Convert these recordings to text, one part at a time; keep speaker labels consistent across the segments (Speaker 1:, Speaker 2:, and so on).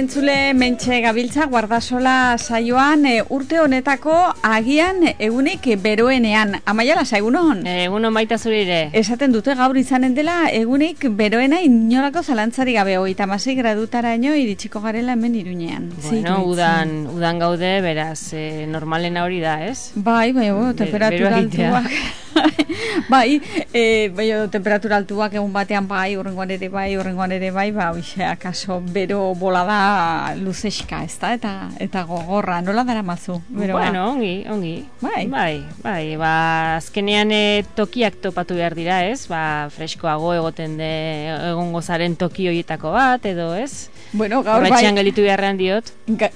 Speaker 1: Entzule mentxe gabiltza guardasola saioan e, urte honetako agian egunik beroenean. Amaiala, sa egunon?
Speaker 2: Egunon baita zurire.
Speaker 1: Esaten dute gaur izanen dela egunik beroena inolako zalantzari gabe hogeita masei gradutara ino iritsiko garela hemen iruñean.
Speaker 2: Bueno, udan, udan gaude, beraz, e, normalena hori da, ez?
Speaker 1: Bai, bai, bo, temperatura altuak. bai, e, bai, temperatura altuak egun batean bai, urrengoan ere bai, urrengoan ere bai, ba, bixe, akaso, bero bola da luzeska, ez da, eta, eta gogorra, nola dara mazu?
Speaker 2: Bero, bueno, ongi, ongi.
Speaker 1: Bai,
Speaker 2: bai, bai, ba, azkenean e, tokiak topatu behar dira, ez? Ba, freskoago egoten de egongo zaren toki horietako bat, edo, ez?
Speaker 1: Bueno, gaur bai.
Speaker 2: gelitu beharrean diot.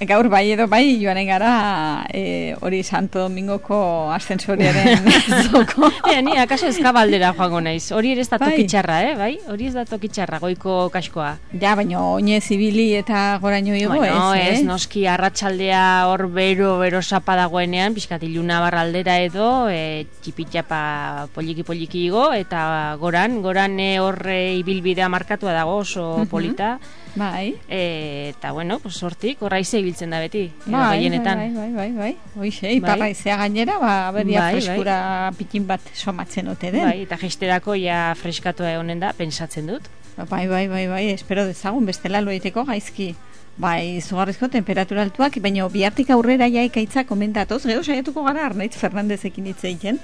Speaker 1: gaur bai edo bai, joanen gara e, hori Santo Domingoko ascensoriaren zoko.
Speaker 2: Ea, ni, akaso eskabaldera joango naiz. Hori ere ez da bai. tokitxarra, eh? Bai? Hori ez da tokitxarra, goiko kaskoa.
Speaker 1: Ja, baina oine zibili eta goraino ego
Speaker 2: bueno,
Speaker 1: ez,
Speaker 2: ez, noski arratsaldea hor bero, bero sapa dagoenean, pixkat iluna barraldera edo, e, txipitxapa poliki-poliki igo, eta goran, goran horre ibilbidea markatua dago oso polita.
Speaker 1: Bai.
Speaker 2: E, eta bueno, pues hortik horraize ibiltzen da beti.
Speaker 1: Bai, bai, bai, bai, bai, bai. Hoize, iparraizea gainera, ba, beria bai, freskura bai. pikin bat somatzen ote den.
Speaker 2: Bai, eta jesterako ja freskatua egonen da, pensatzen dut.
Speaker 1: Bai, bai, bai, bai, espero dezagun bestela loiteko gaizki. Bai, zugarrizko temperatura altuak, baina bihartik aurrera ja ikaitza komentatoz, gero saiatuko gara Arnaiz Fernandezekin hitz egiten.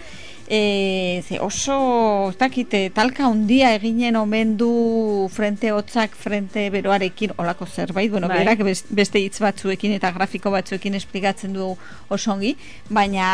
Speaker 1: E, ze oso, ez dakite, talka handia eginen omen du frente hotzak, frente beroarekin, olako zerbait, bueno, bai. berak beste hitz batzuekin eta grafiko batzuekin esplikatzen du osongi, baina,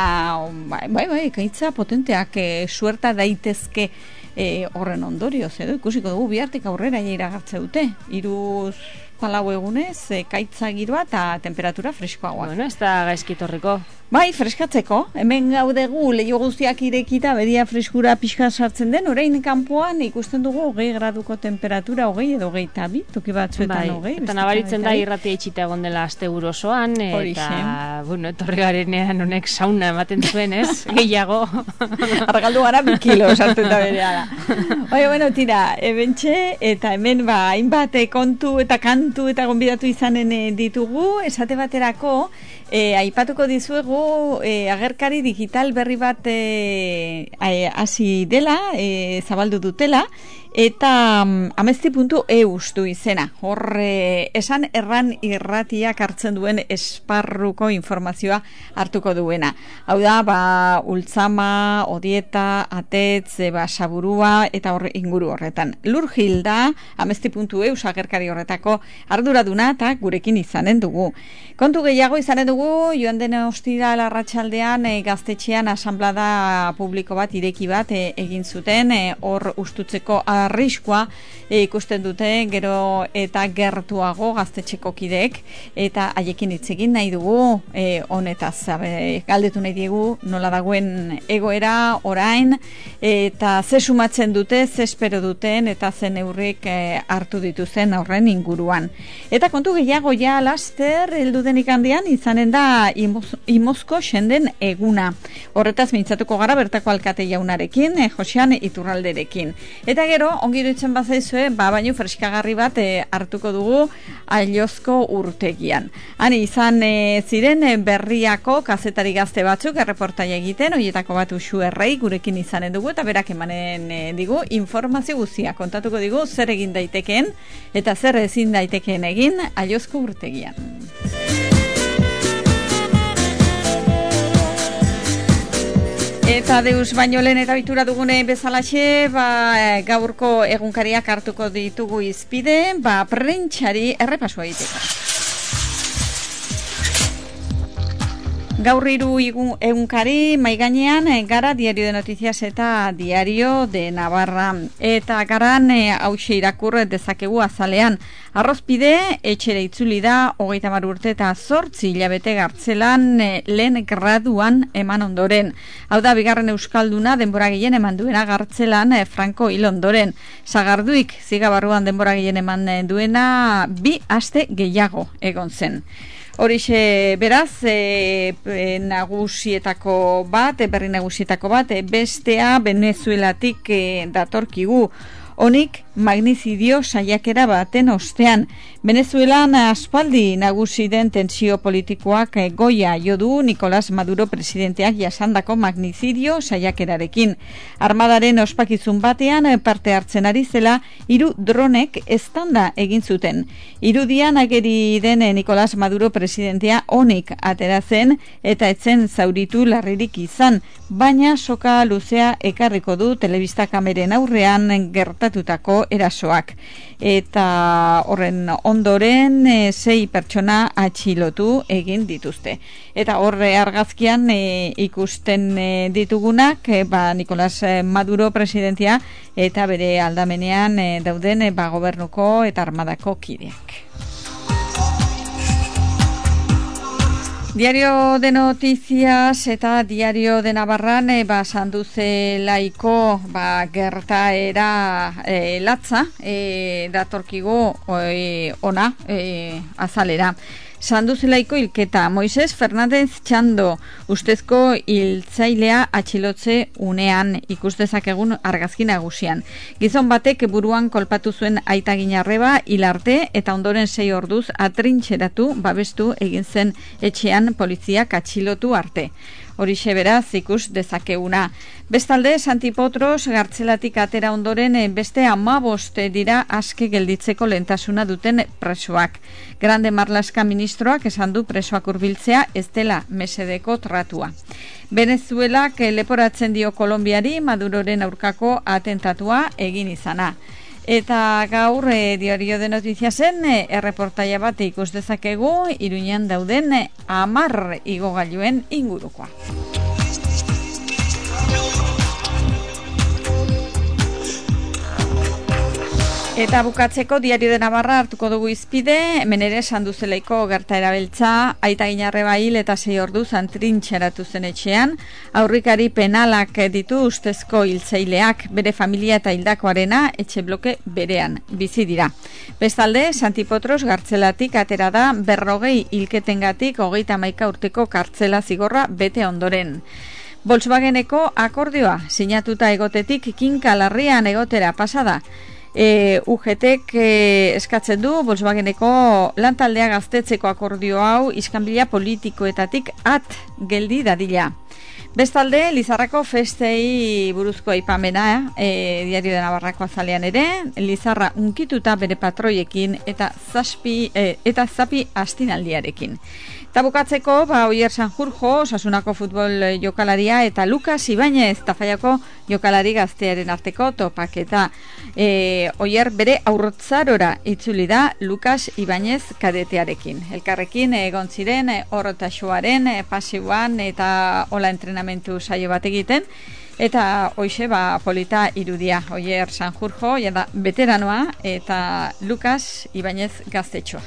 Speaker 1: bai, bai, bai ikaitza potenteak e, suerta daitezke e, horren ondorioz, edo ikusiko dugu bihartik aurrera iragartze dute, iruz palau egunez, e, kaitza giroa eta temperatura freskoagoa.
Speaker 2: Bueno, ez da gaizkitorriko.
Speaker 1: Bai, freskatzeko. Hemen gaudegu lehio guztiak irekita bedia freskura pixka sartzen den, orain kanpoan ikusten dugu hogei graduko temperatura, hogei edo hogei tabi, toki batzuetan bai, hogei.
Speaker 2: Eta nabaritzen da irratia itxita egon dela aste osoan, eta, bueno, etorri garenean honek sauna ematen zuen, ez? Gehiago.
Speaker 1: Argaldu gara bi kilo sartzen da bere Bai, bueno, tira, ebentxe, eta hemen ba, hainbat kontu eta kantu eta gonbidatu izanen eh, ditugu, esate baterako, E, aipatuko dizuegu e, agerkari digital berri bat e, hasi dela, e, zabaldu dutela, eta um, amesti.eus du izena. Horre, esan erran irratiak hartzen duen esparruko informazioa hartuko duena. Hau da, ba, ultzama, odieta, atetz, e, ba, saburua, eta horre inguru horretan. Lur hilda, amesti.eus agerkari horretako arduraduna eta gurekin izanen dugu. Kontu gehiago izanen dugu, joan dena ostira larratxaldean e, gaztetxean asamblada publiko bat, ireki bat, e, egin zuten, e, hor ustutzeko arriskoa e, ikusten dute gero eta gertuago gaztetxeko kideek. Eta haiekin hitz egin nahi dugu e, honetaz. Galdetu nahi diegu nola dagoen egoera orain. Eta ze sumatzen dute ze espero duten eta ze neurrik e, hartu dituzen horren inguruan. Eta kontu gehiago ja laster heldu denik handian izanen da imozko senden eguna. Horretaz mintzatuko gara bertako alkate jaunarekin e, Josean Iturralderekin. Eta gero ongi dutzen bazaizue, ba, baino freskagarri bat e, hartuko dugu ailiozko urtegian. Han izan e, ziren e, berriako kazetari gazte batzuk erreportai egiten, horietako bat usu errei gurekin izanen dugu, eta berak emanen e, digu informazio guzia kontatuko digu zer egin daiteken eta zer ezin daiteken egin ailiozko urtegian. Eta deus baino lehen eta bitura dugune bezalaxe, ba, gaurko egunkariak hartuko ditugu izpide, ba, prentxari errepasua egiteko. Gaur hiru egunkari maiganean eh, gara Diario de Noticias eta Diario de Navarra. Eta garan e, hause irakur dezakegu azalean. Arrozpide, etxere itzuli da, hogeita mar urte eta zortzi hilabete gartzelan e, lehen graduan eman ondoren. Hau da, bigarren euskalduna denbora gehien eman duena gartzelan Franco hil ondoren. Zagarduik, zigabarruan denbora gehien eman duena, bi aste gehiago egon zen. Horixe, beraz, e, e, nagusietako bat, e, berri nagusietako bat, e, bestea Venezuelatik e, datorkigu. Honik magnizidio saiakera baten ostean. Venezuelan aspaldi nagusi den tensio politikoak goia jodu Nicolás Maduro presidenteak jasandako magnizidio saiakerarekin. Armadaren ospakizun batean parte hartzen ari zela hiru dronek estanda egin zuten. Irudian ageri den Nicolás Maduro presidentea honik ateratzen eta etzen zauritu larririk izan, baina soka luzea ekarriko du telebista kameren aurrean gertatutako erasoak. Eta horren ondoren e, sei pertsona atxilotu egin dituzte. Eta horre argazkian e, ikusten e, ditugunak, e, ba, Nikolas Maduro presidentia eta bere aldamenean e, dauden e, ba, gobernuko eta armadako kideak. Diario de Noticias eta Diario de Navarran e, ba, sanduze laiko ba, gertaera e, latza e, datorkigo e, ona e, azalera. Sanduzelaiko hilketa, Moises Fernandez Txando, ustezko hiltzailea atxilotze unean ikustezak egun argazkin nagusian. Gizon batek buruan kolpatu zuen aitagin arreba hilarte eta ondoren sei orduz atrintxeratu babestu egin zen etxean poliziak atxilotu arte horixe beraz ikus dezakeuna. Bestalde, Santipotros gartzelatik atera ondoren eh, beste amaboste dira aske gelditzeko lentasuna duten presoak. Grande Marlaska ministroak esan du presoak urbiltzea ez dela mesedeko tratua. Venezuelak leporatzen dio Kolombiari Maduroren aurkako atentatua egin izana. Eta gaur e, diario de notiziasen e, erreportaia bat ikus dezakegu iruñan dauden e, amar igogailuen ingurukoa. Eta bukatzeko diario de Navarra hartuko dugu izpide, hemen ere sanduzeleiko gerta erabiltza, aita ginarre bahil eta sei ordu zantrin txeratu zen etxean, aurrikari penalak ditu ustezko hiltzaileak, bere familia eta hildakoarena etxe bloke berean, bizi dira. Bestalde, Santipotros gartzelatik atera da berrogei hilketengatik hogeita maika urteko kartzela zigorra bete ondoren. Volkswageneko akordioa, sinatuta egotetik kinka larrian egotera pasada, e, UGTek e, eskatzen du Volkswageneko lantaldea gaztetzeko akordio hau iskanbila politikoetatik at geldi dadila. Bestalde, Lizarrako festei buruzko aipamena, e, diario de Navarrako azalean ere, Lizarra unkituta bere patroiekin eta zaspi, e, eta zapi astinaldiarekin. Eta bukatzeko, ba, Oier Sanjurjo, Sasunako futbol jokalaria, eta Lukas Ibañez, Tafaiako jokalari gaztearen arteko topak. Eta e, Oier bere aurrotzarora itzuli da Lukas Ibañez kadetearekin. Elkarrekin egon ziren horretaxoaren e, pasiboan eta hola entrenamentu saio bat egiten. Eta hoxe ba, polita irudia, Oier Sanjurjo, jada veteranoa, eta Lukas Ibañez gaztetxoa.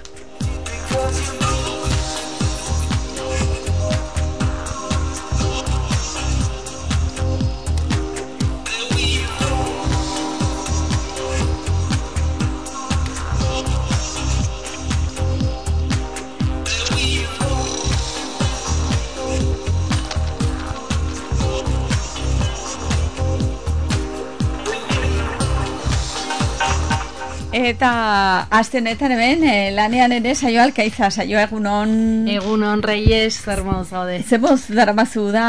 Speaker 1: Eta astenetan hemen, eh, lanean ere saio alkaiza, saio egunon...
Speaker 2: Egunon, reyes, zer moz gaude.
Speaker 1: Zer moz daramazu da?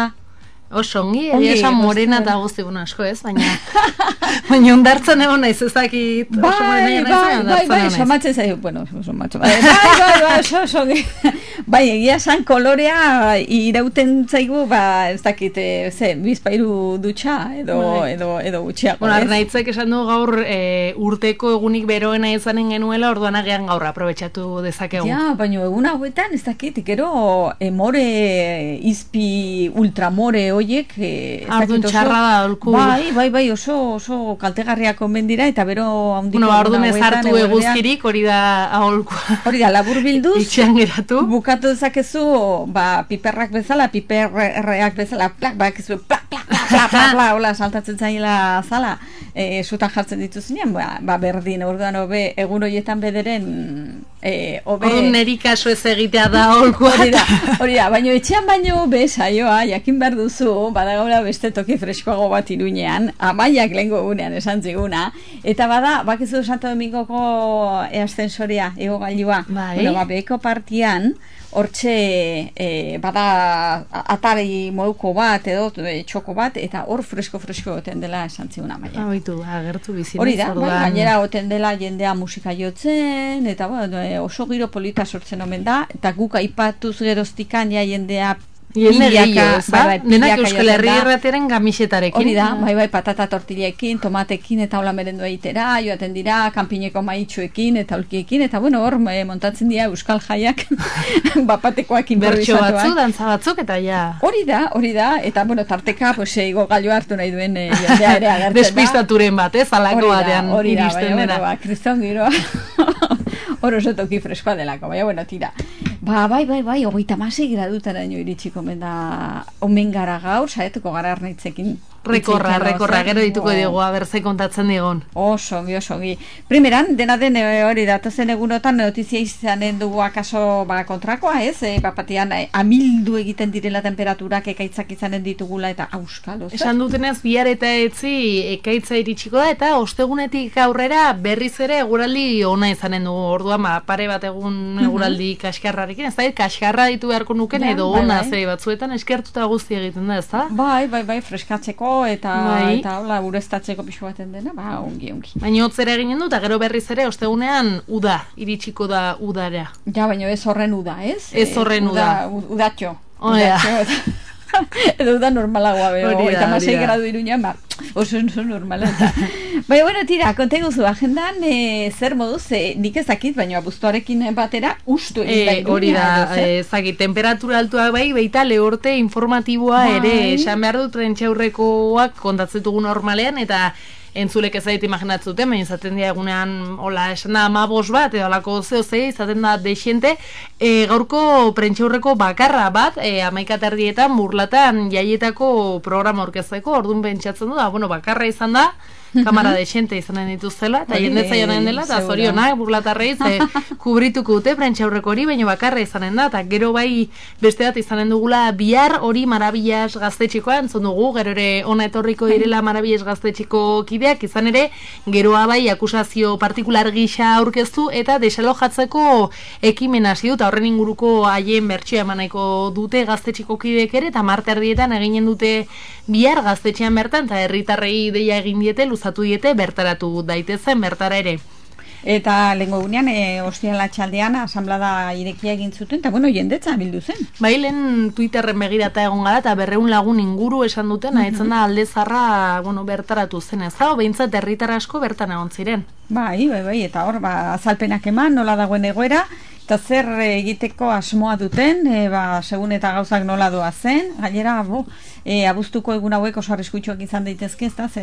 Speaker 2: Oso ongi, egia esan morena eta guzti guna asko ez, baina baina ondartzen egon naiz ezakit
Speaker 1: bai, oso morena bai, bai, bai, somatzen zaitu, bueno, oso matxo, bai, bai, bai, bai, oso, oso, bai, egia esan kolorea irauten zaigu, ba, ez dakit, eh, ze, bizpairu dutxa, edo, bai. edo, edo gutxiago,
Speaker 2: bueno, arnaitzek esan du gaur e, urteko egunik beroena izanen genuela, orduan agian gaur aprobetsatu dezakegu.
Speaker 1: Ja, baina egun hauetan, ez dakit, ikero, emore, izpi, ultramore, hoiek
Speaker 2: eh, Ardun txarra da olku.
Speaker 1: Bai, bai, bai, oso, oso kaltegarriak omen dira eta bero handiko
Speaker 2: bueno, ardun ez hartu eguzkirik hori da aholku.
Speaker 1: Hori da, labur bilduz.
Speaker 2: Itxean geratu.
Speaker 1: Bukatu dezakezu, ba, piperrak bezala, piperreak bezala, plak, ba, plak, pla, pla, pla, pla, pla, hola, saltatzen zaila zala, e, sutan jartzen dituzunean, ba, ba berdin, orduan hobe, egun horietan bederen, e, hobe...
Speaker 3: Orduan neri kaso ez egitea da holko.
Speaker 1: Hori da, hori da, baina etxean baino be saioa, jakin behar duzu, badagaura beste toki freskoago bat iruñean, amaiak lehenko egunean esan ziguna, eta bada, bakizu Santo Domingoko eascensoria, ego gailua,
Speaker 3: Bai.
Speaker 1: bueno, ba, beheko partian, hortxe e, bada atari moduko bat edo e, txoko bat eta hor fresko-fresko goten dela esan zigun amaia.
Speaker 3: Haitu, agertu bizi.
Speaker 1: Hori da, bai, gainera goten dela jendea musika jotzen, eta bueno, e, oso giro polita sortzen omen da, eta guk aipatuz geroztikan ja jendea
Speaker 3: Jende
Speaker 1: pilaka,
Speaker 3: da?
Speaker 1: bai,
Speaker 3: Denak Euskal Herri
Speaker 1: da.
Speaker 3: errateren gamisetarekin.
Speaker 1: Hori da, bai bai patata tortillekin, tomatekin eta hola merendu egitera, joaten dira, kanpineko maitxuekin eta ulkiekin, eta bueno, hor eh, montatzen dira euskal jaiak bapatekoak
Speaker 3: Bertxo batzu, dantza batzuk, eta ja...
Speaker 1: Hori da, hori da, eta bueno, tarteka, pues, igo gailu hartu nahi duen eh, jendea ere agertzen da.
Speaker 3: Despistaturen bat, ez? Alako
Speaker 1: Hori da,
Speaker 3: batean
Speaker 1: hori da,
Speaker 3: iristen dena.
Speaker 1: bueno, ba, kriston giroa, hor oso toki freskoa delako, baina, bueno, tira. Ba, bai, bai, bai, hogeita masei gradutara ino iritsiko omen da, omen gara gaur, saetuko gara arnaitzekin.
Speaker 3: Rekorra, rekorra, gero dituko dugu, aber ze kontatzen digun.
Speaker 1: Oso, ongi, oso, ongi. Primeran, dena den eh, hori datozen egunotan notizia izanen dugu akaso ba, kontrakoa, ez? E, bapatian, eh, amildu egiten direla temperaturak ekaitzak izanen ditugula eta auskalo. zer?
Speaker 3: Esan dutenez, bihar eta etzi ekaitza iritsiko da, eta ostegunetik aurrera berriz ere eguraldi ona izanen dugu. Orduan, ba, pare bat egun eguraldi kaskarrarekin, ez da, kaskarra ditu beharko nuken,
Speaker 1: Ja,
Speaker 3: edo
Speaker 1: bai,
Speaker 3: ona
Speaker 1: bai.
Speaker 3: zei batzuetan eskertuta guzti egiten da, ez da?
Speaker 1: Bai, bai, bai, freskatzeko eta
Speaker 3: Bai.
Speaker 1: eta hola ureztatzeko pixu baten dena, ba, ongi, ongi.
Speaker 3: Baina hotzera eginen du, eta gero berriz ere ostegunean uda, iritsiko da udara.
Speaker 1: Ja, baina ez horren uda, ez?
Speaker 3: Ez horren uda.
Speaker 1: u- Udatxo.
Speaker 3: Da.
Speaker 1: Udatxo. edo uda normalagoa be,
Speaker 3: Hori da,
Speaker 1: eta masei
Speaker 3: da.
Speaker 1: gradu iruñan, ba, oso oso normala. Eta. Baina, bueno, tira, konte guzu, agendan e, zer moduz, e, nik ez dakit, baina abuztuarekin batera, ustu egin da
Speaker 3: E, hori da, e, zaki, temperatura altuak bai, baita lehorte informatiboa
Speaker 1: Bai.
Speaker 3: ere, esan behar dut prentxaurrekoak kontatzen dugu normalean, eta entzulek ez zait imaginatzuten, baina izaten dira egunean, hola, esan da amabos bat, edo alako zeo zei, izaten da deixente, e, gaurko prentxaurreko bakarra bat, e, amaikat erdietan, burlatan, jaietako programa orkezteko, orduan pentsatzen du, da, bueno, bakarra izan da, kamara deixente izanen dituztela, eta
Speaker 1: Hori,
Speaker 3: jende zailanen dela, eta zorionak burlatarrei, ze kubrituko dute prentxaurreko hori, baina bakarra izanen da, eta gero bai beste bat izanen dugula bihar hori marabillas gaztetxikoa entzun dugu, gero ere ona etorriko direla marabillas gaztetxiko kideak, izan ere, geroa bai akusazio partikular gisa aurkeztu, eta desalojatzeko ekimen hasi dut, horren inguruko haien bertsioa emaneko dute gaztetxiko kideek ere, eta marte erdietan eginen dute bihar gaztetxean bertan, eta herritarrei deia egin diete, luzatu diete, bertaratu daitezen bertara ere.
Speaker 1: Eta lengo gunean, e, ostiala txaldean, asamblada irekia egin zuten, eta bueno, jendetza bildu zen.
Speaker 3: Bai, lehen Twitterren begirata egon gara, eta berreun lagun inguru esan duten, mm da alde zarra, bueno, bertaratu zen ez da, behintzat herritar asko bertan egon ziren.
Speaker 1: Bai, bai, bai, eta hor, ba, azalpenak eman, nola dagoen egoera, eta zer egiteko asmoa duten, e, ba, segun eta gauzak nola doa zen, gainera, bo, e, abuztuko egun hauek oso arriskutsuak izan daitezke, ez da, ze,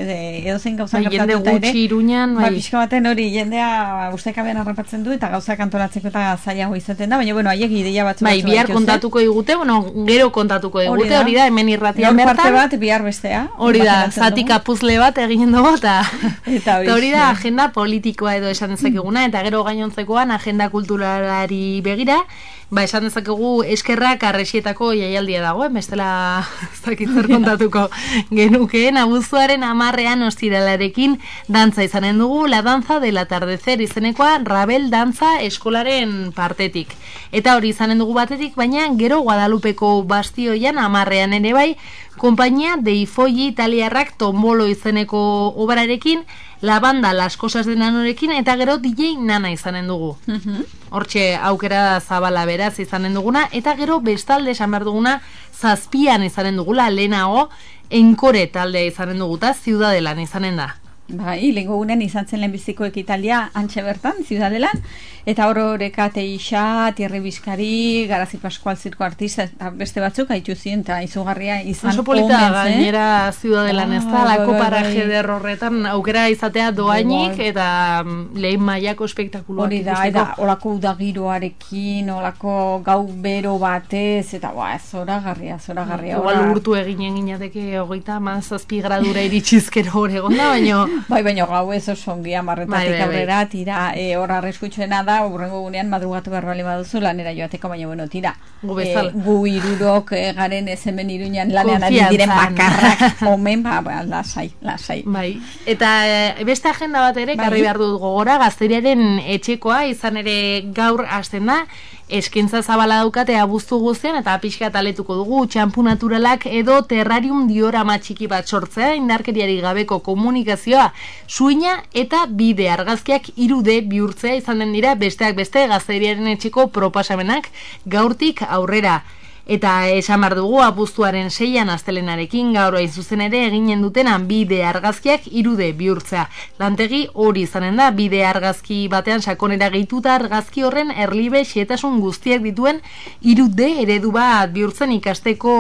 Speaker 1: edo zein gauzak
Speaker 3: Bai, jende
Speaker 1: gertatuta
Speaker 3: gutxi iruñan,
Speaker 1: Ba,
Speaker 3: bai.
Speaker 1: pixka baten hori jendea ustekabean harrapatzen du eta gauzak antolatzeko eta zailago izaten da, baina bueno, haiek ideia batzu
Speaker 3: Bai,
Speaker 1: batzu
Speaker 3: bihar kontatuko digute, bueno, gero kontatuko
Speaker 1: Hori
Speaker 3: digute,
Speaker 1: da.
Speaker 3: hori da, hemen irratian
Speaker 1: Gaur parte bat, bihar bestea.
Speaker 3: Hori da,
Speaker 1: imaginatzen
Speaker 3: zati
Speaker 1: dugu.
Speaker 3: kapuzle bat egin dugu, eta,
Speaker 1: Eta hori,
Speaker 3: da agenda politikoa edo esan dezakeguna, eta gero gainontzekoan agenda kulturalari begira, ba esan dezakegu eskerrak arresietako jaialdia dagoen, bestela ez dakit zer kontatuko genukeen, abuztuaren amarrean ostiralarekin dantza izanen dugu, la danza del atardecer izenekoa Rabel dantza eskolaren partetik. Eta hori izanen dugu batetik, baina gero Guadalupeko bastioian amarrean ere bai, Kompainia de Ifoyi italiarrak tombolo izeneko obrarekin, la banda las cosas de nanorekin, eta gero DJ nana izanen dugu.
Speaker 1: Mhm.
Speaker 3: Hortxe aukera zabala beraz izanen duguna, eta gero bestalde esan behar duguna zazpian izanen dugula, lehenago, enkore taldea izanen dugu, eta ziudadelan izanen da.
Speaker 1: Bai, lehenko gunean izan zen lehenbiziko ekitaldia antxe bertan, ziudadelan, eta hor horreka teixa, tierri bizkari, garazi paskual zirko artista, eta beste batzuk haitu ziren, eta izugarria izan
Speaker 3: Oso polita
Speaker 1: omen
Speaker 3: gainera ziudadelan ez da,
Speaker 1: Ah,
Speaker 3: lako
Speaker 1: bai, bai,
Speaker 3: paraje
Speaker 1: bai.
Speaker 3: der horretan aukera izatea doainik
Speaker 1: Bai.
Speaker 3: eta mm, lehen mailako espektakuluak
Speaker 1: Hori da,
Speaker 3: ikusteko.
Speaker 1: eta olako udagiroarekin, olako gau bero batez, eta ba, zoragarria, zoragarria.
Speaker 3: Igual
Speaker 1: Ora-
Speaker 3: urtu eginen ginateke hogeita mazazpi gradura iritsizkero hor egon da, baina
Speaker 1: Bai, baina gau ez oso ongi amarretatik
Speaker 3: Bai, bai, bai.
Speaker 1: aurrera, tira, e, hor arriskutsuena da, urrengo gunean madrugatu behar bali baduzu lanera joateko, baina bueno, tira.
Speaker 3: Gu bezala.
Speaker 1: gu irurok e, garen ez hemen iruñan lanean ari diren bakarrak, omen, ba, ba, lasai, lasai.
Speaker 3: Bai, eta e, beste agenda bat ere,
Speaker 1: Bai.
Speaker 3: karri behar dut gogora, gazteriaren etxekoa, izan ere gaur hasten da, eskintza zabala daukate abuztu guztian, eta pixka taletuko dugu, txampu naturalak edo terrarium diorama txiki bat sortzea, indarkeriari gabeko komunikazioa, suina eta bide argazkiak irude bihurtzea izan den dira, besteak beste gazteriaren etxeko proposamenak gaurtik aurrera. Eta esan behar dugu abuztuaren seian astelenarekin gaur hain zuzen ere eginen dutenan bide argazkiak irude bihurtzea. Lantegi hori izanen da bide argazki batean sakonera gehituta argazki horren erlibe xetasun guztiak dituen irude eredu bat bihurtzen ikasteko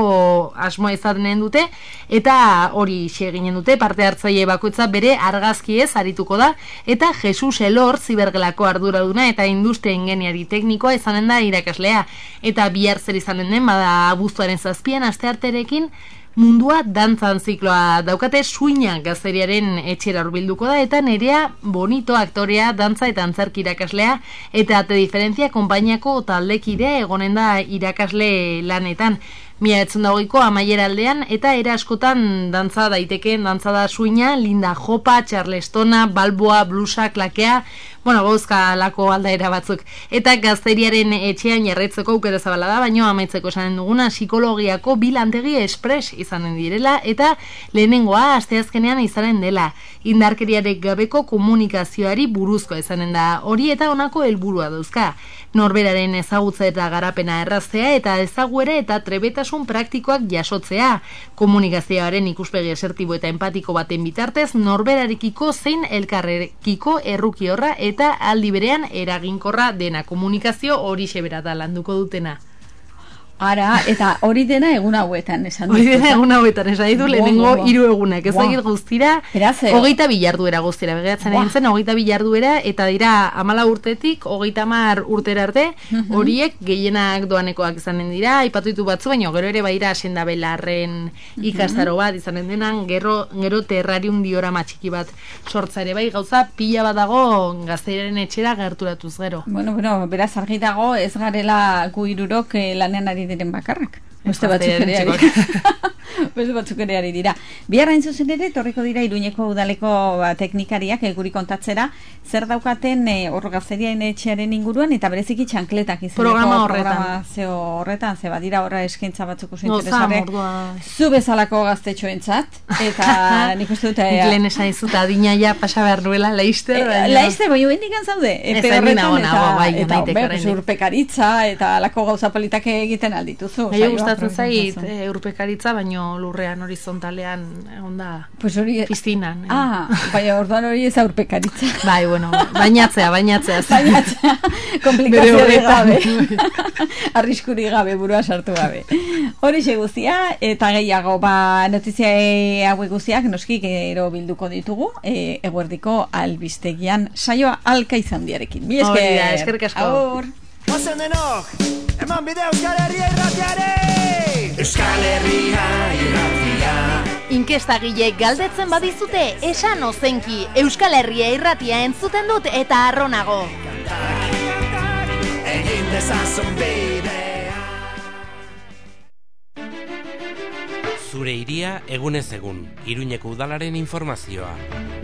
Speaker 3: asmoa izanen dute. Eta hori eginen dute parte hartzaile bakoitza bere argazki ez arituko da. Eta Jesus Elor zibergelako arduraduna eta industria ingeniari teknikoa izanen da irakaslea. Eta bihar zer izanen den bada abuztuaren zazpian astearterekin mundua dantzan zikloa daukate suina gazteriaren etxera hurbilduko da eta nerea bonito aktorea dantza eta antzerki irakaslea eta ate diferentzia konpainiako taldekidea egonen da irakasle lanetan. Mila etzun dagoiko amaiera aldean eta era askotan dantza daitekeen dantza da suina, linda jopa, charlestona, balboa, blusa, klakea, bueno, gauzka lako aldaera batzuk. Eta gazteriaren etxean jarraitzeko aukera zabala da, baino amaitzeko esanen duguna psikologiako bilantegi espres izanen direla eta lehenengoa asteazkenean izanen dela. Indarkeriarek gabeko komunikazioari buruzkoa izanen da. Hori eta honako helburua dauzka. Norberaren ezagutza eta garapena erraztea eta ezaguera eta trebetasun praktikoak jasotzea. Komunikazioaren ikuspegi esertibo eta empatiko baten bitartez norberarekiko zein elkarrekiko erruki horra eta aldi berean eraginkorra dena komunikazio hori sebera da landuko dutena.
Speaker 1: Ara, eta hori dena egun hauetan esan
Speaker 3: Hori dena
Speaker 1: ezta?
Speaker 3: egun hauetan, du
Speaker 1: Buah,
Speaker 3: lehenengo hiru egunak, ez dakit guztira,
Speaker 1: eh,
Speaker 3: hogeita bilarduera guztira, begiratzen egin zen, hogeita bilarduera, eta dira amala urtetik, hogeita mar urtera arte,
Speaker 1: Mhm.
Speaker 3: horiek gehienak doanekoak izanen dira, aipatu ditu batzu, baina gero ere baira senda belarren
Speaker 1: Mhm.
Speaker 3: ikastaro bat, izanen denan, gero, gero terrarium diorama txiki bat sortza ere bai, gauza pila bat dago gaztearen etxera gerturatuz gero.
Speaker 1: Bueno, bueno, beraz argi dago ez garela gu irurok eh, lanean ari diren bakarrak. Beste batzuk ere ari. Beste batzuk ere ari dira. Bihar hain zuzen ere, torriko dira Iruñeko udaleko ba, teknikariak eh, guri kontatzera, zer daukaten eh, hor gazteriain etxearen inguruan, eta bereziki txankletak izeneko
Speaker 3: Programa horretan.
Speaker 1: programazio horretan, ze badira horra eskaintza batzuk oso interesgarriak.
Speaker 3: mordua.
Speaker 1: Zu bezalako gaztetxoentzat, eta nik uste dut...
Speaker 3: Nik
Speaker 1: eh,
Speaker 3: lehen esan dizut, adina ja pasa behar nuela, laizter,
Speaker 1: Eh,
Speaker 3: baina-
Speaker 1: Laizte, bai, hendik zaude.
Speaker 3: Ez,
Speaker 1: epe horretan, eta,
Speaker 3: bai,
Speaker 1: eta pues, urpekaritza eta lako gauza politak egiten aldituzu.
Speaker 3: Gai gustatzen zait e, urpekaritza, baino lurrean horizontalean egon da
Speaker 1: Pues hori...
Speaker 3: piztinan. eh.
Speaker 1: Ah, baina orduan hori ez aurpekaritza.
Speaker 3: Bai, bueno, bainatzea, bainatzea.
Speaker 1: Baina,
Speaker 3: Bere
Speaker 1: komplikaziorik
Speaker 3: horretan.
Speaker 1: gabe. Arriskuri gabe, burua sartu gabe. Hori guztia, eta gehiago, ba, notizia hauek guztiak, noski gero bilduko ditugu, e, eguerdiko albistegian saioa alka izan diarekin. Mi
Speaker 3: Hori
Speaker 1: esker.
Speaker 3: da, eskerrik asko.
Speaker 1: Agur.
Speaker 4: Ozen denok, eman bide Euskal Herria irratiare! Euskal Herria irratia
Speaker 5: Inkestagile galdetzen badizute, esan ozenki, Euskal Herria irratia entzuten dut eta arronago.
Speaker 4: Egin dezazun bidea
Speaker 6: Zure iria egunez egun, Iruñeko udalaren informazioa.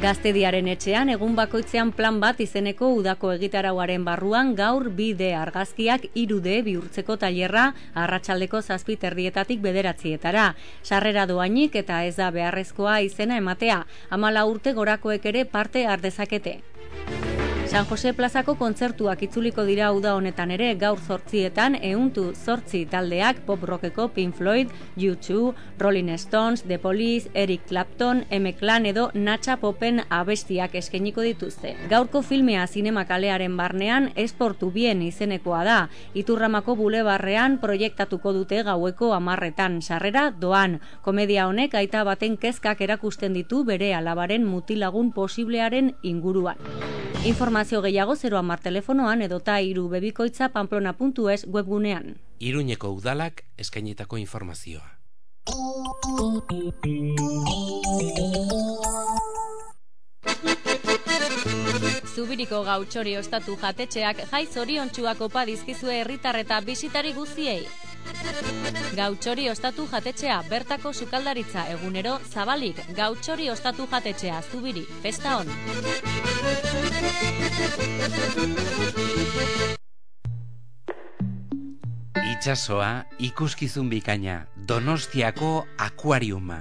Speaker 7: Gaztediaren etxean egun bakoitzean plan bat izeneko udako egitarauaren barruan gaur bide argazkiak irude bihurtzeko tailerra arratsaldeko zazpi terdietatik bederatzietara. Sarrera doainik eta ez da beharrezkoa izena ematea, amala urte gorakoek ere parte ardezakete. San Jose plazako kontzertuak itzuliko dira uda honetan ere gaur zortzietan euntu zortzi taldeak pop rockeko Pink Floyd, U2, Rolling Stones, The Police, Eric Clapton, M. Clan edo Natcha Popen abestiak eskeniko dituzte. Gaurko filmea zinemakalearen barnean esportu bien izenekoa da. Iturramako bulebarrean proiektatuko dute gaueko amarretan sarrera doan. Komedia honek aita baten kezkak erakusten ditu bere alabaren mutilagun posiblearen inguruan. Informazio gehiago 0 amar telefonoan edota iru bebikoitza pamplona.es webgunean.
Speaker 6: Iruñeko udalak eskainitako informazioa.
Speaker 7: Zubiriko gautxori ostatu jatetxeak jai zoriontsuak opa dizkizue herritar eta bisitari guztiei. Gautxori ostatu jatetxea bertako sukaldaritza egunero zabalik gautxori ostatu jatetxea zubiri festa on.
Speaker 8: Itxasoa ikuskizun bikaina Donostiako akuariuma.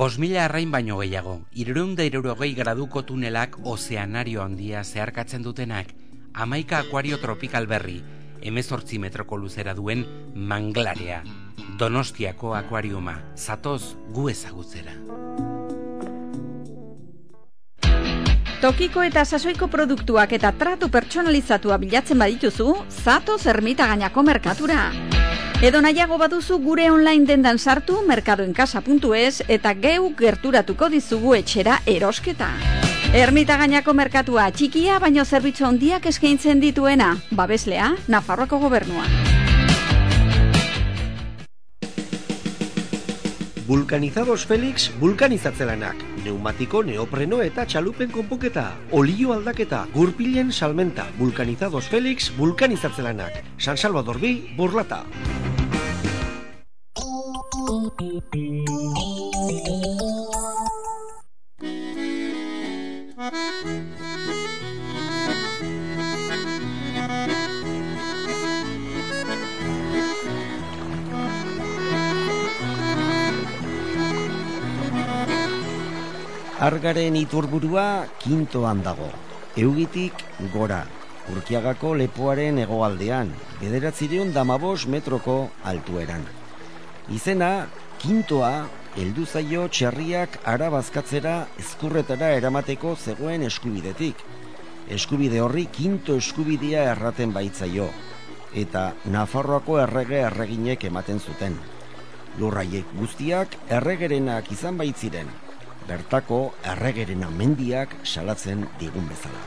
Speaker 8: Bos mila arrain baino gehiago, irurunda irurogei graduko tunelak ozeanario handia zeharkatzen dutenak, amaika akuario tropikal berri, emezortzi metroko luzera duen manglarea. Donostiako akuariuma, zatoz gu ezagutzera.
Speaker 1: Tokiko eta sasoiko produktuak eta tratu pertsonalizatua bilatzen badituzu, zatoz ermita gainako merkatura. Edo nahiago baduzu gure online dendan sartu merkadoenkasa.es eta geu gerturatuko dizugu etxera erosketa. Ermita gainako merkatua txikia baino zerbitzu handiak eskaintzen dituena, babeslea, Nafarroako gobernua.
Speaker 9: Vulcanizados Felix vulkanizatzelanak. Neumatiko, neopreno eta txalupen konpoketa. Olio aldaketa, gurpilen salmenta. Vulcanizados Felix vulkanizatzelanak. San Salvador bi, burlata. Argaren iturburua kintoan dago. Eugitik gora. Urkiagako lepoaren hegoaldean, bederatzireun damabos metroko altueran. Izena, kintoa, heldu zaio txerriak arabazkatzera ezkurretara eramateko zegoen eskubidetik. Eskubide horri kinto eskubidea erraten baitzaio, eta Nafarroako errege erreginek ematen zuten. Lurraiek guztiak erregerenak izan baitziren, bertako erregeren mendiak salatzen digun bezala.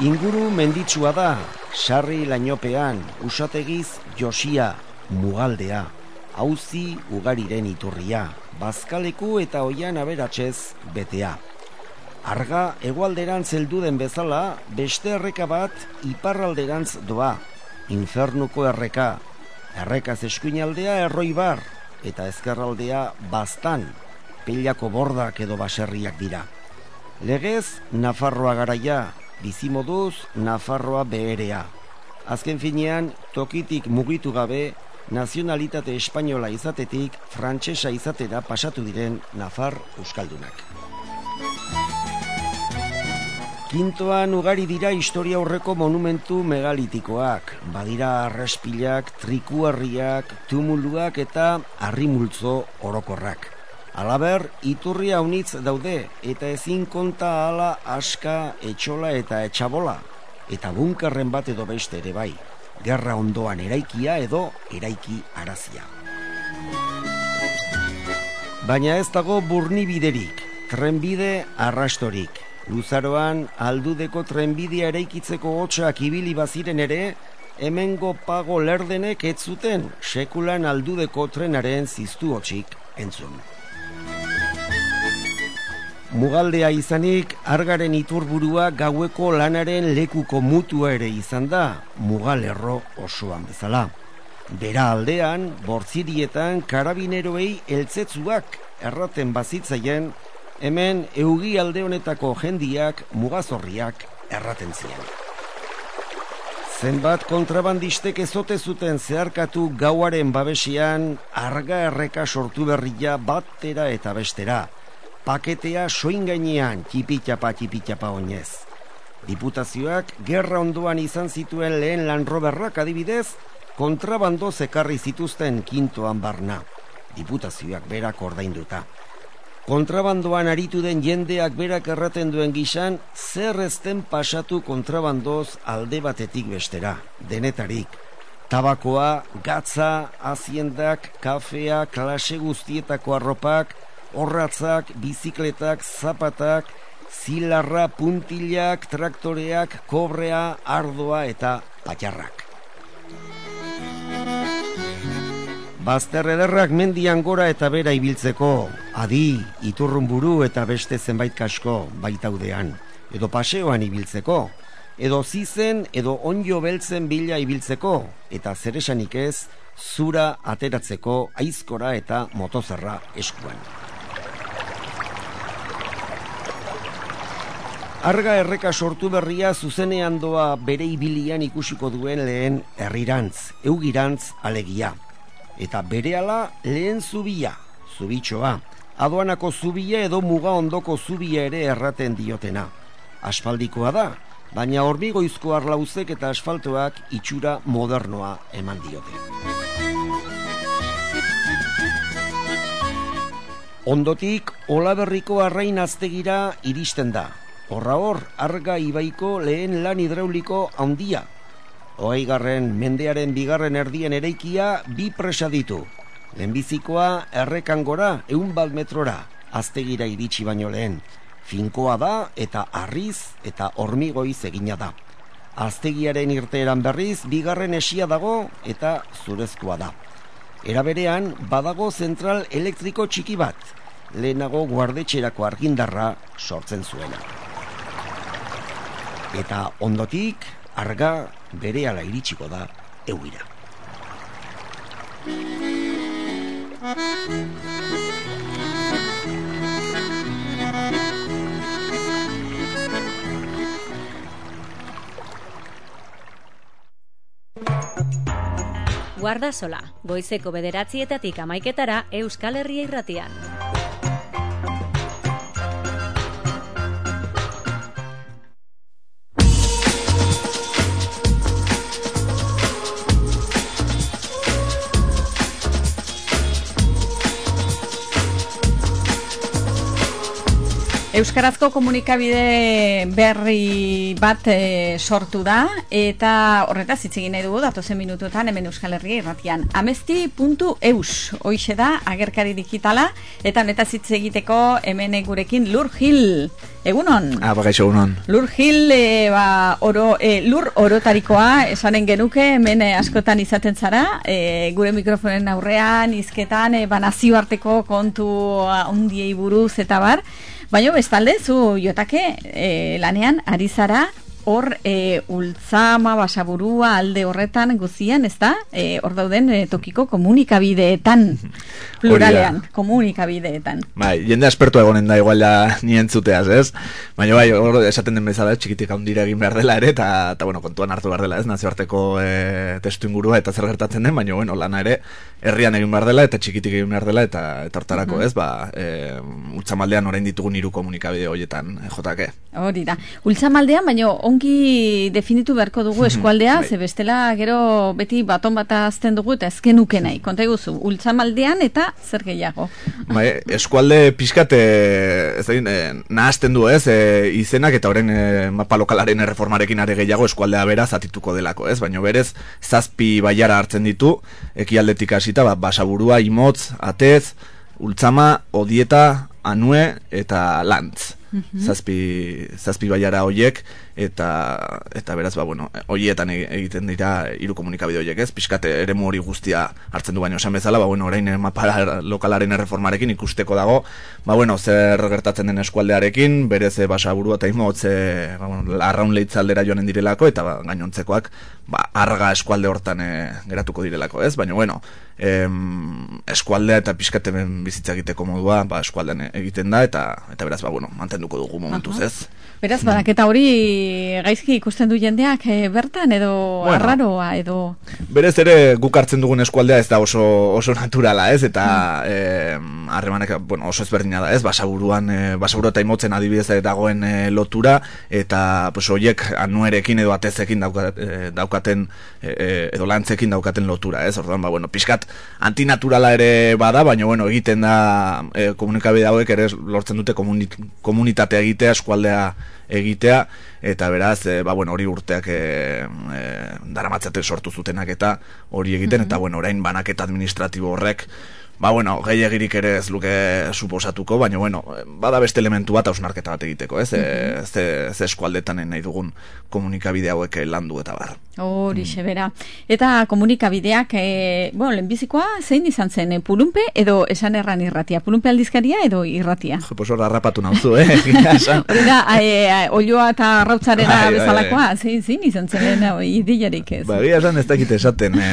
Speaker 9: Inguru menditsua da, sarri lainopean, usategiz josia, mugaldea, hauzi ugariren iturria, bazkaleku eta oian aberatsez betea. Arga egualderantz heldu den bezala, beste erreka bat iparralderantz doa, infernuko erreka, errekaz eskuinaldea erroi bar, eta ezkerraldea bastan, pelako bordak edo baserriak dira. Legez, Nafarroa garaia, bizimoduz, Nafarroa beherea. Azken finean, tokitik mugitu gabe, nazionalitate espainola izatetik, frantsesa izatera pasatu diren Nafar Euskaldunak. Kintoan ugari dira historia aurreko monumentu megalitikoak, badira arrespilak, trikuarriak, tumuluak eta arrimultzo orokorrak. Alaber, iturria unitz daude eta ezin konta ala aska, etxola eta etxabola, eta bunkarren bat edo beste ere bai, gerra ondoan eraikia edo eraiki arazia. Baina ez dago burnibiderik, trenbide arrastorik, Luzaroan aldudeko trenbidea eraikitzeko hotxak ibili baziren ere, hemengo pago lerdenek ez zuten sekulan aldudeko trenaren ziztu hotxik entzun. Mugaldea izanik, argaren iturburua gaueko lanaren lekuko mutua ere izan da, mugalerro osoan bezala. Bera aldean, bortzirietan karabineroei eltzetzuak erraten bazitzaien, hemen eugi alde honetako jendiak mugazorriak erraten ziren. Zenbat kontrabandistek ezote zuten zeharkatu gauaren babesian arga erreka sortu berria batera eta bestera. Paketea soin gainean txipitxapa txipitxapa oinez. Diputazioak gerra ondoan izan zituen lehen lanroberrak adibidez, kontrabando zekarri zituzten kintoan barna. Diputazioak berak ordainduta. Kontrabandoan aritu den jendeak berak erraten duen gizan, zer ezten pasatu kontrabandoz alde batetik bestera, denetarik. Tabakoa, gatza, aziendak, kafea, klase guztietako arropak, horratzak, bizikletak, zapatak, zilarra, puntilak, traktoreak, kobrea, ardoa eta patxarrak. Bazter ederrak mendian gora eta bera ibiltzeko, adi, iturrun buru eta beste zenbait kasko baitaudean, edo paseoan ibiltzeko, edo zizen edo onjo beltzen bila ibiltzeko, eta zeresanik ez, zura ateratzeko aizkora eta motozerra eskuan. Arga erreka sortu berria zuzenean doa bere ibilian ikusiko duen lehen herrirantz, eugirantz alegia eta berehala lehen zubia, zubitxoa, aduanako zubia edo muga ondoko zubia ere erraten diotena. Aspaldikoa da, baina hormigoizko arlauzek eta asfaltoak itxura modernoa eman diote. Ondotik, olaberriko arrain aztegira iristen da. Horra hor, arga ibaiko lehen lan hidrauliko handia, Oai garren mendearen bigarren erdien eraikia bi presa ditu. Lehenbizikoa errekan gora eun bat metrora, aztegira iritsi baino lehen. Finkoa da eta arriz eta hormigoiz egina da. Aztegiaren irteeran berriz bigarren esia dago eta zurezkoa da. Era berean badago zentral elektriko txiki bat, lehenago guardetxerako argindarra sortzen zuena. Eta ondotik, arga bere ala iritsiko da eugira.
Speaker 1: Guarda sola, goizeko bederatzietatik amaiketara Euskal Herria irratian. Euskarazko komunikabide berri bat e, sortu da eta horretaz hitz egin nahi dugu datozen minutuetan hemen Euskal Herria irratian. Amesti.eus hoixe da agerkari digitala eta honetaz hitz egiteko hemen gurekin Lur Gil. Egunon?
Speaker 10: Ah, bagaixo, egunon.
Speaker 1: Lur Gil, e, ba, oro, e, lur orotarikoa esanen genuke hemen askotan izaten zara, e, gure mikrofonen aurrean, izketan, e, ba, nazioarteko kontu hundiei buruz eta bar, Baina bestalde, zu jotake e, lanean ari zara hor e, ultzama, basaburua, alde horretan guzian, ez da? E, hor dauden e, tokiko komunikabideetan, pluralean, komunikabideetan.
Speaker 10: Bai, jende aspertu egonen da igual da nien zuteaz, ez? Baina bai, hor esaten den bezala, txikitik handira egin behar dela ere, eta, eta bueno, kontuan hartu behar dela, ez? Nazioarteko e, testu ingurua eta zer gertatzen den, baina bueno, lana ere, herrian egin behar dela, eta txikitik egin behar dela, eta etortarako, mm ez? Ba, e, ultzamaldean orain ditugun hiru komunikabide horietan, e, jotake.
Speaker 1: Hori da. Ultzamaldean, baina ongi definitu beharko dugu eskualdea, bai. ze bestela gero beti baton bat azten dugu eta ezkenuke nahi. Konta eguzu, ultzamaldean eta zer gehiago.
Speaker 10: Bai, eskualde pixkat ez da, eh, nahazten du ez, e, izenak eta horren e, mapa lokalaren erreformarekin are gehiago eskualdea bera zatituko delako ez, baina berez zazpi baiara hartzen ditu, ekialdetik hasita, ba, basaburua, imotz, atez, ultzama, odieta, anue eta lantz. -hmm. zazpi, zazpi baiara hoiek eta eta beraz ba bueno hoietan e, egiten dira hiru komunikabide hoiek ez pizkate eremu hori guztia hartzen du baino esan bezala ba bueno orain mapa lokalaren erreformarekin ikusteko dago ba bueno zer gertatzen den eskualdearekin berez basaburu eta imotz ba bueno arraun leitzaldera joanen direlako eta ba, gainontzekoak ba, arga eskualde hortan e, geratuko direlako, ez? Baina, bueno, em, eskualdea eta pixkatemen bizitza egiteko modua, ba, eskualdean egiten da, eta eta beraz, ba, bueno, mantenduko dugu momentuz,
Speaker 1: Aha. Beraz, banaketa hori gaizki ikusten du jendeak eh, bertan edo
Speaker 10: Bueno.
Speaker 1: arraroa edo...
Speaker 10: Berez ere guk hartzen dugun eskualdea ez da oso, oso naturala, ez? Eta em, harremanek, bueno, oso ezberdina da, ez? Basaburuan, e, basaburu eta imotzen adibidez dagoen e, lotura, eta pues, oiek anuerekin edo atezekin dauka, e, daukaten, e, e, edo lantzekin daukaten lotura, ez? Orduan, ba, bueno, pixkat antinaturala ere bada, baina, bueno, egiten da e, komunikabide hauek ere lortzen dute komuni, komunitatea egitea, eskualdea egitea, eta beraz, e, ba, bueno, hori urteak e, e, daramatzate sortu zutenak eta hori egiten, eta bueno, orain banaketa administratibo horrek, ba, bueno, gehiagirik ere ez luke suposatuko, baina, bueno, bada beste elementu bat hausnarketa bat egiteko, ez? E, ze, ze eskualdetan nahi dugun komunikabide hauek landu eta bar.
Speaker 1: Hori bera. Eta komunikabideak, e, bueno, lehenbizikoa zein izan zen, e, pulunpe edo esan erran irratia? Pulunpe aldizkaria edo irratia?
Speaker 10: Jo, pues hor harrapatu nauzu, eh?
Speaker 1: Hori da, e, e, olioa eta rautzarena
Speaker 10: Bai, bai,
Speaker 1: bezalakoa, zein, zein izan zen, e, idilarik ez?
Speaker 10: Ba, egia esan ez dakit esaten, e,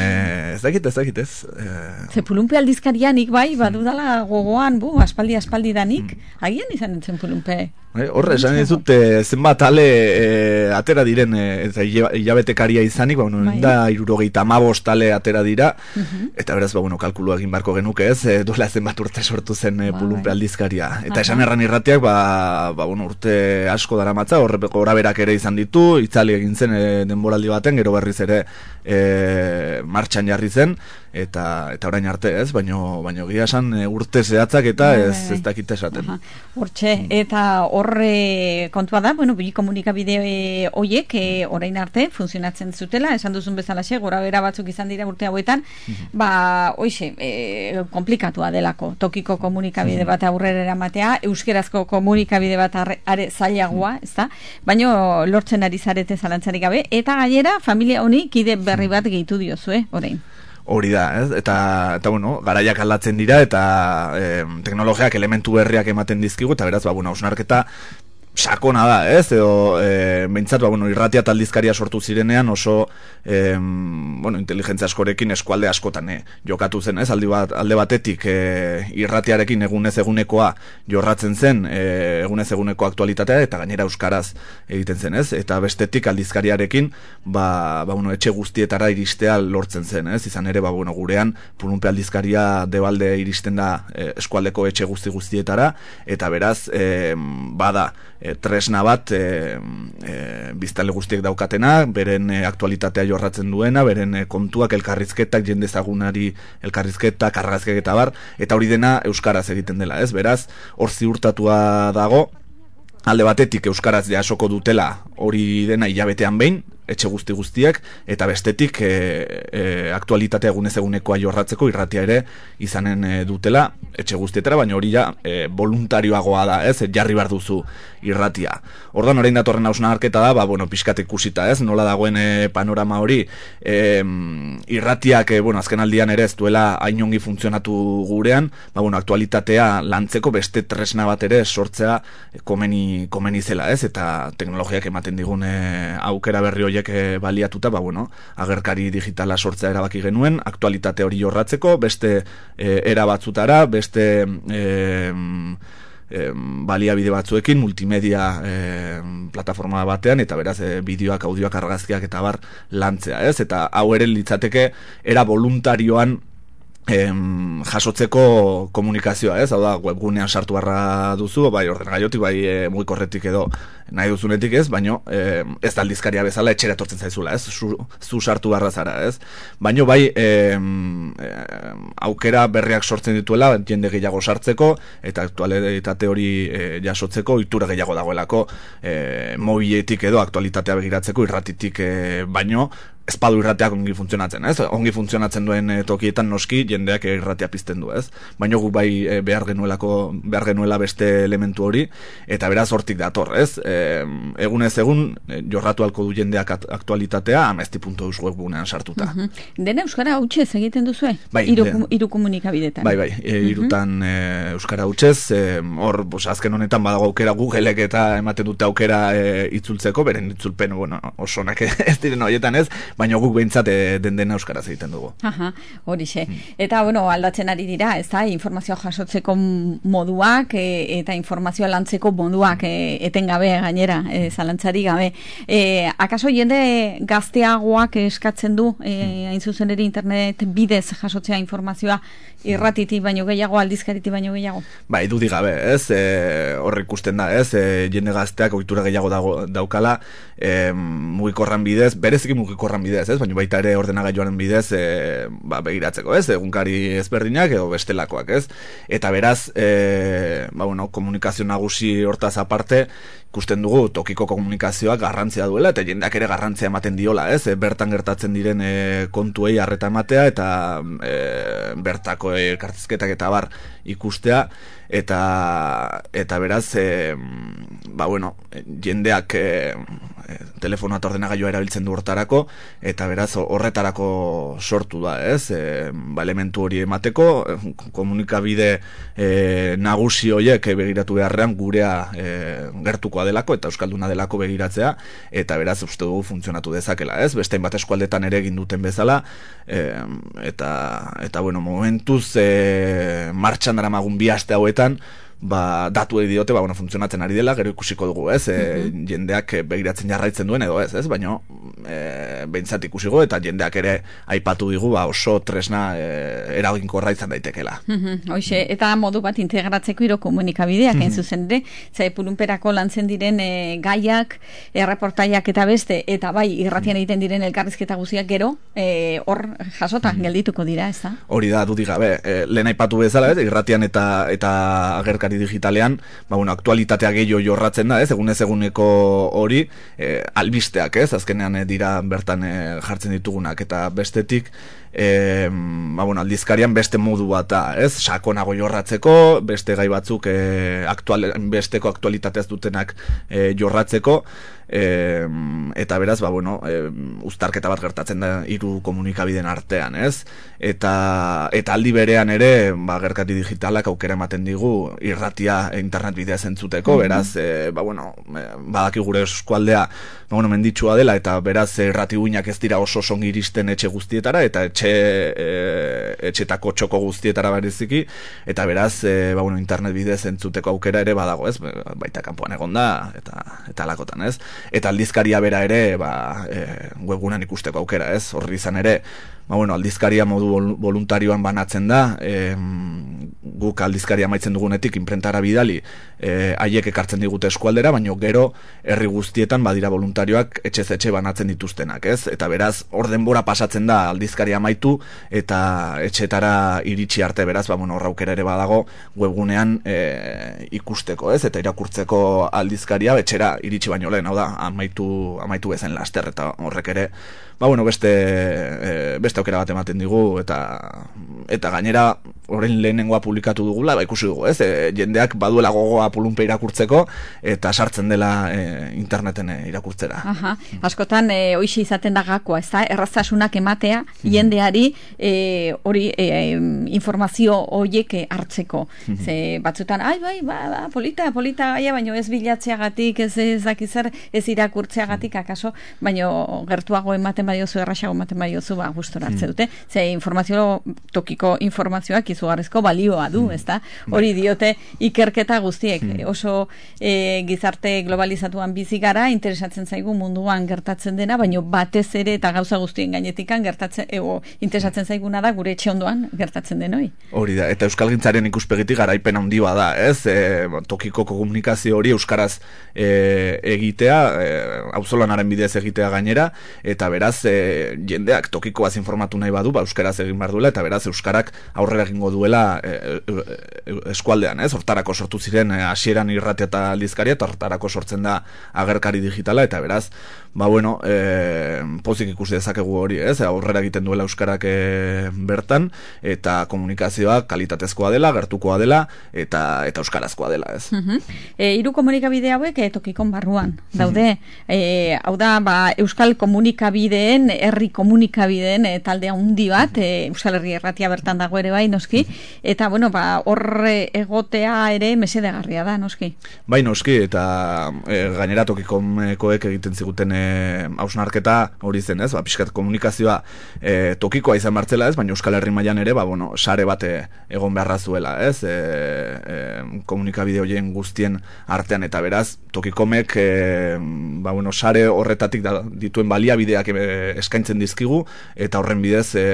Speaker 10: ez dakit, ez dakit, ez? E,
Speaker 1: Ze pulunpe aldizkaria nik bai, badudala gogoan, bu, aspaldi aspaldi danik, agian izan zen pulunpe.
Speaker 10: Eh, Horre, esan dizut, eh, zenbat ale eh, atera diren, eh, eta hila- hilabetekaria izanik, ba, bueno,
Speaker 1: Bai.
Speaker 10: da irurogeita amabost ale atera dira,
Speaker 1: Mhm.
Speaker 10: eta beraz, ba, bueno, kalkulu egin barko genuke ez, eh, duela zenbat urte sortu zen eh, pulunpe aldizkaria. Eta esan erran irratiak, ba, ba, bueno, urte asko dara matza, horre gora berak ere izan ditu, itzali egin zen eh, denboraldi baten, gero berriz ere eh, martxan jarri zen, eta eta orain arte ez, baino, baino gira esan eh, urte zehatzak eta
Speaker 1: Bai,
Speaker 10: ez,
Speaker 1: bai, bai.
Speaker 10: ez dakite esaten.
Speaker 1: Hortxe, eta horre kontua da, bueno, bi komunikabide e, hoiek e, orain arte funtzionatzen zutela, esan duzun bezalaxe, gora bera batzuk izan dira urte hauetan, ba, hoixe, e, komplikatua delako, tokiko komunikabide bat aurrera eramatea, euskerazko komunikabide bat arre, are zailagoa, ezta? Baino lortzen ari zarete zalantzarik gabe, eta gainera familia honi kide berri bat gehitu diozue, orain.
Speaker 10: Hori da, ez? Eta, eta bueno, garaiak aldatzen dira eta e, teknologiak elementu berriak ematen dizkigu eta beraz, ba, bueno, hausnarketa sakona da, ez? Edo, e, behintzat, ba, bueno, irratia taldizkaria sortu zirenean oso, e, bueno, inteligentzia askorekin eskualde askotan e, jokatu zen, ez? Aldi bat, alde batetik e, irratiarekin egunez egunekoa jorratzen zen, e, egunez eguneko aktualitatea eta gainera euskaraz egiten zen, ez? Eta bestetik aldizkariarekin, ba, ba bueno, etxe guztietara iristea lortzen zen, ez? Izan ere, ba, bueno, gurean, pulunpe aldizkaria debalde iristen da e, eskualdeko etxe guzti guztietara, eta beraz, e, bada, e, tresna bat e, e, biztale guztiek daukatena, beren e, aktualitatea jorratzen duena, beren e, kontuak, elkarrizketak, jende ezagunari elkarrizketak, argazketak eta bar, eta hori dena euskaraz egiten dela, ez? Beraz, hor ziurtatua dago, alde batetik euskaraz jasoko dutela hori dena hilabetean behin, etxe guzti guztiak, eta bestetik e, e, aktualitatea egunez egunekoa jorratzeko irratia ere izanen e, dutela etxe guztietara, baina hori ja e, voluntarioagoa da, ez, jarri behar duzu irratia. Ordan orain datorren hausnarketa da, ba, bueno, pixkat ikusita, ez, nola dagoen e, panorama hori, e, irratiak, e, bueno, azken aldian ere ez duela hainongi funtzionatu gurean, ba, bueno, aktualitatea lantzeko beste tresna bat ere sortzea komeni, komeni zela, ez, eta teknologiak ematen digun aukera berri horiek e, baliatuta, ba, bueno, agerkari digitala sortzea erabaki genuen, aktualitate hori jorratzeko, beste e, era batzutara, beste e, e, baliabide batzuekin, multimedia e, plataforma batean, eta beraz, e, bideoak, audioak, argazkiak eta bar lantzea, ez? Eta hau ere litzateke, era voluntarioan em, jasotzeko komunikazioa, ez? Hau da, webgunean sartu barra duzu, bai ordenagailotik, bai e, mugikorretik edo nahi duzunetik ez, baino e, ez da aldizkaria bezala etxera etortzen zaizula, ez? Zu, zu sartu barra zara, ez? Baino bai e, e, aukera berriak sortzen dituela jende gehiago sartzeko eta aktualitate hori e, jasotzeko itura gehiago dagoelako e, mobiletik edo aktualitatea begiratzeko irratitik e, baino espadu irrateak ongi funtzionatzen, ez? Ongi funtzionatzen duen e, tokietan noski jendeak irratea pizten du, ez? Baino gu bai e, behar genuelako behar genuela beste elementu hori eta beraz hortik dator, ez? E, egunez egun jorratu halko du jendeak at- aktualitatea amesti.eus webgunean sartuta.
Speaker 1: Mhm. Dena euskara hutsez egiten duzue?
Speaker 10: Bai,
Speaker 1: Hiru
Speaker 10: de-
Speaker 1: hiru komunikabidetan.
Speaker 10: Bai, bai, e, irutan e, euskara hutsez, hor, bos, azken honetan badago aukera Googleek eta ematen dute aukera e, itzultzeko, beren itzulpen, bueno, oso onak ez diren horietan ez, baina guk behintzat e, den dena euskaraz egiten dugu.
Speaker 1: Aha, horixe. Eta, bueno, aldatzen ari dira, ez da, informazioa jasotzeko moduak e, eta informazioa lantzeko moduak e, etengabe gainera, e, zalantzari gabe. E, akaso jende gazteagoak eskatzen du, e, hain zuzen ere internet bidez jasotzea informazioa irratiti baino gehiago, aldizkariti baino gehiago?
Speaker 10: Bai, dudi gabe, ez, e, horre ikusten da, ez, e, jende gazteak oitura gehiago dago, daukala, e, mugikorran bidez, bereziki mugikorran bidez, ez, baina baita ere ordenagailuaren bidez, e, ba, begiratzeko, ez, egunkari ezberdinak edo bestelakoak, ez, eta beraz, e, ba, bueno, komunikazio nagusi hortaz aparte, ikusten dugu tokiko komunikazioa garrantzia duela eta jendeak ere garrantzia ematen diola, ez? E, bertan gertatzen diren e, kontuei harreta ematea eta e, bertako elkartizketak eta bar ikustea eta eta beraz e, ba bueno, jendeak e, telefono eta ordenagailua erabiltzen du hortarako eta beraz horretarako sortu da, ez? E, ba, elementu hori emateko komunikabide e, nagusi horiek begiratu beharrean gurea e, gertuko delako eta euskalduna delako begiratzea eta beraz uste dugu funtzionatu dezakela, ez? Beste bat eskualdetan ere egin duten bezala eta eta bueno, momentuz e, martxan dara magun bi aste hauetan ba, datu diote, ba, bueno, funtzionatzen ari dela, gero ikusiko dugu, ez, e, jendeak begiratzen jarraitzen duen edo ez, ez, baina e, behintzat ikusiko eta jendeak ere aipatu digu, ba, oso tresna e, eraginkorra izan daitekela.
Speaker 1: Hoxe, eta modu bat integratzeko iro komunikabideak, mm -hmm. zuzen ere, zai purunperako lantzen diren e, gaiak, erreportaiak eta beste, eta bai, irratian egiten diren elkarrizketa guziak gero, e, hor jasotan geldituko dira, ez da?
Speaker 10: Hori da, dudik gabe, e, lehen aipatu bezala, ez, irratian eta, eta agerka digitalean, ba, bueno, aktualitatea gehiago jorratzen da, ez, egunez eguneko hori, e, albisteak, ez, azkenean e, dira bertan e, jartzen ditugunak, eta bestetik, e, ba, bueno, aldizkarian beste modu bat da, ez, sakonago jorratzeko, beste gai batzuk e, aktual, besteko aktualitateaz dutenak e, jorratzeko, e, eta beraz, ba, bueno, e, uztarketa bat gertatzen da hiru komunikabideen artean, ez? Eta, eta aldi berean ere, ba, gerkati digitalak aukera ematen digu irratia internet bidea zentzuteko, beraz, e, ba, bueno, badaki gure eskualdea, ba, bueno, menditsua dela, eta beraz, irrati guinak ez dira oso songi iristen etxe guztietara, eta etxe, e, etxetako txoko guztietara bereziki, eta beraz, e, ba, bueno, internet bidea zentzuteko aukera ere badago, ez? Baita kanpoan egon da, eta, eta alakotan, ez? eta aldizkaria bera ere ba, e, webgunan ikusteko aukera, ez? Horri izan ere, ba, bueno, aldizkaria modu voluntarioan banatzen da, e, guk aldizkaria maitzen dugunetik imprentara bidali, e, haiek ekartzen digute eskualdera, baino gero herri guztietan badira voluntarioak etxe etxe banatzen dituztenak, ez? Eta beraz, hor denbora pasatzen da aldizkaria maitu eta etxetara iritsi arte beraz, ba, bueno, horraukera ere badago webgunean e, ikusteko, ez? Eta irakurtzeko aldizkaria etxera iritsi baino lehen, hau da, amaitu, amaitu bezen laster, eta horrek ere, ba, bueno, beste, e, beste aukera bat ematen digu, eta eta gainera, orain lehenengoa publikatu dugula, ba, ikusi dugu, ez? E, jendeak baduela gogoa pulunpe irakurtzeko, eta sartzen dela e, interneten irakurtzera.
Speaker 1: Aha, askotan, e, oixi izaten da gakoa, ez da? Erraztasunak ematea, mhm. jendeari, e, hori, e, informazio horiek hartzeko. Mhm. Ze, batzutan, ai, bai, ba, ba, polita, polita, aia, baino ez bilatzeagatik, ez ezakizar, ez irakurtzeagatik, akaso, baino gertuago ematen badiozu errasago ematen badiozu ba gustora hartze hmm. dute. Ze informazio tokiko informazioak izugarrizko balioa du, mm. ezta? Hori diote ikerketa guztiek hmm. oso e, gizarte globalizatuan bizi gara, interesatzen zaigu munduan gertatzen dena, baino batez ere eta gauza guztien gainetikan gertatzen ego interesatzen zaiguna da gure etxe ondoan gertatzen den hori.
Speaker 10: Da, eta euskalgintzaren ikuspegitik garaipen handia da, ez? E, tokiko komunikazio hori euskaraz e, egitea, e, auzolanaren bidez egitea gainera eta beraz e, jendeak tokikoaz informatu nahi badu, ba, euskaraz egin behar duela, eta beraz euskarak aurrera egingo duela e, eskualdean, ez? Hortarako sortu ziren hasieran irratia eta aldizkaria, eta hortarako sortzen da agerkari digitala, eta beraz, ba bueno, e, pozik ikusi dezakegu hori, ez? Aurrera egiten duela euskarak e, bertan, eta komunikazioa kalitatezkoa dela, gertukoa dela, eta eta euskarazkoa dela, ez?
Speaker 1: Uh e, iru komunikabide hauek e, tokikon barruan, daude, e, hau da, ba, euskal komunikabide komunikabideen, herri komunikabideen e, talde handi bat, e, Euskal Herri erratia bertan dago ere bai, noski, eta bueno, ba, horre egotea ere mesedegarria da, noski.
Speaker 10: Bai, noski, eta e, gainera tokikomekoek egiten ziguten e, hori zen, ez? Ba, pixkat komunikazioa e, tokikoa izan martzela, ez? Baina Euskal Herri mailan ere, ba, bueno, sare bate egon beharra zuela, ez? E, e, komunikabide horien guztien artean, eta beraz, tokikomek, e, ba, bueno, sare horretatik da, dituen baliabideak e, eskaintzen dizkigu, eta horren bidez e,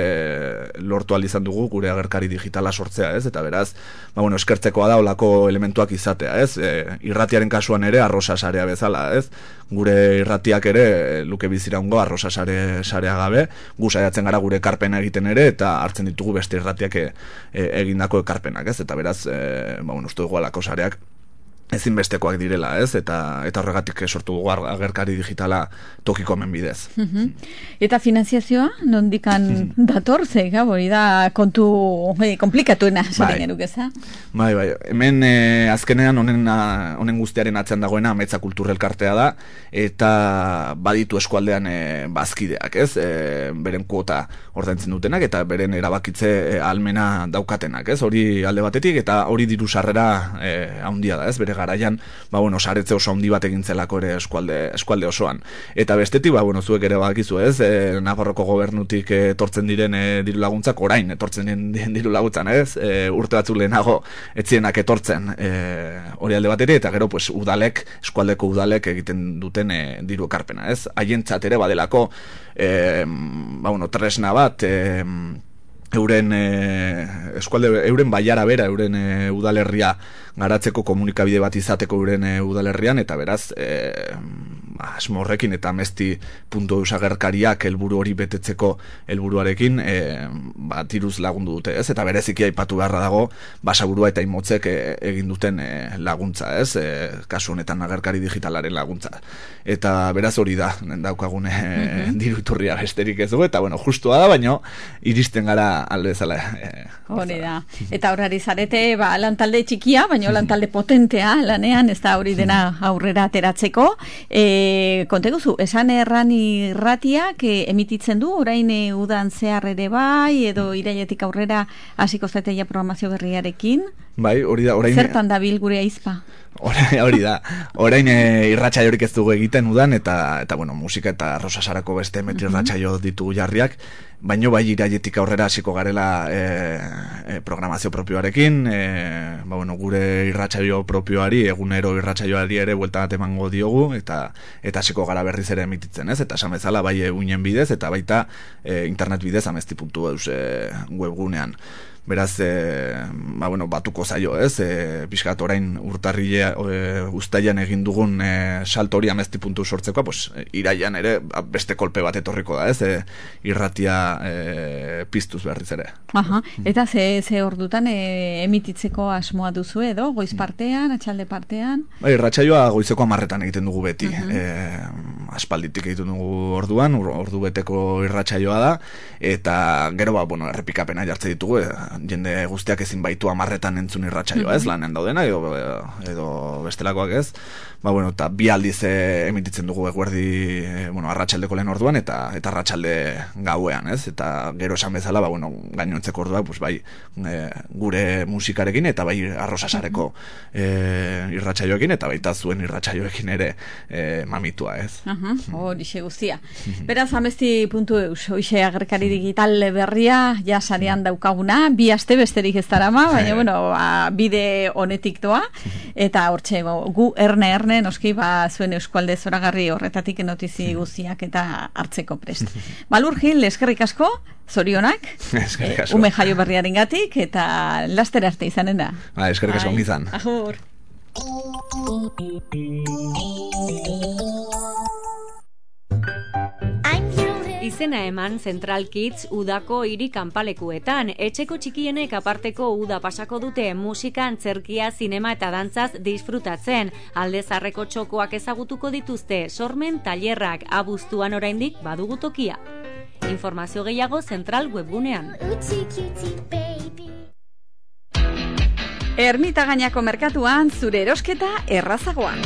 Speaker 10: lortu izan dugu gure agerkari digitala sortzea, ez? Eta beraz, ba, bueno, eskertzekoa da olako elementuak izatea, ez? E, irratiaren kasuan ere arrosa sarea bezala, ez? Gure irratiak ere luke biziraungo arrosa sare, sarea gabe, gu saiatzen gara gure ekarpena egiten ere, eta hartzen ditugu beste irratiak e, e, egindako ekarpenak, ez? Eta beraz, e, ba, bueno, uste dugu alako sareak ezinbestekoak direla, ez? Eta eta horregatik sortu dugu agerkari digitala tokiko hemen bidez.
Speaker 1: Eta finanziazioa nondikan dator ze, hori da kontu eh, komplikatuena bai. eza?
Speaker 10: Bai, bai. Hemen eh, azkenean honen honen guztiaren atzean dagoena Ametza Kulturrelkartea da eta baditu eskualdean eh, bazkideak, ez? E, beren kuota ordaintzen dutenak eta beren erabakitze e, almena daukatenak, ez? Hori alde batetik eta hori diru sarrera eh handia da, ez? Bere garaian, ba, bueno, saretze oso handi bat egintzelako ere eskualde, eskualde osoan. Eta bestetik, ba, bueno, zuek ere bakizu ez, e, Nafarroko gobernutik etortzen diren e, diru laguntzak, orain etortzen diren diru laguntzan, ez, e, urte batzu lehenago etzienak etortzen e, hori alde bat ere, eta gero, pues, udalek, eskualdeko udalek egiten duten e, diru ekarpena, ez. Haien ere badelako, e, ba, bueno, tresna bat, e, euren e, eskualde euren baiara bera euren e, udalerria garatzeko komunikabide bat izateko euren e, udalerrian eta beraz e, asmorrekin eta mesti puntu eusagerkariak helburu hori betetzeko helburuarekin e, ba, tiruz lagundu dute ez? Eta bereziki aipatu beharra dago basaburua eta imotzek e, egin duten e, laguntza ez? E, kasu honetan agerkari digitalaren laguntza. Eta beraz hori da daukagune mm -hmm. diruturria besterik ez dugu eta bueno justua da baino iristen gara alde zala
Speaker 1: e, hori da. eta horari zarete ba, lantalde txikia baino lantalde potentea lanean ez da hori dena aurrera ateratzeko. E, konteguzu, esan erran irratiak e, emititzen du, orain e, udan zehar ere bai, edo mm. irailetik aurrera hasiko zeteia programazio berriarekin?
Speaker 10: Bai, hori da, orain...
Speaker 1: Zertan da bil gure aizpa?
Speaker 10: Hori da, orain e, irratxa jorik ez dugu egiten udan, eta, eta bueno, musika eta rosasarako beste metri irratxa jo ditugu jarriak, baino bai iraietik aurrera hasiko garela e, e, programazio propioarekin, e, ba, bueno, gure irratsaio propioari, egunero irratsaioari ere buelta bat emango diogu, eta eta hasiko gara berriz ere emititzen, ez? Eta bezala bai egunen bidez, eta baita e, internet bidez amesti.eus e, webgunean beraz e, ba, bueno, batuko zaio, ez? E, Piskat orain urtarrile e, ustaian egin dugun e, salto hori amezti puntu sortzeko, pues, iraian ere ba, beste kolpe bat etorriko da, ez? E, irratia e, piztuz berriz ere.
Speaker 1: Aha. Eta ze, ze ordutan e, emititzeko asmoa duzu edo, goiz mm. partean, atxalde partean?
Speaker 10: Bai, irratxaioa goizeko amarretan egiten dugu beti. Uh aspalditik egiten dugu orduan, ordu beteko irratxaioa da, eta gero, ba, bueno, errepikapena jartze ditugu, jende guztiak ezin baitu amarretan entzun irratsaioa, ez, mhm. lanen daudena, edo, edo bestelakoak ez, ba, bueno, eta bi aldiz eh, emititzen dugu eguerdi, eh, bueno, arratsaldeko lehen orduan, eta eta arratsalde gauean, ez, eta gero esan bezala, ba, bueno, gainontzeko orduak, pues, bai, e, gure musikarekin, eta bai arrosasareko e, irratsaioekin, eta baita zuen irratsaioekin ere e, mamitua, ez.
Speaker 1: Hori uh guztia. Beraz, amesti puntu eus, hoxe agerkari digital berria, ja sarean daukaguna, bi aste besterik ez darama, baina, bai. bueno, ba, bide honetik doa, eta hortxe, gu erne erne, noski, ba, zuen euskualde zoragarri horretatik notizi guziak eta hartzeko prest. Balur Gil, eskerrik asko, zorionak,
Speaker 10: eskerrik
Speaker 1: asko. ume jaio berriaren gatik, eta laster arte izanen da.
Speaker 10: Ba, eskerrik asko izan.
Speaker 1: Ahur.
Speaker 7: Izena eman Central Kids udako hiri kanpalekuetan, etxeko txikienek aparteko uda pasako dute musika, antzerkia, zinema eta dantzaz disfrutatzen. Alde zarreko txokoak ezagutuko dituzte, sormen tailerrak abuztuan oraindik badugu tokia. Informazio gehiago Central webgunean.
Speaker 1: Ermita gainako merkatuan zure erosketa errazagoan.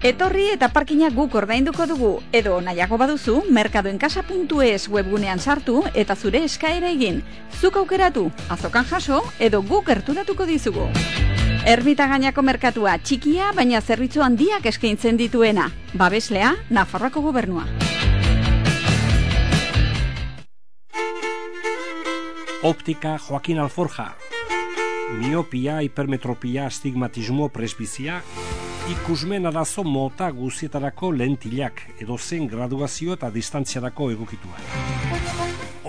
Speaker 1: Etorri eta parkina guk ordainduko dugu, edo nahiago baduzu, merkadoenkasa.es webgunean sartu eta zure eskaera egin. Zuk aukeratu, azokan jaso, edo guk gerturatuko dizugu. Erbita gainako merkatua txikia, baina zerbitzu handiak eskaintzen dituena. Babeslea, Nafarroako gobernua.
Speaker 11: Optika Joaquin Alforja. Miopia, hipermetropia, astigmatismo, presbizia, ikusmen arazo mota guzietarako lentilak, edo zen graduazio eta distantziarako egokitua.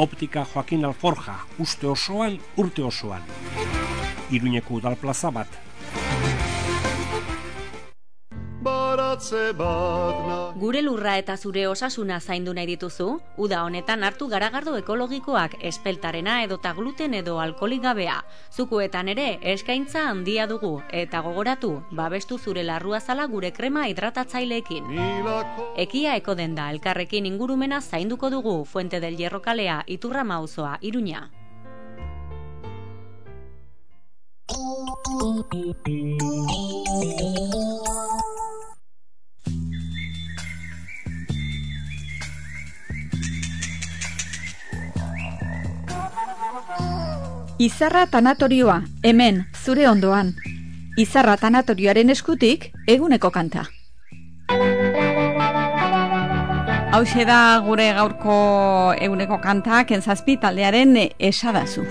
Speaker 11: Optika Joaquin Alforja, uste osoan, urte osoan. Iruñeko udal plaza bat,
Speaker 12: baratze bat na.
Speaker 7: Gure lurra eta zure osasuna zaindu nahi dituzu, uda honetan hartu garagardo ekologikoak espeltarena edota gluten edo alkoholik gabea. Zukuetan ere eskaintza handia dugu eta gogoratu, babestu zure larrua zala gure krema hidratatzaileekin. Ekia eko denda elkarrekin ingurumena zainduko dugu Fuente del Hierro kalea Iturra Mauzoa Iruña.
Speaker 1: Izarra tanatorioa, hemen, zure ondoan. Izarra tanatorioaren eskutik, eguneko kanta. Hau da gure gaurko eguneko kantak entzazpi taldearen esadazu.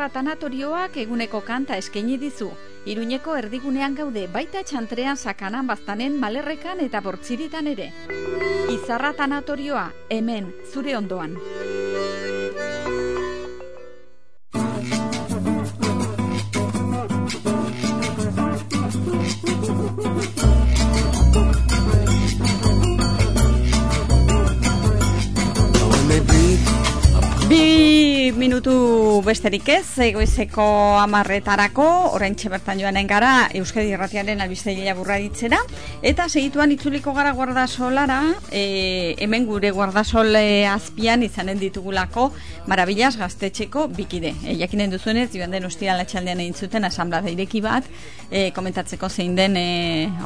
Speaker 1: Izarra tanatorioak eguneko kanta eskaini dizu. Iruñeko erdigunean gaude baita txantrean sakanan baztanen malerrekan eta bortziritan ere. Izarra tanatorioa, hemen, zure ondoan. Besterik ez, egoizeko amarretarako, orain bertan joanen gara Euskadi Irratiaren albiztegia burra ditzera, eta segituan itzuliko gara guardasolara, e, hemen gure guardasol e, azpian izanen ditugulako marabillas gaztetxeko bikide. E, jakinen duzuenez, joan den ustiran latxaldean egin zuten asamblea ireki bat, e, komentatzeko zein den e,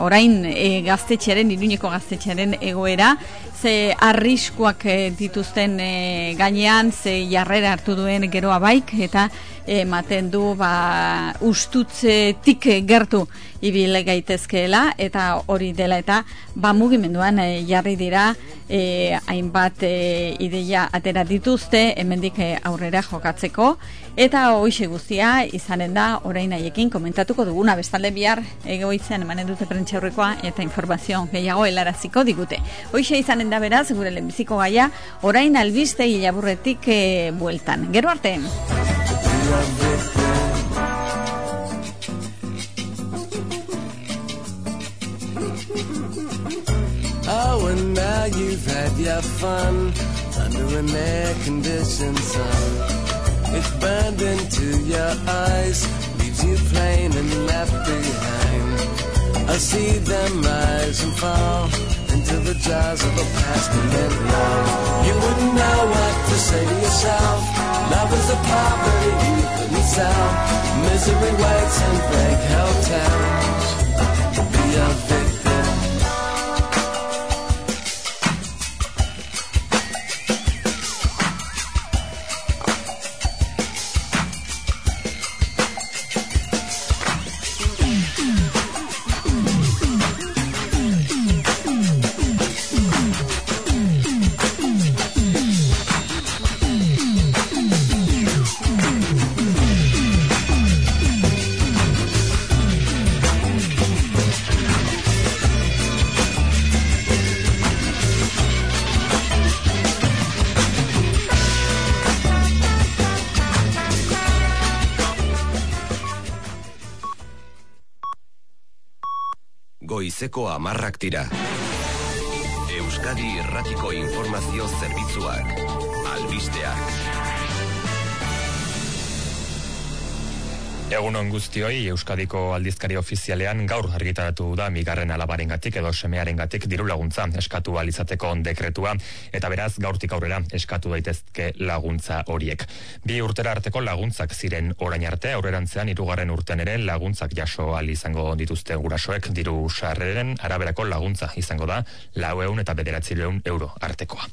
Speaker 1: orain e, gaztetxearen, iruñeko gaztetxearen egoera, ze arriskuak e, dituzten e, gainean, ze jarrera hartu duen geroa baik, eta ematen du ba, ustutzetik gertu ibile gaitezkeela eta hori dela eta ba mugimenduan jarri dira e, hainbat e, ideia atera dituzte hemendik e, aurrera jokatzeko eta hoize guztia izanen da orain haiekin komentatuko duguna bestalde bihar egoitzen emanen dute prentxaurrekoa eta informazio gehiago helaraziko digute. Hoize izanen da beraz gure lehenbiziko gaia orain albiste hilaburretik e, bueltan. Gero arte!
Speaker 13: Oh, and now you've had your fun under an air-conditioned sun. It's burned into your eyes, leaves you plain and left behind. I see them rise and fall into the jaws of a passionate love. You wouldn't know what to say to yourself. Love is a poverty you couldn't sell. Misery waits in big hotels. Be a victim.
Speaker 14: Goizeko amarrak tira. Euskadi Irratiko Informazio Zerbitzuak. Albisteak.
Speaker 15: Egunon guztioi Euskadiko aldizkari ofizialean gaur argitaratu da migarren alabarengatik edo semearengatik diru laguntza eskatu alizateko dekretua eta beraz gaurtik aurrera eskatu daitezke laguntza horiek. Bi urtera arteko laguntzak ziren orain arte aurrerantzean hirugarren urtean ere laguntzak jaso al izango dituzte gurasoek diru sarreren araberako laguntza izango da laueun eta bederatzileun euro artekoa.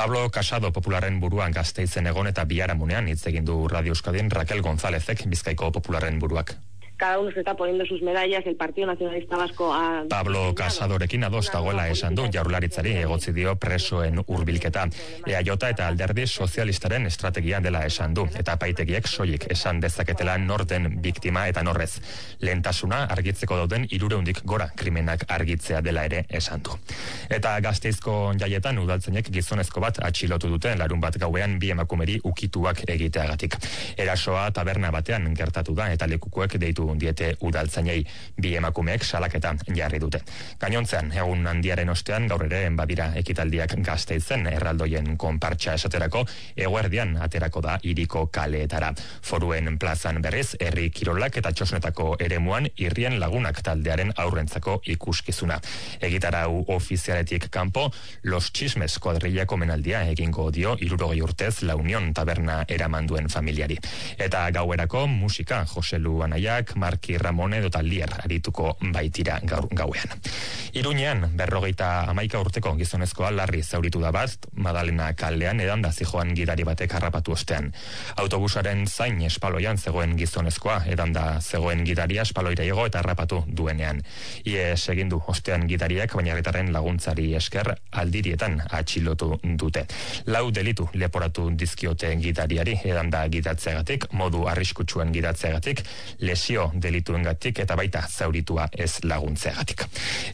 Speaker 15: Pablo Casado popularren buruan gazteizen egon eta biharamunean hitz egin du Radio Euskadin Raquel Gonzálezek Bizkaiko popularren buruak.
Speaker 16: Cada uno se está poniendo sus medallas, el Partido Nacionalista Vasco ha...
Speaker 15: Pablo Casadorekin ados dagoela esan du jaurlaritzari egotzi dio presoen hurbilketa. EAJ eta alderdi sozialistaren estrategia dela esan du, eta paitegiek soilik esan dezaketela norden biktima eta norrez. Lehentasuna argitzeko dauden irureundik gora krimenak argitzea dela ere esan du. Eta gazteizko jaietan udaltzainek gizonezko bat atxilotu dute larun bat gauean bi emakumeri ukituak egiteagatik. Erasoa taberna batean gertatu da eta lekukoek deitu diete udaltzainei bi emakumeek salaketa jarri dute. Gainontzean, egun handiaren ostean gaur ere badira ekitaldiak gazteitzen erraldoien konpartxa esaterako eguerdian aterako da iriko kaleetara. Foruen plazan berriz, herri kirolak eta txosnetako eremuan irrien lagunak taldearen aurrentzako ikuskizuna. Egitarau ofizialetik kanpo, Los Chismes kuadrillako menaldia egingo dio irurogei urtez La Unión taberna eramanduen familiari. Eta gauerako musika Joselu Anaiak, Marki Ramone edo Lier arituko baitira gaur gauean. Iruñean, berrogeita amaika urteko gizonezkoa larri zauritu da bat, Madalena kaldean edan da zijoan gidari batek harrapatu ostean. Autobusaren zain espaloian zegoen gizonezkoa, edan da zegoen gidaria espaloira igo eta harrapatu duenean. Ie segindu ostean gidariak, baina laguntzari esker aldirietan atxilotu dute. Lau delitu leporatu dizkiote gidariari, edan da gidatzeagatik, modu arriskutsuen gidatzeagatik, lesio delituengatik eta baita zauritua ez laguntzeagatik.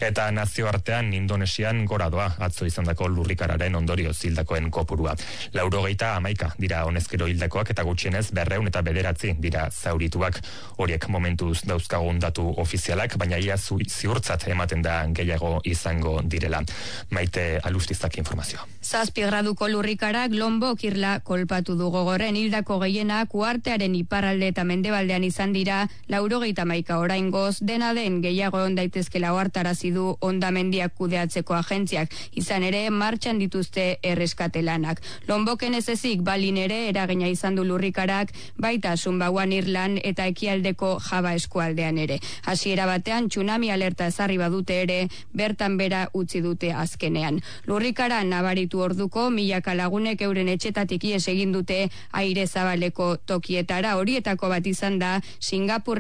Speaker 15: Eta nazioartean Indonesian gora doa atzo izandako lurrikararen ondorio zildakoen kopurua. Lauro geita amaika dira honezkero hildakoak eta gutxienez berreun eta bederatzi dira zaurituak horiek momentuz dauzkagun datu ofizialak, baina ia zu, ziurtzat ematen da gehiago izango direla. Maite alustizak informazioa.
Speaker 17: Zazpi graduko lurrikarak lombok irla kolpatu du gogoren hildako gehienak uartearen iparralde eta mendebaldean izan dira laurogeita maika oraingoz dena den gehiago on daitezkela ohartarazi du ondamendiak kudeatzeko agentziak izan ere martxan dituzte erreskate lanak. Lomboken ez ezik balin ere eragina izan du lurrikarak baita sunbauan irlan eta ekialdeko jaba eskualdean ere. Hasiera batean tsunami alerta ezarri badute ere bertan bera utzi dute azkenean. Lurrikara nabaritu orduko milaka lagunek euren etxetatik ies egin dute aire zabaleko tokietara horietako bat izan da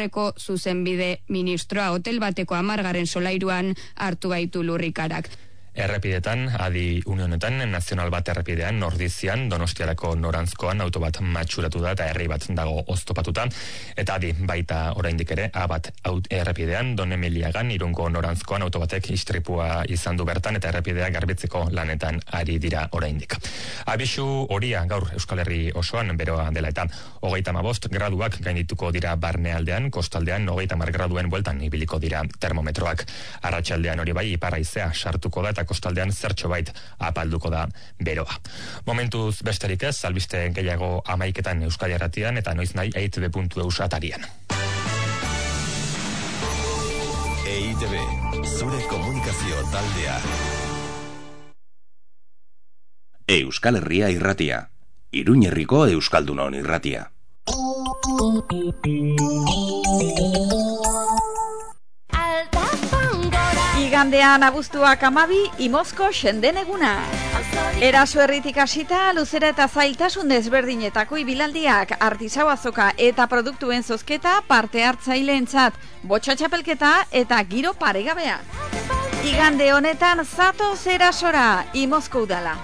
Speaker 17: Singapurreko zuzenbide ministroa hotel bateko amargaren solairuan hartu baitu lurrikarak.
Speaker 15: Errepidetan, adi unionetan, nazional bat errepidean, nordizian, donostiarako norantzkoan, autobat matxuratu da, eta herri bat dago oztopatuta, eta adi baita oraindik ere, abat aut errepidean, don emiliagan, irunko norantzkoan, autobatek istripua izan du bertan, eta errepidea garbitzeko lanetan ari dira oraindik. Abisu horia gaur Euskal Herri osoan, beroa dela eta hogeita mabost graduak gaindituko dira barnealdean, kostaldean, hogeita mar graduen bueltan ibiliko dira termometroak. Arratxaldean hori bai, iparraizea sartuko da, eta kostaldean zertxo bait apalduko da beroa. Momentuz besterik ez, albiste gehiago amaiketan Euskadi Erratian eta noiz nahi eitb.eus atarian.
Speaker 14: EITB, zure komunikazio taldea. Euskal Herria irratia. Iruñerriko Euskaldunon irratia.
Speaker 1: Igandean abuztuak amabi imozko senden eguna. Eraso herritik hasita luzera eta zailtasun desberdinetako ibilaldiak artisau azoka eta produktuen zozketa parte hartzaileentzat botxa txapelketa eta giro paregabea. Igande honetan zato zera sora imozko udala.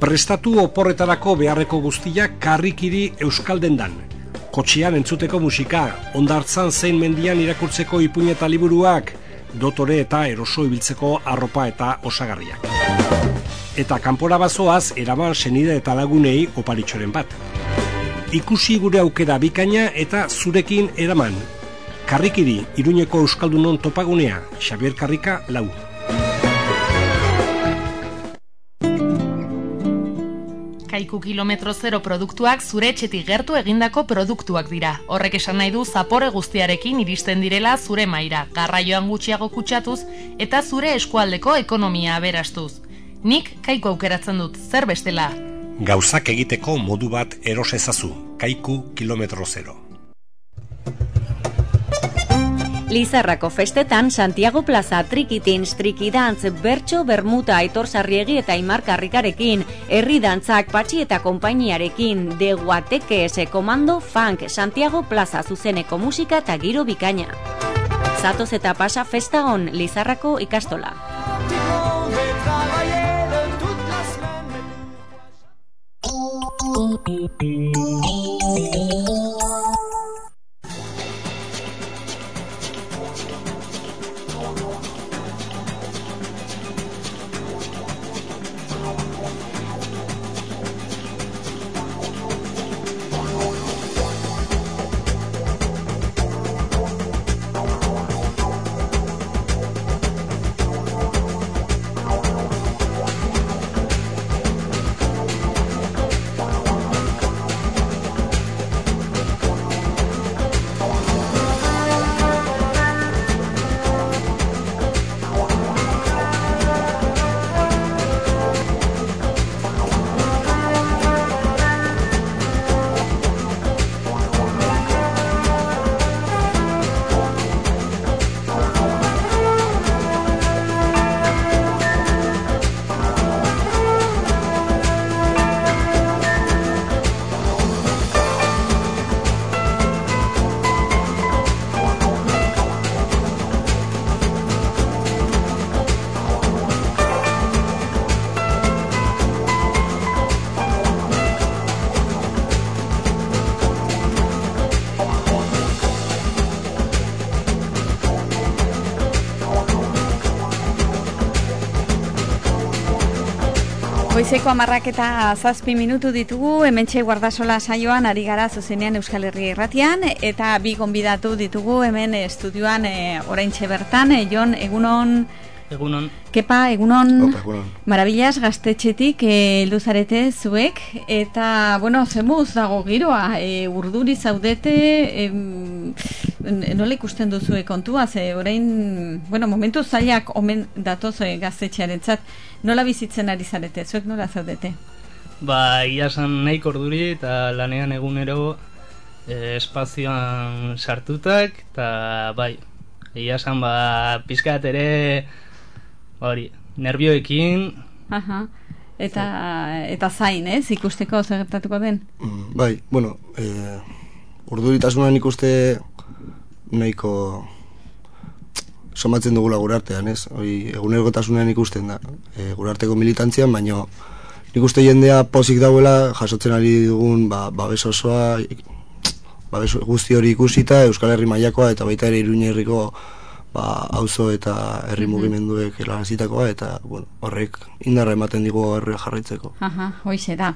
Speaker 11: Prestatu oporretarako beharreko guztiak karrikiri euskaldendan. Kotxian entzuteko musika, ondartzan zein mendian irakurtzeko ipuin eta liburuak, dotore eta eroso ibiltzeko arropa eta osagarriak. Eta kanpora bazoaz eraman senide eta lagunei oparitxoren bat. Ikusi gure aukera bikaina eta zurekin eraman. Karrikiri, iruñeko euskaldunon topagunea, Xabier Karrika, lau.
Speaker 3: Kaiku kilometro zero produktuak zure etxetik gertu egindako produktuak dira. Horrek esan nahi du zapore guztiarekin iristen direla zure maira, garraioan gutxiago kutsatuz eta zure eskualdeko ekonomia aberastuz. Nik kaiku aukeratzen dut, zer bestela?
Speaker 11: Gauzak egiteko modu bat erosezazu, kaiku kilometro zero.
Speaker 7: Lizarrako festetan Santiago Plaza trikitin, strikidantz, bertso, bermuta, aitor sarriegi eta imarkarrikarekin, herri dantzak patxi eta konpainiarekin, deguatekese komando funk, Santiago Plaza zuzeneko musika eta giro bikaina. Zatoz eta pasa festa on Lizarrako ikastola.
Speaker 1: Goizeko amarrak eta zazpi minutu ditugu, hementxe guardasola saioan ari gara zuzenean Euskal Herria irratian, eta bi gonbidatu ditugu hemen estudioan e, oraintxe bertan, e, Jon, egunon...
Speaker 18: Egunon.
Speaker 1: Kepa, egunon,
Speaker 18: Opa, egunon.
Speaker 1: marabillas gaztetxetik eh, heldu zarete zuek, eta, bueno, zemuz dago giroa, e, urduri zaudete, n- nola ikusten duzu kontua, ze orain, bueno, momentu zailak omen datoz e, gaztetxearentzat, nola bizitzen ari zarete, zuek nola zaudete?
Speaker 18: Ba, ia esan nahiko orduri eta lanean egunero e, espazioan sartutak, eta bai, ia ba, pizkat ere, ba hori, nervioekin,
Speaker 1: Aha. Eta, eta zain, ez, ikusteko zer gertatuko den?
Speaker 19: Mm, Bai, bueno, e, urduritasunan ikuste nahiko somatzen dugula gure artean, ez? Hori egunerokotasunean ikusten da, e, gure arteko militantzian, baino nik uste jendea pozik dauela jasotzen ari dugun ba, babes osoa, babes guzti hori ikusita, Euskal Herri mailakoa eta baita ere Iruña herriko ba, auzo eta herri
Speaker 1: Mhm.
Speaker 19: mugimenduek lanazitakoa eta bueno, horrek indarra ematen digu horre jarraitzeko.
Speaker 1: Aha, hoize da.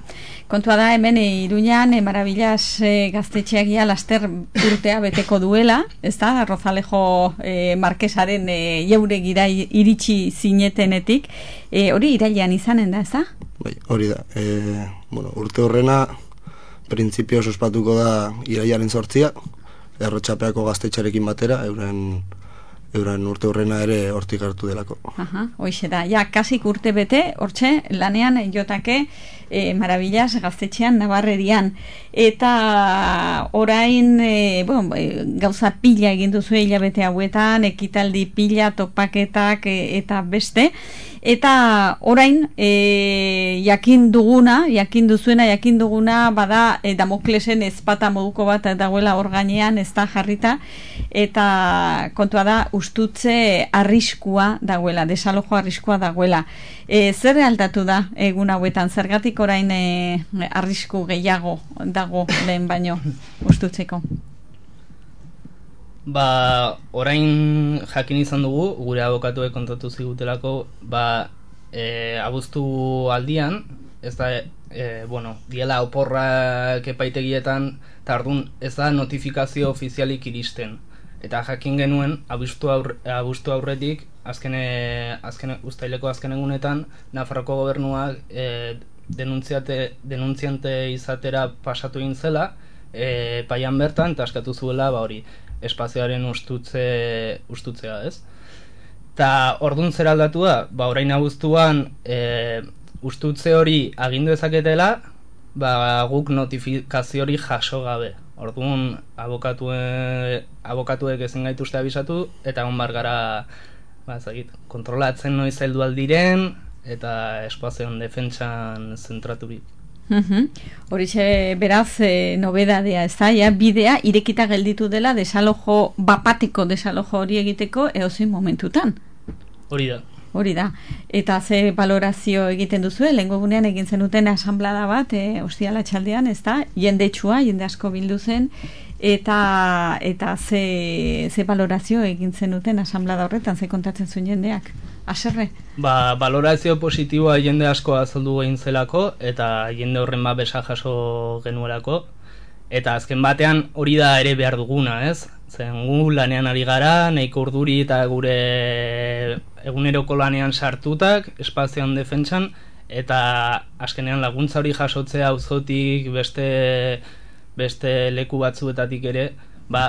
Speaker 1: Kontua da hemen Iruñan e, marabillas e, gaztetxeak ia laster urtea beteko duela, ez da? Rozalejo e, Marquesaren e, jauregira i- iritsi zinetenetik. E, hori irailean izanen da, ez da?
Speaker 19: Bai, hori da. E, bueno, urte horrena printzipioz ospatuko da iraiaren sortzia, errotxapeako gaztetxarekin batera, euren, euren urte horrena ere hortik hartu delako.
Speaker 1: Aha, hoize da. Ja, kasik urte bete, hortxe, lanean jotake e, marabillas gaztetxean nabarrerian. Eta orain, e, bueno, e, gauza pila egin duzu hilabete hauetan, ekitaldi pila, topaketak e, eta beste. Eta orain, e, jakin duguna, jakin duzuena, jakin duguna, bada e, Damoklesen ezpata moduko bat dagoela hor gainean, ez da jarrita, eta kontua da, ustutze arriskua dagoela, desalojo arriskua dagoela. E, zer aldatu da egun hauetan, zergatik orain e, arrisku gehiago dago lehen baino ustutzeko?
Speaker 18: Ba, orain jakin izan dugu, gure abokatuek kontatu zigutelako, ba, e, abuztu aldian, ez da, e, bueno, diela oporrak epaitegietan, eta orduan ez da notifikazio ofizialik iristen. Eta jakin genuen, abuztu, aurre, abuztu aurretik, azkene, azkene, ustaileko azken egunetan, Nafarroko gobernuak e, denuntziate, denuntziante izatera pasatu egin e, paian bertan, eta askatu zuela, ba hori, espazioaren ustutze, ustutzea, ez? Ta ordun zer aldatu da, ba orain abuztuan e, ustutze hori agindu dezaketela, ba guk notifikazio hori jaso gabe. Orduan abokatue, abokatuek ezin gaituzte abisatu eta on bar gara ba ez dakit, kontrolatzen noiz heldu aldiren eta espazioan defentsan zentraturik.
Speaker 1: Mhm. Horixe beraz e, nobedadea ez da, ja, bidea irekita gelditu dela desalojo, bapateko desalojo hori egiteko eozein momentutan.
Speaker 18: Hori da.
Speaker 1: Hori da. Eta ze valorazio egiten duzu, lehengo gunean egin zenuten asamblada bat, e, ostiala txaldean, ez da, jende txua, jende asko bildu zen, eta eta ze, ze valorazio egin zenuten asamblada horretan, ze kontatzen zuen jendeak. Aserre?
Speaker 18: Ba, valorazio positiboa jende asko azaldu egin zelako eta jende horren babesa jaso genuelako eta azken batean hori da ere behar duguna, ez? Zen gu lanean ari gara, nahiko urduri eta gure eguneroko lanean sartutak, espazioan defentsan, eta azkenean laguntza hori jasotzea auzotik beste beste leku batzuetatik ere, ba,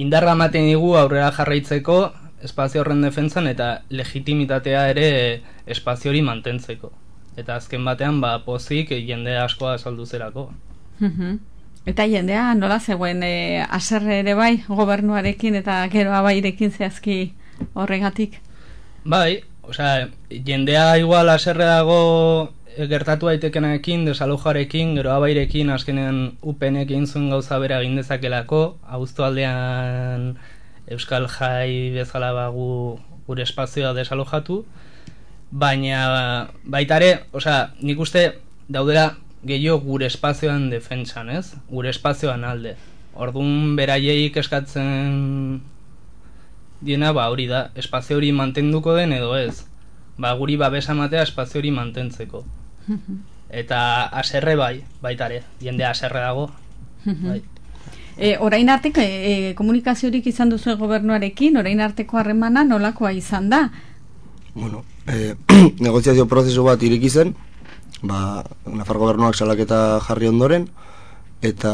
Speaker 18: indarra ematen digu aurrera jarraitzeko espazio horren defentsan eta legitimitatea ere espazio hori mantentzeko. Eta azken batean, ba, pozik jende askoa azaldu zerako.
Speaker 1: Eta jendea nola zegoen e, aserre ere bai gobernuarekin eta gero abairekin zehazki horregatik.
Speaker 18: Bai, osea, jendea igual aserre dago eh, gertatu daitekenarekin, desalojarekin, gero abairekin, azkenean upenek egin zuen gauza bera egin dezakelako, abuztu aldean Euskal Jai bezala bagu gure espazioa desalojatu, baina baita ere, osea, nik uste daudela gehiago gure espazioan defentsan, ez? Gure espazioan alde. Orduan beraiei eskatzen diena ba hori da, espazio hori mantenduko den edo ez. Ba guri babesa ematea espazio hori mantentzeko. Eta aserre bai, baita ere, jende aserre dago. Bai.
Speaker 1: E, orain arteko e, komunikaziorik izan duzu gobernuarekin, orain arteko harremana nolakoa izan da?
Speaker 19: Bueno, e, negoziazio prozesu bat ireki zen, ba, Nafar gobernuak salaketa jarri ondoren, eta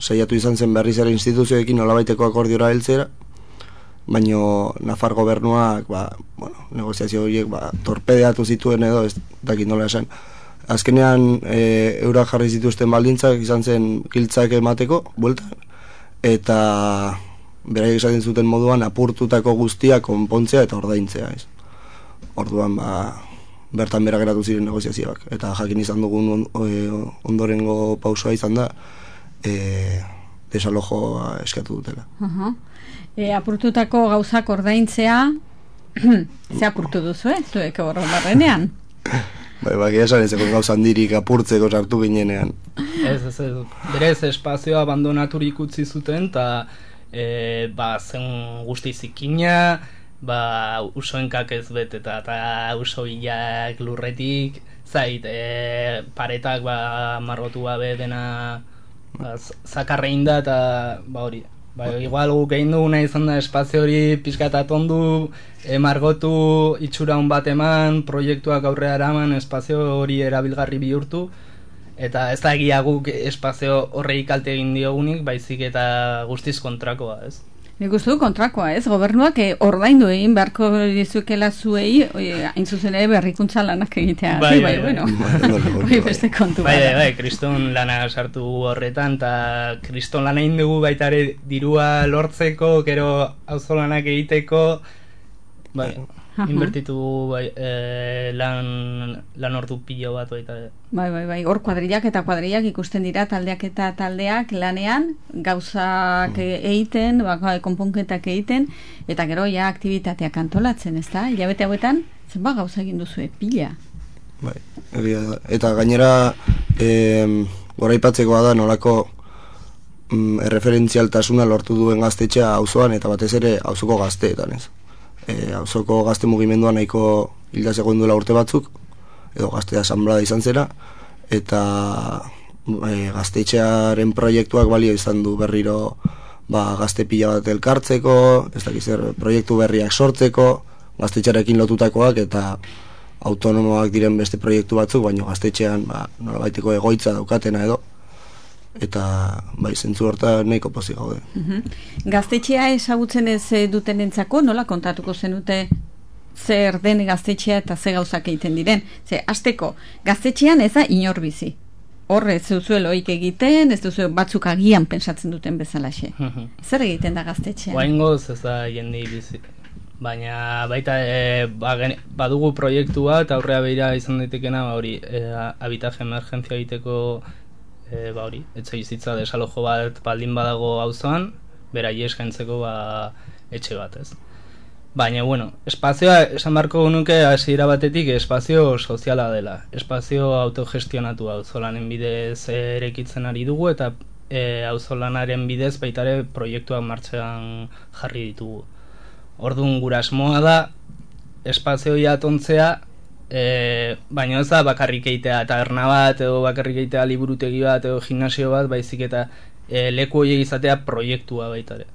Speaker 19: saiatu izan zen berriz ere instituzioekin nolabaiteko akordiora heltzera, baino Nafar gobernuak ba, bueno, negoziazio horiek ba, torpedeatu zituen edo, ez dakit nola esan, azkenean e, eurak jarri zituzten baldintzak izan zen giltzak emateko, bueltan, eta beraiek esaten zuten moduan apurtutako guztia konpontzea eta ordaintzea, ez. Orduan, ba, bertan bera geratu ziren negoziazioak. Eta jakin izan dugun on, e, ondorengo pausoa izan da, e, desalojoa eskatu dutela.
Speaker 1: Uh e, apurtutako gauzak ordaintzea, ze apurtu duzu, eh? Zuek horren barrenean.
Speaker 19: Bai, bai, esan ezeko gauza handirik apurtzeko sartu ginenean.
Speaker 18: Ez, ez, ez. Berez espazioa abandonaturik utzi zuten, eta e, ba, zen guzti zikina, ba, usoenkak ez beteta, eta uso hilak lurretik, zait, e, paretak ba, marrotu gabe dena ba, zakarrein da, eta ba hori, Ba, igual guk egin duguna izan da espazio hori pizkatat ondu, emargotu itxura hon bat eman, proiektuak aurrera eraman, espazio hori erabilgarri bihurtu, eta ez da egia guk espazio horrei kalte egin diogunik, baizik eta guztiz kontrakoa, ez?
Speaker 1: Nik uste du kontrakoa, ez? Gobernuak eh, ordaindu egin beharko dizuekela zuei, hain zuzen ere berrikuntza lanak egitea.
Speaker 18: Bai,
Speaker 1: bai,
Speaker 18: bai,
Speaker 1: bueno.
Speaker 18: bai.
Speaker 1: Hoi beste kontu.
Speaker 18: Bai, bai, bai, kriston lana sartu horretan, eta kriston lana egin dugu baita ere dirua lortzeko, gero auzo lanak egiteko, bai, inbertitu bai, e, lan, lan ordu pilo bat baita.
Speaker 1: Bai, bai, bai, hor kuadrillak eta kuadrillak ikusten dira taldeak eta taldeak lanean, gauzak egiten, ba, konponketak egiten, eta gero ja aktivitateak antolatzen, ez da? Ilabete hauetan, zenba gauza egin duzu pila.
Speaker 19: Bai, egia da. eta gainera, e, goraipatzekoa da nolako mm, erreferentzialtasuna lortu duen gaztetxea auzoan eta batez ere auzoko gazteetan, ez? E, auzoko gazte mugimenduan nahiko hilda duela urte batzuk, edo gazte asamblada izan zera, eta e, gaztetxearen proiektuak balio izan du berriro ba, gazte pila bat elkartzeko, ez dakiz zer, proiektu berriak sortzeko, gaztetxarekin lotutakoak eta autonomoak diren beste proiektu batzuk, baina gaztetxean ba, baiteko egoitza daukatena edo, eta bai zentzu horta nahiko pozik gaude.
Speaker 1: Gaztetxea ezagutzen ez eh, duten entzako, nola kontatuko zenute zer den gaztetxea eta ze gauzak egiten diren. Ze, azteko, gaztetxean ez da inor bizi. Horre, ez duzu eloik egiten, ez duzu batzuk agian pensatzen duten bezalaxe. zer egiten da gaztetxean?
Speaker 18: Oaingoz ez da jende bizi. Baina baita e, badugu proiektu bat aurrea behira izan daitekena ba hori e, habitaje emergentzia egiteko e, ba hori etxe bizitza desalojo bat baldin badago auzoan bera eskaintzeko ba etxe bat ez. Baina, bueno, espazioa, esan barko nuke hasiera batetik, espazio soziala dela. Espazio autogestionatu hau zolanen bidez erekitzen ari dugu, eta e, hau zolanaren bidez baitare proiektuak martxean jarri ditugu. Orduan gura asmoa da, espazio atontzea, e, baina ez da bakarrik eitea taberna bat, edo bakarrik eitea liburutegi bat, edo gimnasio bat, baizik eta e, leku horiek izatea proiektua baitare.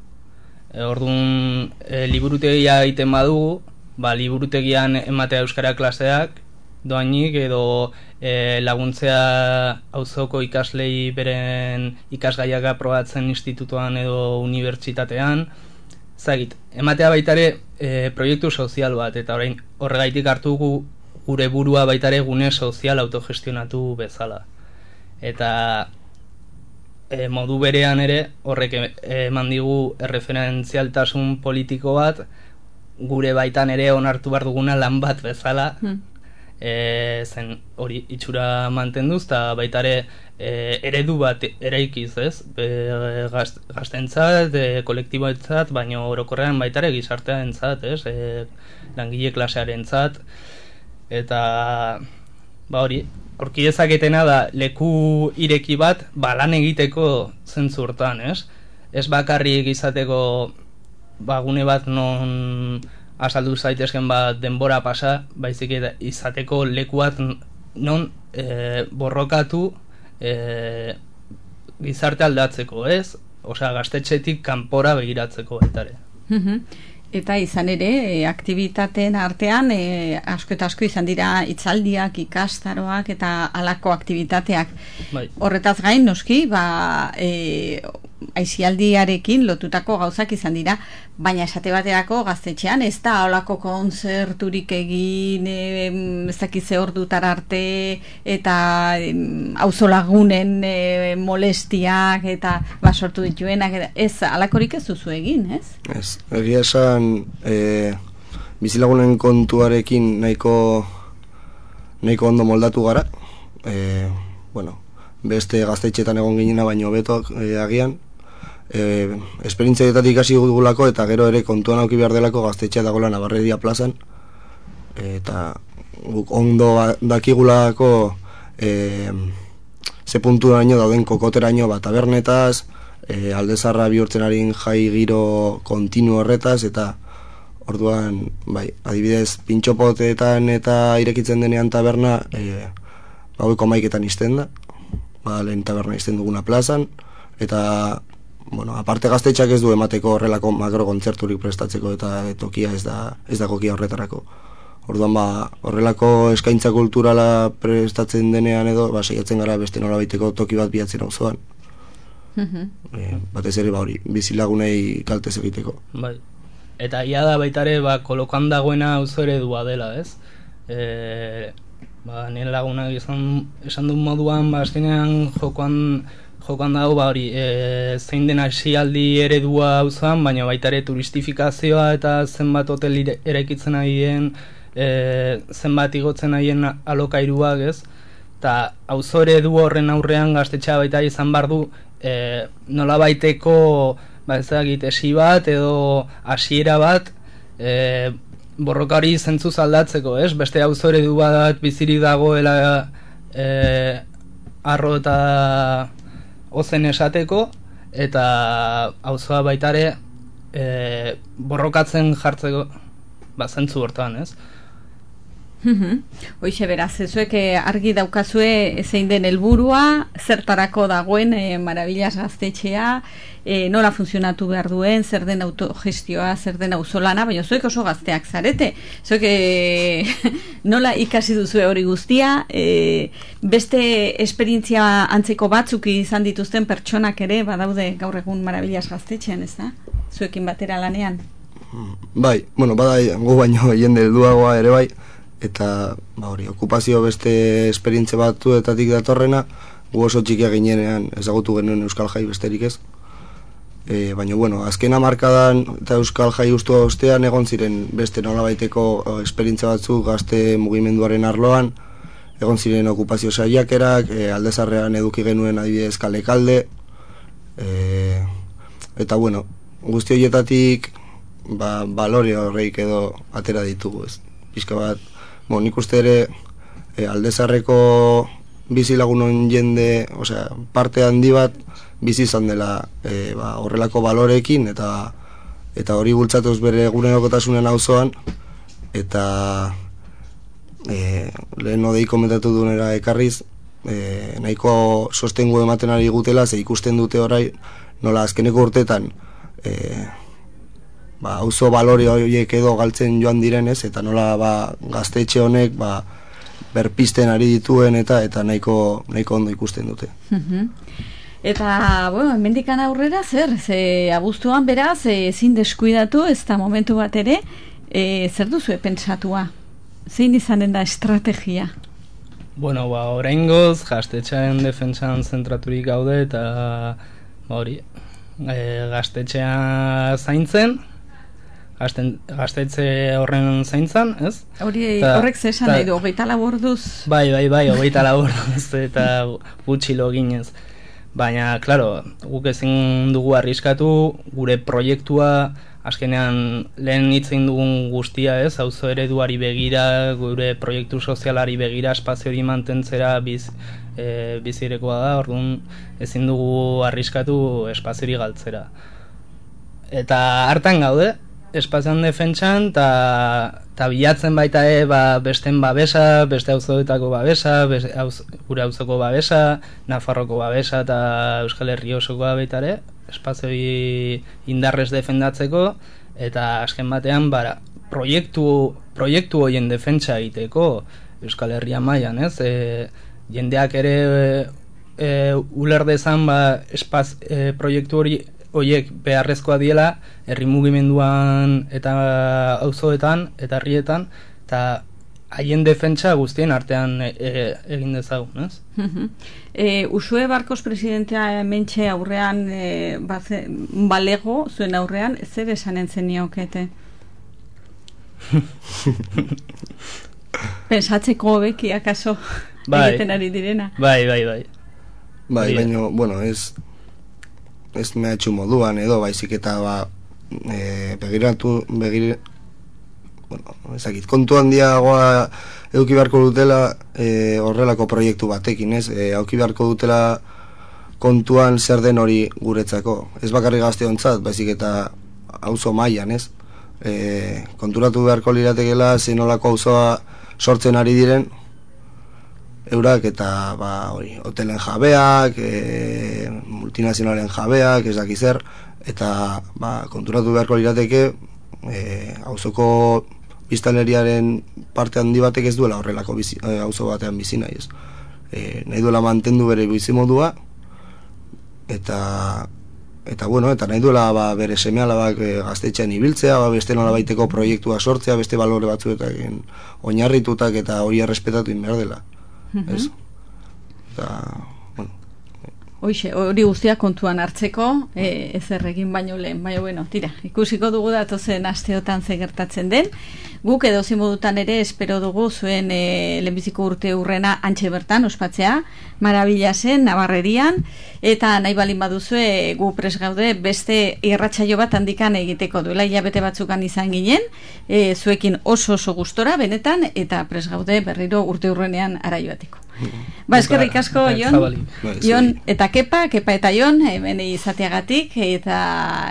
Speaker 18: E, orduan e, liburutegia egiten badugu, ba, liburutegian ematea euskara klaseak, doainik edo e, laguntzea auzoko ikaslei beren ikasgaiak aprobatzen institutuan edo unibertsitatean, zagit, ematea baitare e, proiektu sozial bat, eta orain horregaitik hartu gure burua baitare gune sozial autogestionatu bezala. Eta e, modu berean ere horrek e, eman digu erreferentzialtasun politiko bat gure baitan ere onartu behar duguna lan bat bezala hmm. e, zen hori itxura mantenduz eta baita ere e, eredu bat eraikiz ez e, gaztentzat, e, kolektiboetzat baina orokorrean baita ere gizartean entzat ez e, langile klasearen zat eta ba hori Horki ezaketena da leku ireki bat balan egiteko zentzu hortan, ez? Ez bakarrik izateko bagune bat non asaldu zaitezken bat denbora pasa, baizik eta izateko leku bat non e, borrokatu e, gizarte aldatzeko, ez? Osea, gaztetxetik kanpora begiratzeko baita ere.
Speaker 1: Mhm. Eta izan ere, e, aktibitateen artean, e, asko eta asko izan dira itzaldiak, ikastaroak eta halako aktibitateak.
Speaker 18: Bai.
Speaker 1: Horretaz gain, noski, ba, e, aizialdiarekin lotutako gauzak izan dira, baina esate baterako gaztetxean ez da holako konzerturik egin, e, ez dakiz ordutar arte, eta auzolagunen e, molestiak, eta basortu dituenak, ez, halakorik ez duzu egin, ez?
Speaker 19: Ez, egia esan e, bizilagunen kontuarekin nahiko nahiko ondo moldatu gara. E, bueno, beste gaztetxetan egon ginena baino beto e, agian e, esperientziaetatik ikasi dugulako eta gero ere kontuan auki behar delako gaztetxea dagoela Navarredia plazan. Eta guk ondo ba- dakigulako e, ze punturaino dauden kokoteraino bat tabernetaz e, aldezarra bihurtzen harin jai giro kontinu horretaz eta orduan, bai, adibidez pintxopotetan eta irekitzen denean taberna e, gaueko maiketan izten da. Ba, lehen taberna izten duguna plazan eta bueno, aparte gaztetxak ez du emateko horrelako makro kontzerturik prestatzeko eta tokia ez da ez da kokia horretarako Orduan ba, horrelako eskaintza kulturala prestatzen denean edo, ba, saiatzen gara beste nolabaiteko toki bat bihatzen auzoan.
Speaker 1: Mhm.
Speaker 19: E, batez ere ba hori, bizilagunei kaltez egiteko.
Speaker 18: Bai. Eta ia da baita ere, ba, kolokan dagoena auzo eredua dela, ez? E, ba, nire lagunak izan, esan duen moduan, ba, azkenean jokoan, jokoan dago, ba, hori, e, zein den hasialdi eredua auzoan, baina baita ere turistifikazioa eta zenbat hotel eraikitzen ari den, e, zenbat igotzen haien alokairuak, ez? Eta auzo eredu horren aurrean gaztetxea baita izan bar du e, nola baiteko ba ez dakit, esi bat edo hasiera bat e, borroka hori zentzuz aldatzeko, ez? Beste auzo eredu bat bizirik dagoela e, arro eta ozen esateko eta auzoa baita ere e, borrokatzen jartzeko ba zentzu hortan, ez?
Speaker 1: Mhm. Hoixe beraz, ezuek eh, argi daukazue zein den helburua, zertarako dagoen e, marabillas gaztetxea, e, nola funtzionatu behar duen, zer den autogestioa, zer den auzolana, baina zuek oso gazteak zarete. Zuek e, nola ikasi duzue hori guztia, e, beste esperientzia antzeko batzuk izan dituzten pertsonak ere, badaude gaur egun marabillas gaztetxean, ez da? Zuekin batera lanean.
Speaker 19: Bai, bueno, bada gu baino jende helduagoa ere bai, eta ba hori, okupazio beste esperientzia batzuetatik datorrena, gu oso txikia ginenean ezagutu genuen Euskal Jai besterik ez. E, baina, bueno, azken hamarkadan eta Euskal Jai ustu ostean egon ziren beste nolabaiteko o, esperientzia batzuk gazte mugimenduaren arloan, egon ziren okupazio saiakerak, e, aldezarrean eduki genuen adibidez kalekalde, e, eta bueno, guzti horietatik ba, balore horreik edo atera ditugu ez. Pizka bat, bon, nik uste ere e, aldezarreko bizilagunon jende, osea, parte handi bat bizi izan dela e, ba, horrelako balorekin eta eta hori bultzatuz bere egunerokotasunen auzoan. Eta e, lehen odei komentatu duenera ekarriz e, nahiko sostengu ematen ari gutela ze ikusten dute orai nola azkeneko urtetan e, ba, auzo balore horiek edo galtzen joan direnez eta nola ba, gaztetxe honek ba, berpisten ari dituen eta eta nahiko nahiko ondo ikusten dute.
Speaker 1: Mhm. Eta, bueno, hemendikan aurrera zer, ze abuztuan beraz, e, ezin deskuidatu, ez da momentu bat ere, e, zer duzu pentsatua? Zein izanen da estrategia?
Speaker 18: Bueno, ba, oraingoz gaztetxean defentsan zentraturik gaude eta ba, hori, e, gaztetxea zaintzen, gazten, gaztetxe horren zaintzan, ez?
Speaker 1: Hori,
Speaker 18: Ta-
Speaker 1: horrek ze esan
Speaker 18: ta-
Speaker 1: nahi du, hogeita laborduz.
Speaker 18: Bai, bai, bai, hogeita laburuz eta gutxi loginez. Baina, claro, guk ezin dugu arriskatu gure proiektua azkenean lehen hitzein dugun guztia, ez? Auzo ereduari begira, gure proiektu sozialari begira, espazio hori mantentzera biz, e, bizirekoa da, orduan ezin dugu arriskatu espazio hori galtzera. Eta hartan gaude, espazioan defentsan, eta bilatzen baita e, ba, besten babesa, beste auzoetako babesa, beste, auz, gure auzoko babesa, Nafarroko babesa eta Euskal Herri osokoa baita ere, espazioi indarrez defendatzeko, eta azken batean, bara, proiektu, proiektu hoien defentsa egiteko Euskal Herria mailan, ez? E, jendeak ere e, uler dezan ba, espaz, e, proiektu hori hoiek beharrezkoa diela herri mugimenduan eta auzoetan eta herrietan eta haien defentsa guztien artean e, e, egin dezagun, ez?
Speaker 1: e, Usue Barkos presidentea mentxe aurrean e, baze, balego zuen aurrean zer esanen zeniokete? Pensatzeko beki akaso
Speaker 18: bai,
Speaker 1: egiten ari direna.
Speaker 18: Bai, bai, bai.
Speaker 19: Bai, baino, bueno, ez ez mehatxu moduan edo baizik eta ba e, begiratu begir bueno, ezakit, kontu handiagoa eduki beharko dutela e, horrelako proiektu batekin, ez? E, eduki beharko dutela kontuan zer den hori guretzako. Ez bakarri gazteontzat, baizik eta auzo mailan, ez? E, konturatu beharko liratekela zenolako auzoa sortzen ari diren eurak eta ba, hori, hotelen jabeak, e, multinazionalen jabeak, ez dakiz zer, eta ba, konturatu beharko lirateke e, auzoko biztaneriaren parte handi batek ez duela horrelako bizi, e, auzo batean bizi nahi ez. E, nahi duela mantendu bere bizi modua eta eta bueno, eta nahi duela ba, bere seme alabak e, gaztetxean ibiltzea, ba, beste nola baiteko proiektua sortzea, beste balore batzuetak oinarritutak eta hori errespetatu inber dela. Ez? Eta, bueno.
Speaker 1: Hoixe, hori guztia kontuan hartzeko, e, ez erregin baino lehen, baina bueno, tira, ikusiko dugu datozen asteotan ze gertatzen den. Guk edo modutan ere espero dugu zuen e, lehenbiziko urte urrena antxe bertan ospatzea, marabila zen, nabarrerian, eta nahi balin baduzue gu pres gaude beste irratsaio bat handikan egiteko duela hilabete batzukan izan ginen, e, zuekin oso oso gustora, benetan, eta pres gaude berriro urte urrenean araioatiko. Ba, eskerrik asko, Jon, Jon, eta kepa, kepa eta Jon, hemen izateagatik, eta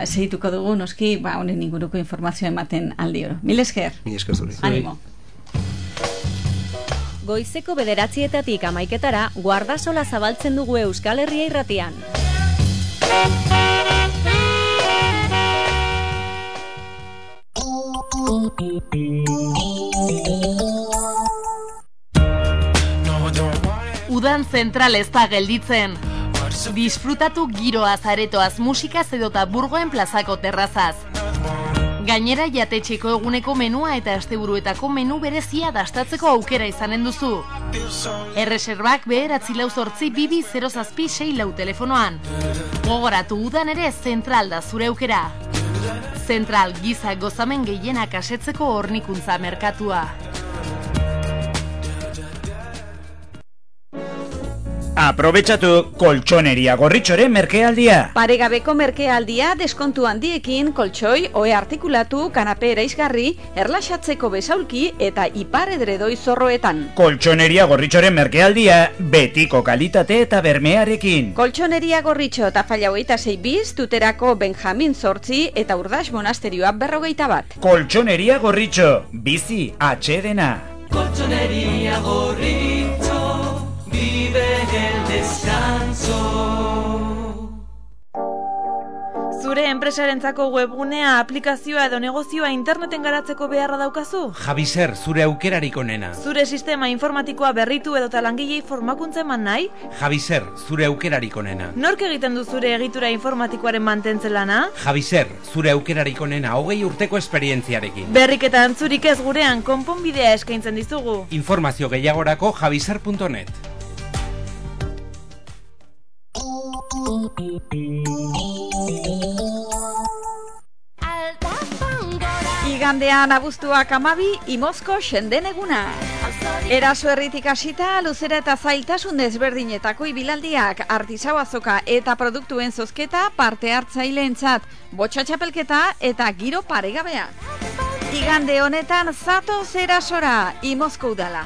Speaker 1: segituko dugu, noski, ba, honen inguruko informazio ematen aldi oro. Mil esker.
Speaker 19: Mil esker zuri.
Speaker 1: Animo.
Speaker 7: Goizeko bederatzietatik amaiketara, guardasola zabaltzen dugu Euskal Herria irratian.
Speaker 5: Udan zentral ez da gelditzen. Disfrutatu giroaz aretoaz musikaz edota burgoen plazako terrazaz. Gainera jatetxeko eguneko menua eta asteburuetako menu berezia dastatzeko aukera izanen duzu. Erreserbak beheratzi lau zortzi bibi 0 zazpi 6 lau telefonoan. Gogoratu udan ere zentral da zure aukera. Zentral giza gozamen gehienak asetzeko hornikuntza merkatua.
Speaker 20: Aprobetxatu koltsoneria gorritxoren merkealdia.
Speaker 1: Paregabeko merkealdia deskontu handiekin koltsoi, oe artikulatu, kanape eraizgarri, erlaxatzeko besaulki eta ipar edredoi zorroetan.
Speaker 20: Koltsoneria gorritxoren merkealdia betiko kalitate eta bermearekin.
Speaker 1: Koltsoneria gorritxo eta falla zei biz, tuterako Benjamin Zortzi eta Urdas Monasterioa berrogeita bat.
Speaker 20: Koltsoneria gorritxo, bizi atxedena.
Speaker 13: Colchonería gorritxo vive el descanso.
Speaker 21: Zure enpresarentzako webgunea, aplikazioa edo negozioa interneten garatzeko beharra daukazu?
Speaker 8: Javiser, zure aukerarik onena.
Speaker 21: Zure sistema informatikoa berritu edo talangilei formakuntza eman nahi?
Speaker 8: Javiser, zure aukerarik onena.
Speaker 21: Nork egiten du zure egitura informatikoaren mantentzen lana?
Speaker 8: Javiser, zure aukerarik onena, hogei urteko esperientziarekin.
Speaker 21: Berrik eta antzurik ez gurean, konponbidea eskaintzen dizugu.
Speaker 8: Informazio gehiagorako javiser.net.
Speaker 1: Igandean abuztuak amabi, imozko senden eguna. Eraso herritik hasita, luzera eta zailtasun desberdinetako ibilaldiak, artisau azoka eta produktuen zozketa parte hartzaileentzat, botxa txapelketa eta giro paregabea. Igande honetan zato erasora, imozko udala.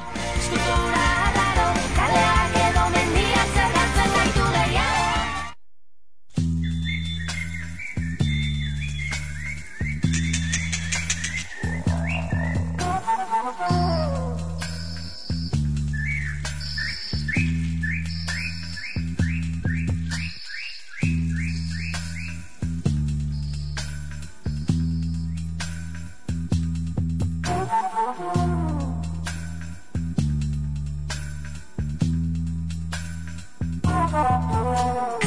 Speaker 1: oh you.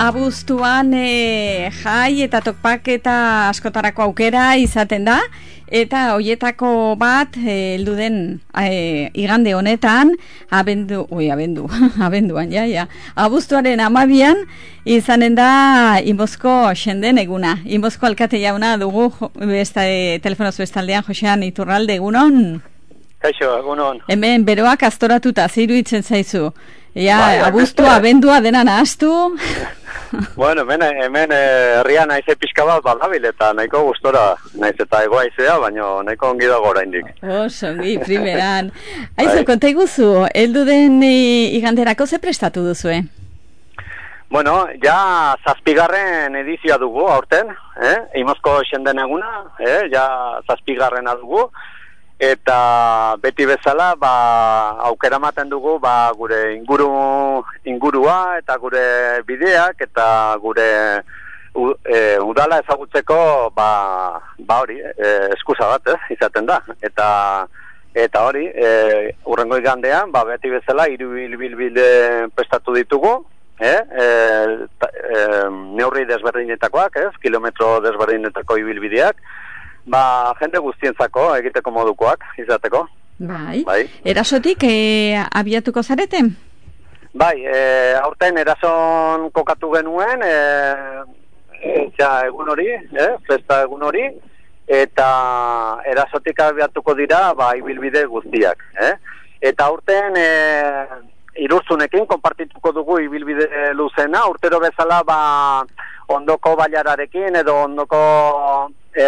Speaker 1: Abuztuan e, jai eta tokpak eta askotarako aukera izaten da, eta hoietako bat eh, heldu den e, igande honetan, abendu, ui, abendu, abenduan, ja, ja, abuztuaren amabian, izanen da Inbozko xenden eguna. Inbozko alkate jauna dugu, besta, e, telefonoz bestaldean, Josean Iturralde, egunon?
Speaker 22: Kaixo, egunon.
Speaker 1: Hemen beroak astoratuta, zeiru itzen zaizu. Ja,
Speaker 22: Bai,
Speaker 1: abuztua, abendua dena nahaztu.
Speaker 22: bueno, hemen, hemen eh, herria naize pixka bat balabil eta nahiko gustora naiz eta egoa izea, baina nahiko ongi dago oraindik.
Speaker 1: Oso, ongi, primeran. Aizu, konta iguzu, heldu den e, iganderako ze prestatu duzue?
Speaker 22: Bueno, ja zazpigarren edizioa dugu aurten, eh? Imozko xenden eguna, eh? ja zazpigarrena dugu, eta beti bezala ba, aukera ematen dugu ba, gure inguru, ingurua eta gure bideak eta gure u, e, udala ezagutzeko ba, ba hori, e, eskusa bat, eh, izaten da. Eta eta hori, e, urrengo igandean, ba, beti bezala hiru bilbide prestatu ditugu, eh? E, ta, e, neurri desberdinetakoak, ez? Kilometro desberdinetako ibilbideak, ba, jende guztientzako egiteko modukoak izateko.
Speaker 1: Bai.
Speaker 22: Bai.
Speaker 1: Erasotik e, abiatuko zarete?
Speaker 22: Bai, e, aurten erason kokatu genuen, e, e, ja, egun hori, e, festa egun hori, eta erasotik abiatuko dira, ba, ibilbide guztiak, eh? Eta aurten, e, irurzunekin konpartituko dugu ibilbide luzena, urtero bezala, ba, ondoko bailararekin edo ondoko e,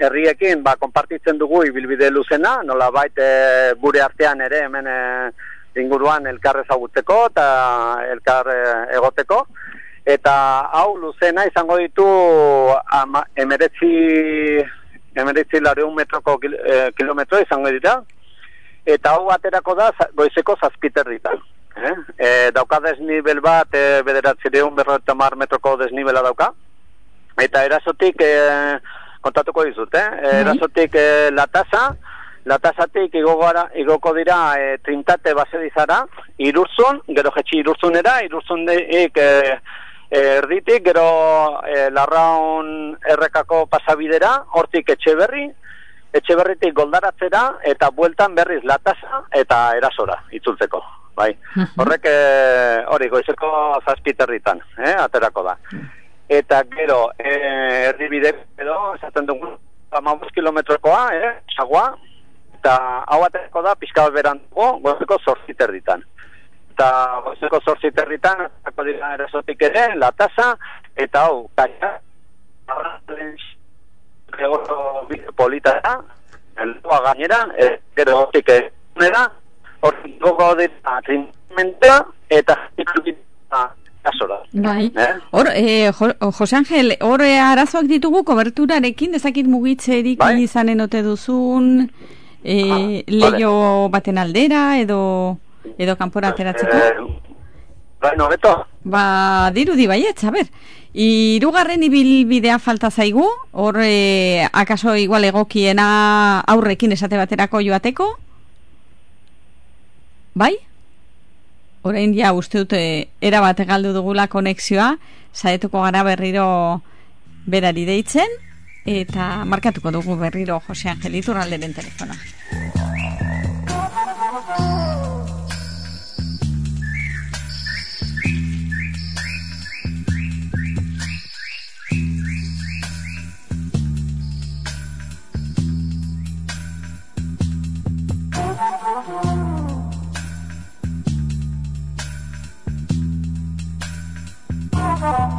Speaker 22: herriekin ba, konpartitzen dugu ibilbide luzena, nola bait e, gure artean ere hemen e, inguruan elkar ezagutzeko eta elkar e, egoteko. Eta hau luzena izango ditu ama, emeretzi, emeretzi lareun metroko kil, e, kilometro izango dira. Eta hau aterako da goizeko zazpiterritan. Eh? E, dauka desnibel bat, e, bederatzi deun berrota mar metroko desnibela dauka. Eta erasotik, e, kontatuko dizut, eh? E, erasotik e, latasa, latasatik igogara, igoko dira e, trintate basedizara, irurzun, gero jetxi irurzunera, irurzundik e, e, erditik, gero e, larraun errekako pasabidera, hortik etxe berri, etxe berritik goldaratzera, eta bueltan berriz latasa eta erasora, itzultzeko. Bai. Horrek, e, hori, goizeko zazpiterritan, eh, aterako da. Eta gero, e, erdibide edo, esaten dugu, amabuz kilometrokoa, eh, sagua, eta hau aterako da, pixka bat beran dugu, goizeko zortziterritan. Eta goizeko zortziterritan, aterako dira erasotik ere, latasa, eta hau, kaia, Gero polita da, gainera, e, gero hortik egunera, hortik gogo dira trinamenta eta kasora.
Speaker 1: Bai.
Speaker 22: Eh?
Speaker 1: Hor, e, jo, Jose Angel, hor e, arazoak ditugu koberturarekin, ezakit mugitzerik
Speaker 22: Bai.
Speaker 1: izanen ote duzun, e,
Speaker 22: vale.
Speaker 1: leio baten aldera, edo, edo kanpora ateratzeko?
Speaker 22: Eh, bai, nobeto?
Speaker 1: Ba, dirudi baietz, a ber. Irugarren ibilbidea falta zaigu, hor e, akaso igual egokiena aurrekin esate baterako joateko? Bai? Orain ja uste dute era bat galdu dugula konexioa, saetuko gara berriro berari deitzen, eta markatuko dugu berriro Jose Angel Iturralderen telefona. Oh.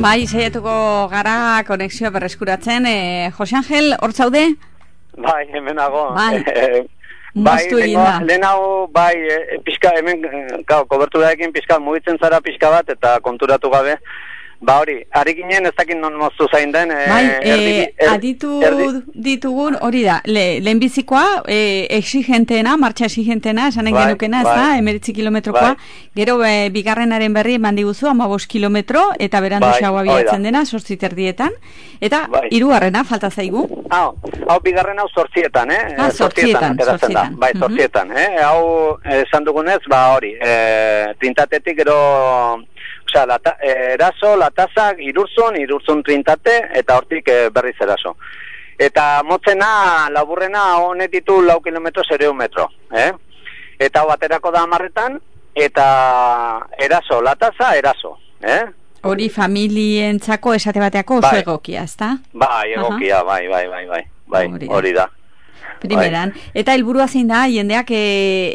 Speaker 1: Bai, saiatuko gara konexioa berreskuratzen. E, Jose Angel, hor zaude?
Speaker 22: Bai, hemenago.
Speaker 1: Bai.
Speaker 22: Eh,
Speaker 1: Moztu egin
Speaker 22: lehengo-
Speaker 1: da.
Speaker 22: lehen hau, bai, e, pixka, hemen, gau, koberturaekin pixka mugitzen zara pixka bat, eta konturatu gabe, ba hori, ari ginen ez dakit non moztu zain den, e,
Speaker 1: Bai,
Speaker 22: erdi-
Speaker 1: e,
Speaker 22: er-
Speaker 1: aditu
Speaker 22: erdi-
Speaker 1: ditugun, hori da, le, lehenbizikoa, e, exigenteena, martxa exigenteena, esanen
Speaker 22: Bai,
Speaker 1: genukena, ez
Speaker 22: bai.
Speaker 1: da, emeritzi kilometrokoa,
Speaker 22: Bai.
Speaker 1: gero e, bigarrenaren berri eman diguzu, amabos kilometro, eta berandu
Speaker 22: Bai,
Speaker 1: xaua bilatzen dena, sortzi terdietan, eta
Speaker 22: Bai.
Speaker 1: hirugarrena falta zaigu.
Speaker 22: Hau, hau bigarren hau zortzietan, eh?
Speaker 1: Ah, zortzietan,
Speaker 22: ateratzen da. Bai,
Speaker 1: Mhm.
Speaker 22: zortzietan, eh? Hau, esan dugunez, ba hori, eh, trintatetik gero, osea, lata, eh, eraso, latazak, irurzun, irurzun trintate, eta hortik eh, berriz eraso. Eta motzena, laburrena, honet ditu lau kilometro, zereun metro, eh? Eta hau aterako da amarretan, eta eraso, lataza, eraso, eh?
Speaker 1: Hori familientzako esate bateako oso
Speaker 22: Bai.
Speaker 1: egokia, ezta?
Speaker 22: Bai, egokia, bai, bai, bai, bai, bai,
Speaker 1: Hori da. Primeran.
Speaker 22: Bai.
Speaker 1: Eta helburua zein da, jendeak e,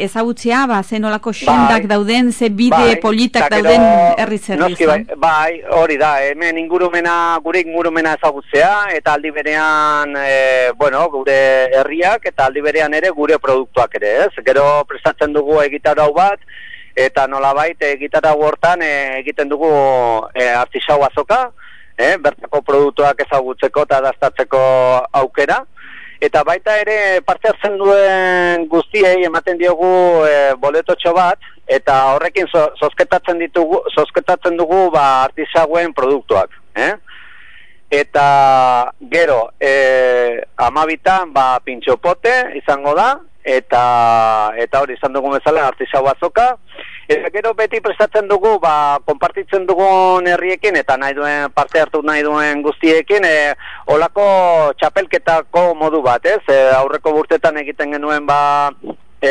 Speaker 1: ezagutzea, ba, ze nolako xendak
Speaker 22: Bai.
Speaker 1: dauden, ze bide
Speaker 22: Bai,
Speaker 1: politak dauden herri zerri.
Speaker 22: Bai, bai, hori da, hemen ingurumena, gure ingurumena ezagutzea, eta aldi berean, e, bueno, gure herriak, eta aldi berean ere gure produktuak ere, ez? Gero prestatzen dugu egitarau bat, eta nolabait egitarau hortan e, egiten dugu e, artisau azoka, e, bertako produktuak ezagutzeko eta dastatzeko aukera, Eta baita ere parte hartzen duen guztiei ematen diogu e, boletotxo bat eta horrekin zo, zozketatzen ditugu zozketatzen dugu ba artisauen produktuak, eh? Eta gero e, amabitan ba pintxopote izango da eta eta hori izan dugu bezala artisau azoka Eta gero beti prestatzen dugu, ba, konpartitzen dugun herriekin, eta nahi duen, parte hartu nahi duen guztiekin, e, olako txapelketako modu bat, ez? E, aurreko burtetan egiten genuen, ba, e,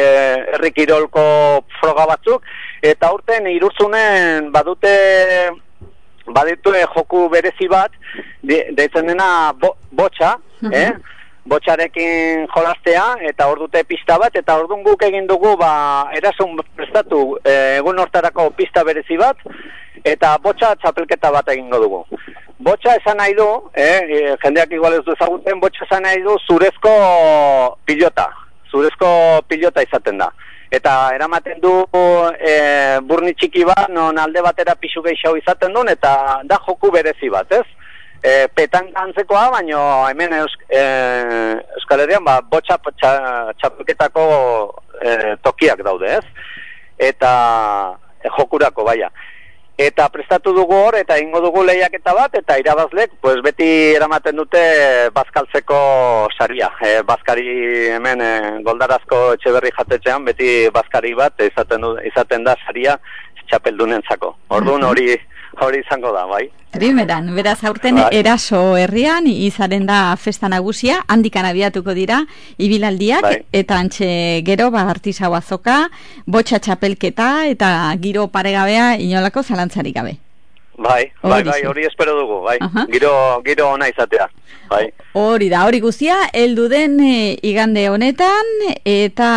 Speaker 22: herri kirolko froga batzuk, eta aurten irurtzunen badute baditu joku berezi bat, de- deitzen dena bo, botxa, eh? Botxarekin jolastea eta hor dute pista bat eta ordun guk egin dugu ba erasun prestatu e, egun hortarako pista berezi bat eta botxa txapelketa bat egingo dugu. Botxa esan nahi du, eh, jendeak igual ez du ezagutzen, botxa esan nahi du zurezko pilota, zurezko pilota izaten da. Eta eramaten du e, burni txiki bat, non alde batera pixu gehiago izaten duen, eta da joku berezi bat, ez? E, petan antzekoa, baino hemen eusk, e, Euskal Herrian ba, botxa txa- txapelketako e, tokiak daude, ez? Eta e, jokurako, baia. Eta prestatu dugu hor, eta ingo dugu lehiaketa bat, eta irabazlek, pues beti eramaten dute bazkaltzeko saria. E, bazkari hemen e, goldarazko etxeberri jatetxean, beti bazkari bat izaten, du, izaten da saria txapeldunentzako. Orduan hori hori izango da, bai.
Speaker 1: Primeran, beraz aurten
Speaker 22: Bai.
Speaker 1: eraso herrian izaren da festa nagusia, handikan abiatuko dira ibilaldiak
Speaker 22: Bai.
Speaker 1: eta antxe gero ba artisau azoka, botxa txapelketa eta giro paregabea inolako zalantzarik gabe.
Speaker 22: Bai, bai, bai,
Speaker 1: ze.
Speaker 22: hori espero dugu, bai.
Speaker 1: Aha.
Speaker 22: Giro, giro ona izatea, bai.
Speaker 1: Hori da, hori guztia, heldu den e, igande honetan, eta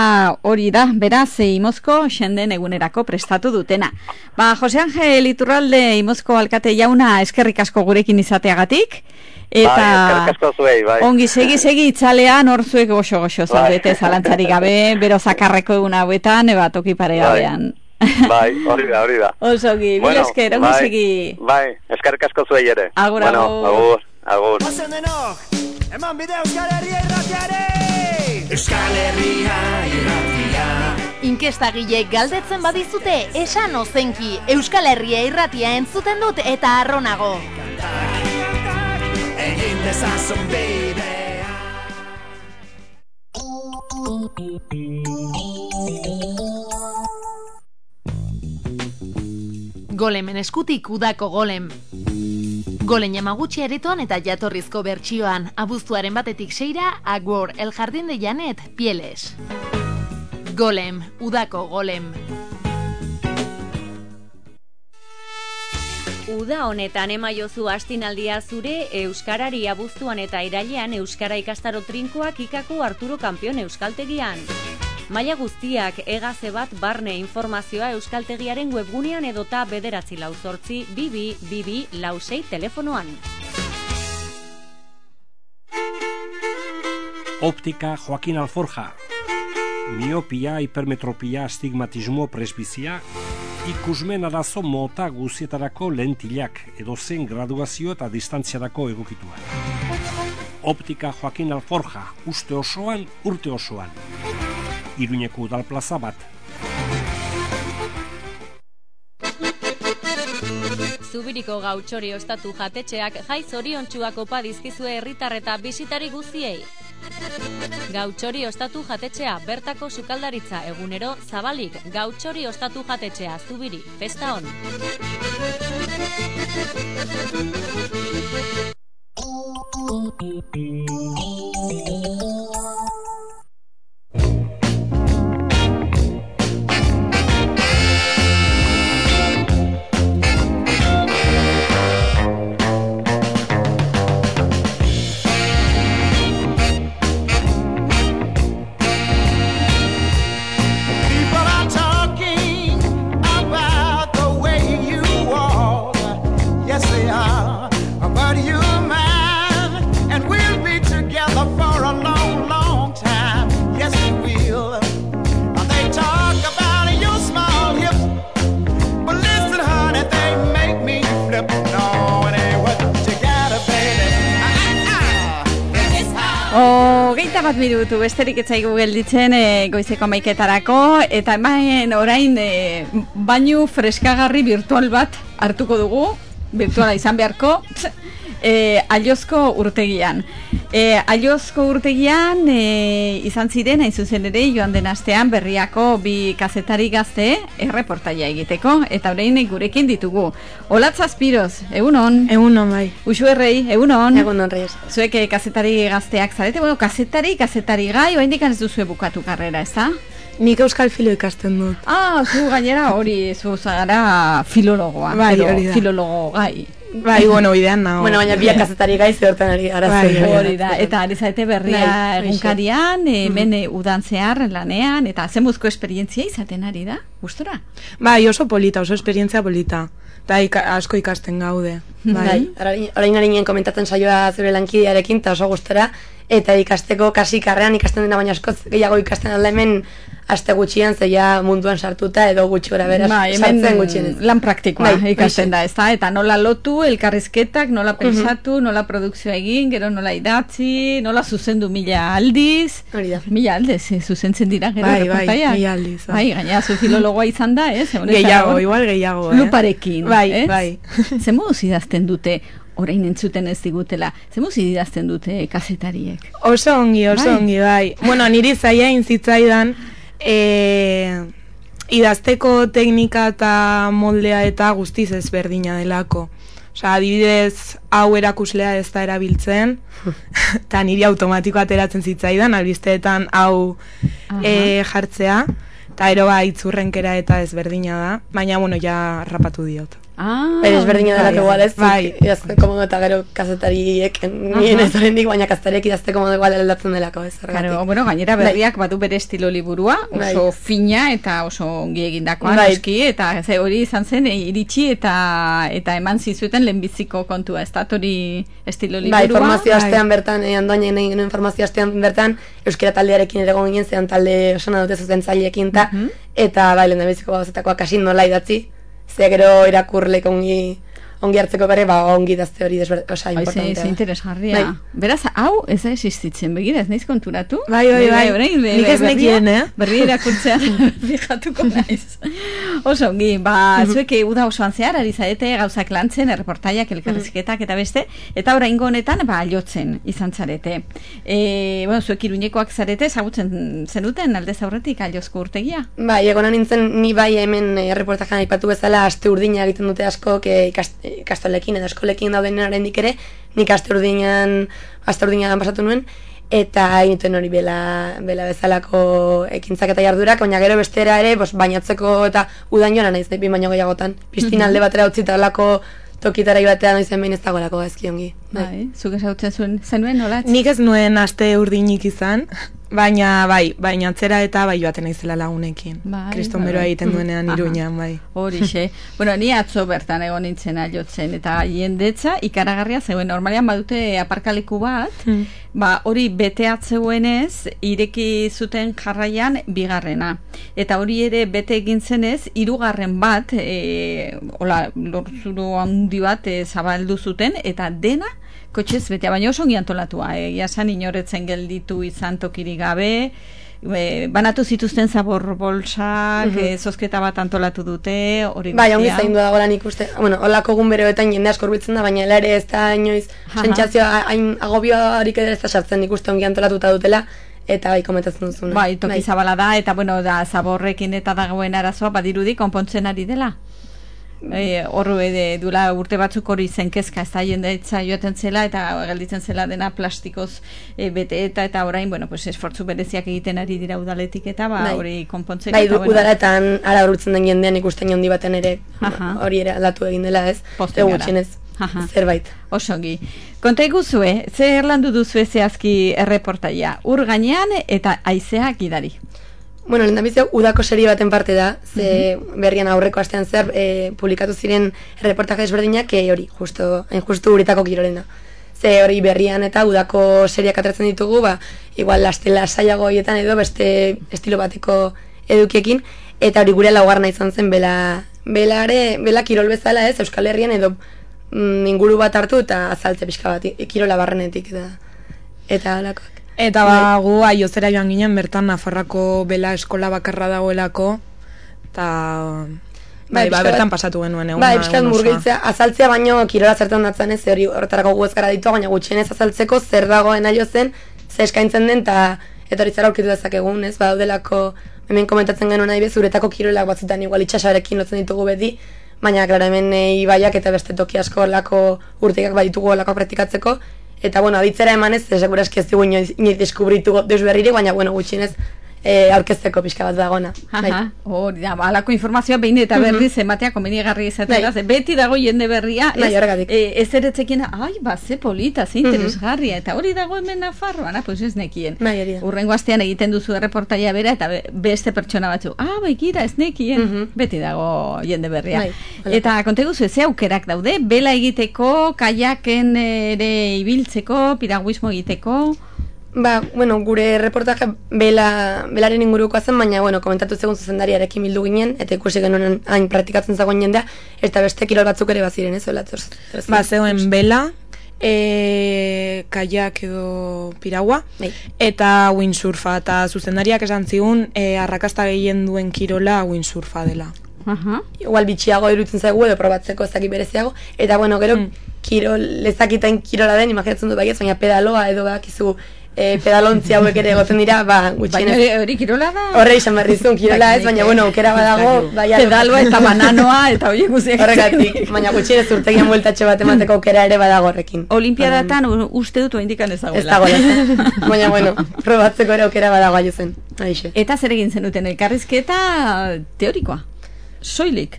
Speaker 1: hori da, beraz, e, imozko xenden egunerako prestatu dutena. Ba, Jose Angel Iturralde imozko alkate jauna eskerrik asko gurekin izateagatik, eta
Speaker 22: bai, eskerrik asko zuei, bai.
Speaker 1: ongi segi segi itzalean hor zuek goxo-goxo zaudete zalantzarik gabe, bero zakarreko egun hauetan, eba toki paregabean.
Speaker 22: Bai, hori da, hori da.
Speaker 1: Oso gi, bueno, esker, ongi
Speaker 22: bai,
Speaker 1: segi.
Speaker 22: Bai, eskerrik asko zuei ere.
Speaker 1: Agur,
Speaker 22: bueno,
Speaker 1: agur.
Speaker 22: agur, agur.
Speaker 23: Eman bide Euskal Herria irratiare! Euskal Herria irratia
Speaker 5: Inkestagile galdetzen badizute, esan ozenki, Euskal Herria irratia entzuten dut eta arronago.
Speaker 23: Egin dezazun bidea
Speaker 5: Golemen eskutik udako golem. Golen Yamaguchi aretoan eta jatorrizko bertsioan, abuztuaren batetik seira, Agwor, El Jardín de Janet, Pieles. Golem, udako golem.
Speaker 7: Uda honetan emaiozu astinaldia zure Euskarari abuztuan eta irailean Euskara ikastaro trinkoak ikako Arturo Kampion Euskaltegian. Maila guztiak egaze bat barne informazioa Euskaltegiaren webgunean edota bederatzi lau zortzi bibi bibi lausei telefonoan.
Speaker 11: Óptica Joaquín Alforja. miopia, hipermetropia, astigmatismo, presbizia, ikusmen arazo mota guzietarako lentilak, edo zen graduazio eta distantziarako egokitua. Optika Joaquin Alforja, uste osoan, urte osoan. Iruñeko udalplaza bat.
Speaker 7: Zubiriko gautxori ostatu jatetxeak jai zoriontsuak opa dizkizue herritar eta bisitari guziei. Gautxori ostatu jatetxea bertako sukaldaritza egunero zabalik gautxori ostatu jatetxea zubiri festa on.
Speaker 23: People
Speaker 1: minutu besterik etzaigu gelditzen e, goizeko maiketarako eta hemen orain e, bainu freskagarri virtual bat hartuko dugu, virtuala izan beharko, e, Aliozko urtegian. E, Aliozko urtegian e, izan ziren, hain zuzen ere, joan den astean berriako bi kazetari gazte erreportaia egiteko, eta orain gurekin ditugu. Olatz Aspiroz, egunon?
Speaker 24: Egunon, bai.
Speaker 1: Uxu errei, egunon?
Speaker 24: Egunon, reiz.
Speaker 1: Zuek eh, kazetari gazteak zarete, bueno, kazetari, kazetari gai, oa indikan ez duzue bukatu karrera, ez da?
Speaker 24: Nik euskal filo ikasten dut.
Speaker 1: Ah, zu gainera hori, zu zara filologoa,
Speaker 24: Bai, hori da.
Speaker 1: filologo gai.
Speaker 24: Bai, bueno, idean nago.
Speaker 25: Bueno, baina biak kazetari gai zehortan ari gara
Speaker 24: Bai.
Speaker 1: Hori da, eta ari zaite berria
Speaker 25: Bai,
Speaker 1: egunkarian, hemen eh, udan zehar lanean, eta zemuzko esperientzia izaten ari da, gustora?
Speaker 24: Bai, oso polita, oso esperientzia polita. Eta ika, asko ikasten gaude.
Speaker 25: Bai, orain orain harinen komentatzen saioa zure lankidearekin, eta oso gustora, eta ikasteko kasi karrean ikasten dena baina askoz gehiago ikasten alda hemen aste gutxian zeia munduan sartuta edo gutxi gora beraz
Speaker 1: Bai,
Speaker 25: sartzen gutxienez.
Speaker 1: lan praktikoa
Speaker 25: Bai,
Speaker 1: ikasten da, ezta? Eta nola lotu, elkarrizketak, nola pensatu, nola produkzioa egin, gero nola idatzi, nola zuzendu mila aldiz.
Speaker 25: Hori da.
Speaker 1: Mila aldiz, eh, zuzentzen dira gero
Speaker 24: Bai, bai, mila aldiz, bai.
Speaker 1: Bai, gaina zu filologoa izan da, ez? Ez
Speaker 24: Gehiago,
Speaker 1: dago,
Speaker 24: igual gehiago, eh?
Speaker 1: Luparekin,
Speaker 24: Bai,
Speaker 1: ez?
Speaker 24: bai.
Speaker 1: Ze moduz idazten dute, orain entzuten ez digutela, ze moduz idazten dute kazetariek?
Speaker 24: Oso ongi, oso
Speaker 1: Bai.
Speaker 24: ongi, bai. Bueno, niri zaila zitzaidan e, idazteko teknika eta moldea eta guztiz ezberdina delako. Osa, adibidez, hau erakuslea ez da erabiltzen, eta niri automatiko ateratzen zitzaidan, albisteetan hau e, jartzea, eta ero ba, itzurrenkera eta ezberdina da, baina, bueno, ja rapatu diot.
Speaker 1: Ah,
Speaker 25: Pero ezberdina
Speaker 24: bai,
Speaker 25: delako igual ez,
Speaker 24: bai.
Speaker 25: idazte komodo eta gero kazetariek, nien ez horrendik, baina kazetariek idazte komodo igual aldatzen delako ez.
Speaker 1: Claro, bueno, gainera
Speaker 25: Bai.
Speaker 1: berriak badu bere estilo liburua, oso
Speaker 25: Bai.
Speaker 1: fina eta oso ongi egindakoa
Speaker 25: Bai.
Speaker 1: noski eta ze hori izan zen e, iritsi eta eta eman zizueten lehenbiziko kontua, ez hori estilo liburua.
Speaker 25: Bai, formazio astean bertan, eh, andoainen egin genuen formazio astean bertan, euskera taldearekin ere ginen, zean talde osona dute zuzen zailekin, ta,
Speaker 1: Mhm.
Speaker 25: eta bai, lehen biziko gauzetakoa kasi nola idatzi, ze gero irakurlek ongi hartzeko bere, ba, ongi dazte hori desber, osa,
Speaker 1: Bai, ze,
Speaker 25: importantea.
Speaker 1: ze interesgarria.
Speaker 25: Bai.
Speaker 1: Beraz, hau ez da existitzen, begira, ez naiz konturatu?
Speaker 24: Bai, bai, bai. Nik ez
Speaker 1: berria-
Speaker 24: nekien, eh?
Speaker 1: Berri irakurtzean fijatuko naiz. Oso ongi, ba,
Speaker 24: Mhm.
Speaker 1: zuek uda osoan zehar, ari zaete gauzak lantzen, erreportaiak, elkarrizketak eta beste, eta oraingo honetan, ba, jotzen izan zarete. E, bueno, zuek iruñekoak zarete, ezagutzen zenuten aldez aurretik aliozko urtegia?
Speaker 25: Bai, egona nintzen ni bai hemen eh, erreportajean aipatu bezala aste urdina egiten dute asko ke ikast, ikastolekin edo eskolekin dauden oraindik ere, nik aste urdinan aste urdinan pasatu nuen eta egiten hori bela, bela bezalako ekintzak eta jardurak, baina gero bestera ere, bos, bainatzeko eta udan joan naiz nahi baino gehiagotan. Piztina
Speaker 1: Mhm.
Speaker 25: alde batera utzita alako tokitara batean noizen behin ez dagoelako gaizki ongi.
Speaker 1: Bai, zuk esautzen zuen, zenuen nola?
Speaker 24: Nik ez nuen aste urdinik izan, Baina, bai, baina atzera eta bai joaten naizela lagunekin.
Speaker 1: Bai,
Speaker 24: Kriston beroa
Speaker 1: bai.
Speaker 24: egiten duenean iruñan, bai.
Speaker 1: Horixe. bueno, ni atzo bertan egon nintzen jotzen eta jendetza ikaragarria zegoen. Normalean badute aparkaleku bat,
Speaker 24: Hmm.
Speaker 1: ba hori beteatzeguenez ireki zuten jarraian bigarrena. Eta hori ere bete egin zenez hirugarren bat, e, hola, lorzuro handi bat e, zabaldu zuten eta dena kotxez betea, baina oso ongi antolatua, egia san inoretzen gelditu izan tokirik gabe, e, banatu zituzten zabor bolsak,
Speaker 25: Mhm.
Speaker 1: e, zozketa bat antolatu dute, hori
Speaker 25: Bai, ongi zaindu dago lan ikuste. Bueno, holako egun beroetan jende asko hurbiltzen da, baina ere ez da inoiz sentsazioa hain agobioarik ere ez da sartzen ikuste ongi antolatuta dutela eta bai komentatzen duzuna.
Speaker 1: Bai, toki zabala da, eta bueno, da, zaborrekin eta dagoen arazoa badirudi konpontzen ari dela. E, horro ere dula urte batzuk hori zen kezka ez da jendetza joaten zela eta gelditzen zela dena plastikoz e, bete eta eta orain, bueno, pues esfortzu bereziak egiten ari dira udaletik eta ba,
Speaker 25: Bai.
Speaker 1: hori konpontzeko.
Speaker 25: Bai,
Speaker 1: eta, bueno,
Speaker 25: udaletan ara urtzen den jendean ikusten jondi baten ere hori ere aldatu egin dela ez. Gutxienez
Speaker 1: Aha.
Speaker 25: zerbait.
Speaker 1: Osongi. Konta iguzue, zer landu duzu zehazki erreportaia? Ur gainean eta aizeak gidari.
Speaker 25: Bueno, lehen bizio, udako serie baten parte da, ze berrian aurreko astean zer e, publikatu ziren reportaje ezberdinak, e, hori, justo, hain justu uretako kirolena. Ze hori berrian eta udako seriak atratzen ditugu, ba, igual lastela saiagoietan edo beste estilo bateko edukiekin, eta hori gure laugarna izan zen bela, belare, bela kirol bezala ez, Euskal Herrian edo mm, inguru bat hartu eta azaltze pixka bat, kirola barrenetik eta, eta halakoak.
Speaker 24: Eta ba, gu aiozera joan ginen, bertan Nafarrako bela eskola bakarra dagoelako, eta bai, ba,
Speaker 25: pixka
Speaker 24: bertan pasatu genuen egun.
Speaker 25: Bai, pixkat murgiltzea, azaltzea baino kirola zertan datzen ez, hori horretarako gu ez gara ditu, baina gutxienez azaltzeko zer dagoen aio zen, ze eskaintzen den, eta eta hori zara aurkitu dezakegun, ez, badaudelako, hemen komentatzen genuen nahi bez, uretako kirolak batzutan igual itxasarekin lotzen ditugu beti, baina, klara, hemen e, ibaiak eta beste toki asko lako urtekak baditugu lako praktikatzeko, eta, bueno, aditzera emanez, ez seguraski ez dugu inoiz, deskubritu deus berririk, baina, bueno, gutxienez, e, aurkezteko pixka bat dagona. Bai.
Speaker 1: Hori da, alako informazioa behin eta berriz ematea komenigarri izatea ze beti dago jende berria,
Speaker 25: Bai,
Speaker 1: ez,
Speaker 25: horregatik.
Speaker 1: e, ez eretzekin, ai, ba, ze polita, ze
Speaker 25: Mhm.
Speaker 1: interesgarria, eta hori dago hemen Nafarroan, ah, pues ez nekien.
Speaker 25: Bai.
Speaker 1: Urrengo astean egiten duzu erreportaia bera, eta be- beste pertsona batzu, ah, bai, gira, ez nekien, beti dago jende berria.
Speaker 25: Bai, hala.
Speaker 1: eta konte guzu, ze aukerak daude, bela egiteko, kaiaken ere ibiltzeko, piraguismo egiteko,
Speaker 25: Ba, bueno, gure reportaje bela, belaren ingurukoa zen, baina, bueno, komentatu zegoen zuzendariarekin bildu ginen, eta ikusi genuen hain praktikatzen zagoen jendea, eta beste kirol batzuk ere baziren, ez, tos-
Speaker 24: Ba, zegoen bela, e, kaiak edo piragua,
Speaker 25: Bai.
Speaker 24: eta windsurfa, eta zuzendariak esan zigun, e, arrakasta gehien duen kirola windsurfa dela.
Speaker 1: Aha.
Speaker 25: Igual bitxiago iruditzen zaigu edo probatzeko ez dakit bereziago, eta bueno, gero kirol, lezakiten kirola den, imaginatzen dut baiez, baina pedaloa edo bakizu e, pedalontzi hauek ere egoten dira, ba, gutxienez.
Speaker 1: Baina hori- hori kirola da?
Speaker 25: Horre izan behar kirola ez, baina bueno, aukera badago, bai,
Speaker 1: Pedaloa eta bananoa eta horiek guztiak.
Speaker 25: Horregatik, baina gutxienez urtegian bueltatxo bat emateko aukera ere badago horrekin.
Speaker 1: Olimpiadatan u- uste dut indikan ez dagoela.
Speaker 25: Ez dagoela. baina bueno, probatzeko ere aukera badago aio zen.
Speaker 1: Eta zer egin zenuten elkarrizketa teorikoa? Soilik?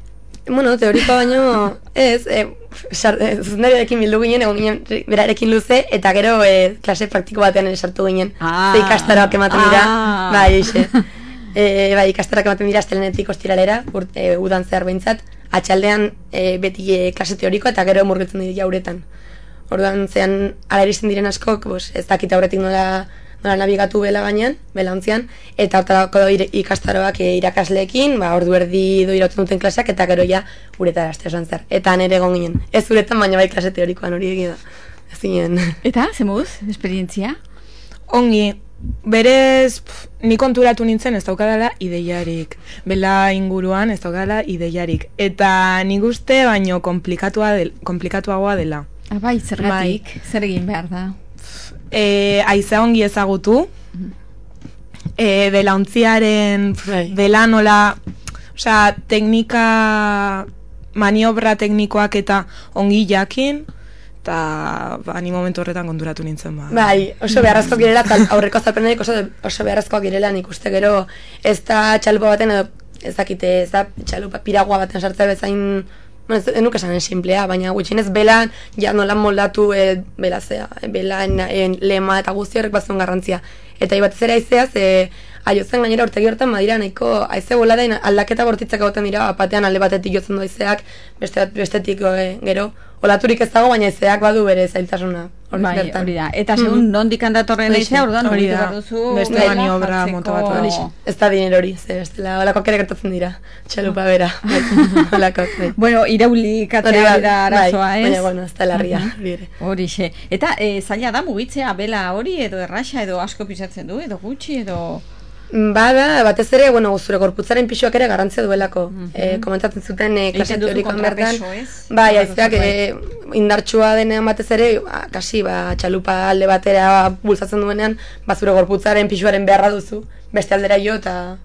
Speaker 25: Bueno, teorikoa baino, ez, e, zuzendariarekin bildu ginen, egon ginen berarekin luze, eta gero e, klase praktiko batean sartu ginen.
Speaker 1: Ah.
Speaker 25: Ze ikastaroak ematen dira,
Speaker 1: Ah.
Speaker 25: bai, eixe. E, bai, ikastaroak ematen dira astelenetik ostiralera, urt, e, udan zehar behintzat, atxaldean e, beti e, klase teorikoa eta gero murgiltzen dira uretan. Orduan zean ala iristen diren askok, pues, ez dakit aurretik nola, nola nabigatu bela gainean, bela ontzian, eta hortarako ire- ikastaroak e, irakasleekin, ba, ordu erdi do irauten duten klaseak, eta gero ja uretara aste esan zer. Eta nere egon ginen. Ez uretan, baina bai klase teorikoan hori egia da. Ez ginen.
Speaker 1: Eta, zemuz, esperientzia?
Speaker 24: Ongi, berez, pf, ni konturatu nintzen ez daukadala ideiarik. Bela inguruan ez daukadala ideiarik. Eta nik uste baino komplikatua del, komplikatuagoa dela.
Speaker 1: Ah, bai, zergatik, zer egin behar da?
Speaker 24: E, aizea ongi ezagutu, e, belauntziaren pf, bela nola, osea, teknika, maniobra teknikoak eta ongi jakin, eta ba, ni momentu horretan konturatu nintzen ba.
Speaker 25: Bai, oso beharrezko girela, eta aurreko azalpenetik oso, oso beharrezkoak girela nik uste gero, ez da txalupa baten, edo ez dakite, ez da txalupa piragua baten sartzea bezain, bueno, ez enuk esanen simplea, baina gutxienez belan, ja nola moldatu e, bela zea, e, bela en, lema eta guzti horrek bazuen garrantzia. Eta ibatez ere aizeaz, e, aiotzen gainera urtegi hortan badira nahiko aize bolada aldaketa bortitzak egoten dira, batean alde batetik jotzen du aizeak, beste bestetik e, gero, olaturik ez dago, baina aizeak badu bere zailtasuna. Hori
Speaker 1: Bai, hori da. Eta segun
Speaker 25: Mhm.
Speaker 1: nondik handatorren aizea, orduan
Speaker 25: hori da. Beste maniobra
Speaker 1: jartzeko-
Speaker 25: mota bat horixe. Ez da dinero hori, ze bestela, olakoak ere gertatzen dira. Txalupa bera. bai, olakoak, bai.
Speaker 1: Bueno, iraulik
Speaker 25: Hori
Speaker 1: atzea
Speaker 25: da,
Speaker 1: dira arazoa,
Speaker 25: bai,
Speaker 1: ez?
Speaker 25: baina, bueno, ez da larria, hori.
Speaker 1: Horixe. Eta e, zaila da mugitzea bela hori edo erraxa edo asko pisatzen du edo gutxi edo...
Speaker 25: Bada, batez ere, bueno, zure gorputzaren pixuak ere garrantzia duelako. eh, komentatzen zuten e, klase teorikoan bertan. Bai,
Speaker 1: Bai,
Speaker 25: aizeak e, indartsua denean batez ere, ba, kasi, ba, txalupa alde batera bultzatzen duenean, ba, zure gorputzaren pixuaren beharra duzu, beste aldera jo eta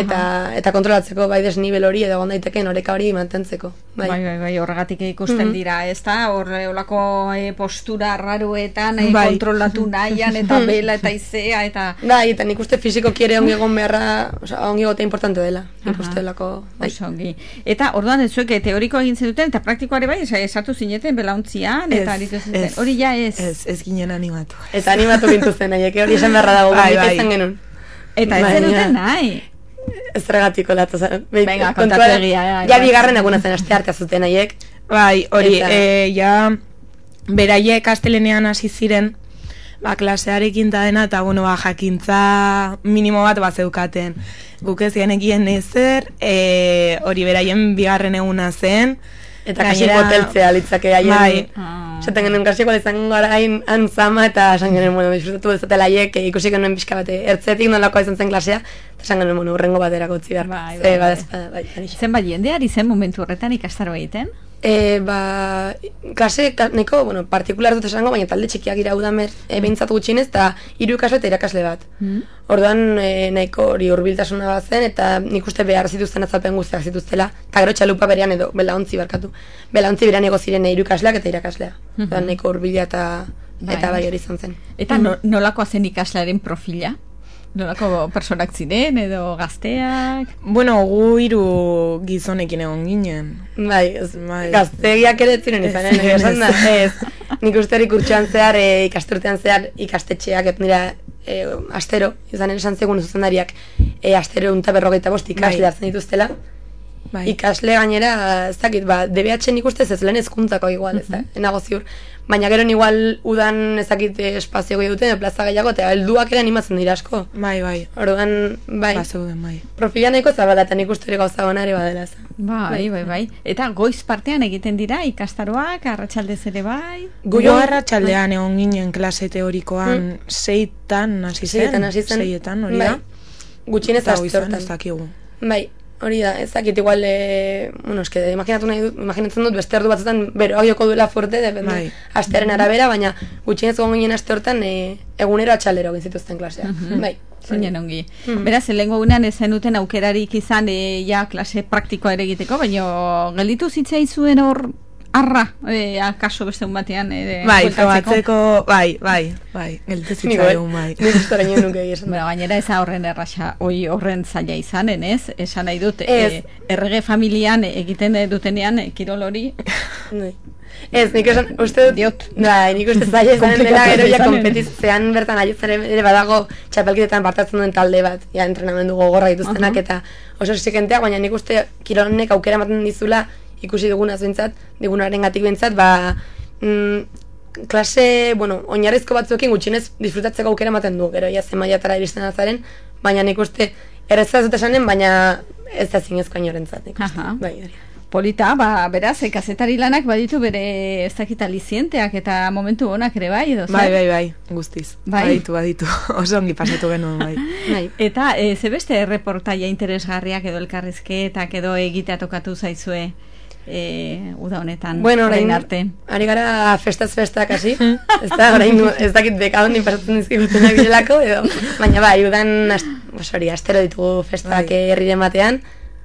Speaker 25: eta eta kontrolatzeko bai desnibel hori edo egon daitekeen oreka hori mantentzeko.
Speaker 1: Bai, bai, bai, horregatik ikusten
Speaker 25: Mhm.
Speaker 1: dira, ez da? Horre olako e, postura raruetan e,
Speaker 25: Bai.
Speaker 1: kontrolatu nahian eta bela eta izea eta...
Speaker 25: Bai, eta nik uste fizikoki ere ongi egon beharra, osea, ongi egotea importante dela. Nik uste delako, bai.
Speaker 1: Oso ongi. Eta orduan ez zuek eh, teoriko egin zenuten eta praktikoare bai, esa- esatu zineten belauntzian eta aritu zineten. Hori ja ez.
Speaker 24: Ez, ez ginen animatu.
Speaker 25: Eta animatu gintuzten haiek, hori esan beharra dago,
Speaker 24: Bai,
Speaker 25: bai,
Speaker 24: bai.
Speaker 25: genuen.
Speaker 1: Eta ez
Speaker 25: Baina-
Speaker 1: zenuten nahi.
Speaker 25: Ez regatiko latu zen.
Speaker 1: Venga, kontatu egia, ja,
Speaker 25: bigarren eguna zen aste artea zuten haiek.
Speaker 24: Bai, hori,
Speaker 25: Eta-
Speaker 24: e, ja, beraiek astelenean hasi ziren, ba, klasearekin ta dena, eta, bueno, ba, jakintza minimo bat bat zeukaten. Guk ez genekien ezer, e, hori beraien bigarren eguna zen.
Speaker 25: Eta kasi poteltzea litzake haien.
Speaker 24: Bai,
Speaker 25: Zaten genuen kasi igual izango gara hain antzama eta esan genuen, bueno, disfrutatu dezatela haiek, eh, ikusi genuen pixka bate, ertzetik nolakoa izan zen klasea, eta esan genuen, bueno, urrengo baterako utzi behar.
Speaker 1: Bai, bai,
Speaker 25: ba,
Speaker 1: bai.
Speaker 25: ba, bai, bai.
Speaker 1: Zenbat jendeari zen momentu horretan ikastaro egiten?
Speaker 25: E, ba, ka, neko, bueno, partikular dut esango, baina talde txikiak ira udamer, e, behintzat gutxinez, eta hiru ikasle eta irakasle bat. Orduan e, nahiko hori hurbiltasuna bat zen, eta nik uste behar zituzten azalpen guztiak zituztela, eta gero txalupa berean edo, belaontzi barkatu. Belaontzi berean ego ziren hiru ikasleak eta irakaslea.
Speaker 1: Mhm.
Speaker 25: Orduan nahiko hurbila eta,
Speaker 1: Bai.
Speaker 25: eta bai hori izan zen.
Speaker 1: Eta no, nolakoa zen ikaslearen profila? Nolako personak ziren edo gazteak?
Speaker 24: Bueno, gu hiru gizonekin egon ginen.
Speaker 25: Bai, ez,
Speaker 24: bai.
Speaker 25: gaztegiak ere ziren izan,
Speaker 24: Ez
Speaker 25: eh, esan da, ez. Nik uste hori kurtsuan zehar, e, ikasturtean zehar, ikastetxeak, ez dira, e, astero, izan esan zegoen zuzendariak, e, astero unta berrogeita bost ikasle
Speaker 24: Bai.
Speaker 25: dituztela.
Speaker 24: Bai.
Speaker 25: Ikasle gainera, ez dakit, ba, DBH nik uste ez lehen ezkuntzako igual, ez da, enago ziur. Baina gero igual udan ez dakit eh, espazio gehi duten, plaza gehiago, eta helduak ere animatzen dira asko.
Speaker 24: Bai, bai.
Speaker 25: Orduan, bai.
Speaker 24: Ba, zeuden, bai.
Speaker 25: Profila nahiko zabala, eta nik uste hori gauza ona ere badela. ez.
Speaker 1: Bai, bai, bai. Eta goiz partean egiten dira ikastaroak, arratsaldez ere bai.
Speaker 24: Gu arratsaldean egon ginen klase teorikoan seitan hasi zen.
Speaker 25: Seietan hasi zen.
Speaker 24: Seietan, hori
Speaker 25: Bai.
Speaker 24: da.
Speaker 25: Gutxienez
Speaker 24: Eta
Speaker 25: aste
Speaker 24: goizan
Speaker 25: hortan.
Speaker 24: ez dakigu.
Speaker 25: Bai, hori da, ez dakit igual, e, bueno, eske, imaginatu nahi dut, imaginatzen dut beste ordu batzutan beroak joko duela fuerte, depende,
Speaker 24: Bai.
Speaker 25: astearen arabera, baina gutxienez egon ginen aste hortan e, egunero atxalero egin zituzten klasea.
Speaker 1: Mhm.
Speaker 25: Bai.
Speaker 1: Zinen ongi.
Speaker 25: Mhm.
Speaker 1: Beraz, lehengo unean ez zenuten aukerarik izan e, ja klase praktikoa ere egiteko, baina gelditu zitzaizuen hor arra, e, akaso beste un batean ere
Speaker 24: Bai,
Speaker 1: bueltatzeko?
Speaker 24: probatzeko, bai, bai, bai, gelditu zitzaigun, bai.
Speaker 25: Nik ez dara nuke esan.
Speaker 1: Bueno, gainera ez horren erraxa, oi horren zaila izanen, ez? Esan nahi dut,
Speaker 25: Ez.
Speaker 1: e, errege familian egiten dutenean e, kirol hori.
Speaker 25: Bai. Ez, nik esan, uste dut,
Speaker 1: Diot.
Speaker 25: bai, nik uste zaila izanen dela, gero ja
Speaker 1: izanen.
Speaker 25: kompetitzean bertan aiotzen ere badago txapelkitetan partatzen duen talde bat, ja entrenamendu gogorra dituztenak
Speaker 1: Aha.
Speaker 25: eta oso exigenteak, baina nik uste kirolonek aukera ematen dizula ikusi dugunaz bintzat, digunaren gatik bintzat, ba, mm, klase, bueno, oinarrizko batzuekin gutxienez disfrutatzeko aukera ematen du, gero ja zen mailatara iristen azaren, baina nik uste, erreza ez dut esanen, baina ez da zinezko inorentzat, nik uste.
Speaker 1: Aha.
Speaker 25: Bai, hori.
Speaker 1: Polita, ba, beraz, e, kazetari lanak baditu bere ez dakit alizienteak eta momentu onak ere bai, edo?
Speaker 24: Bai, bai, bai, guztiz.
Speaker 1: Bai?
Speaker 24: Baditu, baditu. Oso ongi pasatu genuen, bai.
Speaker 25: Bai.
Speaker 1: Eta e, ze beste erreportaia interesgarriak edo elkarrizketak edo egitea tokatu zaizue e, uda honetan,
Speaker 25: Bueno, orain,
Speaker 1: arte.
Speaker 25: ari gara festaz festak hasi, ez da, orain, ez dakit beka hondi pasatzen dizkigutenak direlako, edo, baina bai, udan, ast, hori, astero ditugu festak
Speaker 24: Bai.
Speaker 25: herriren batean,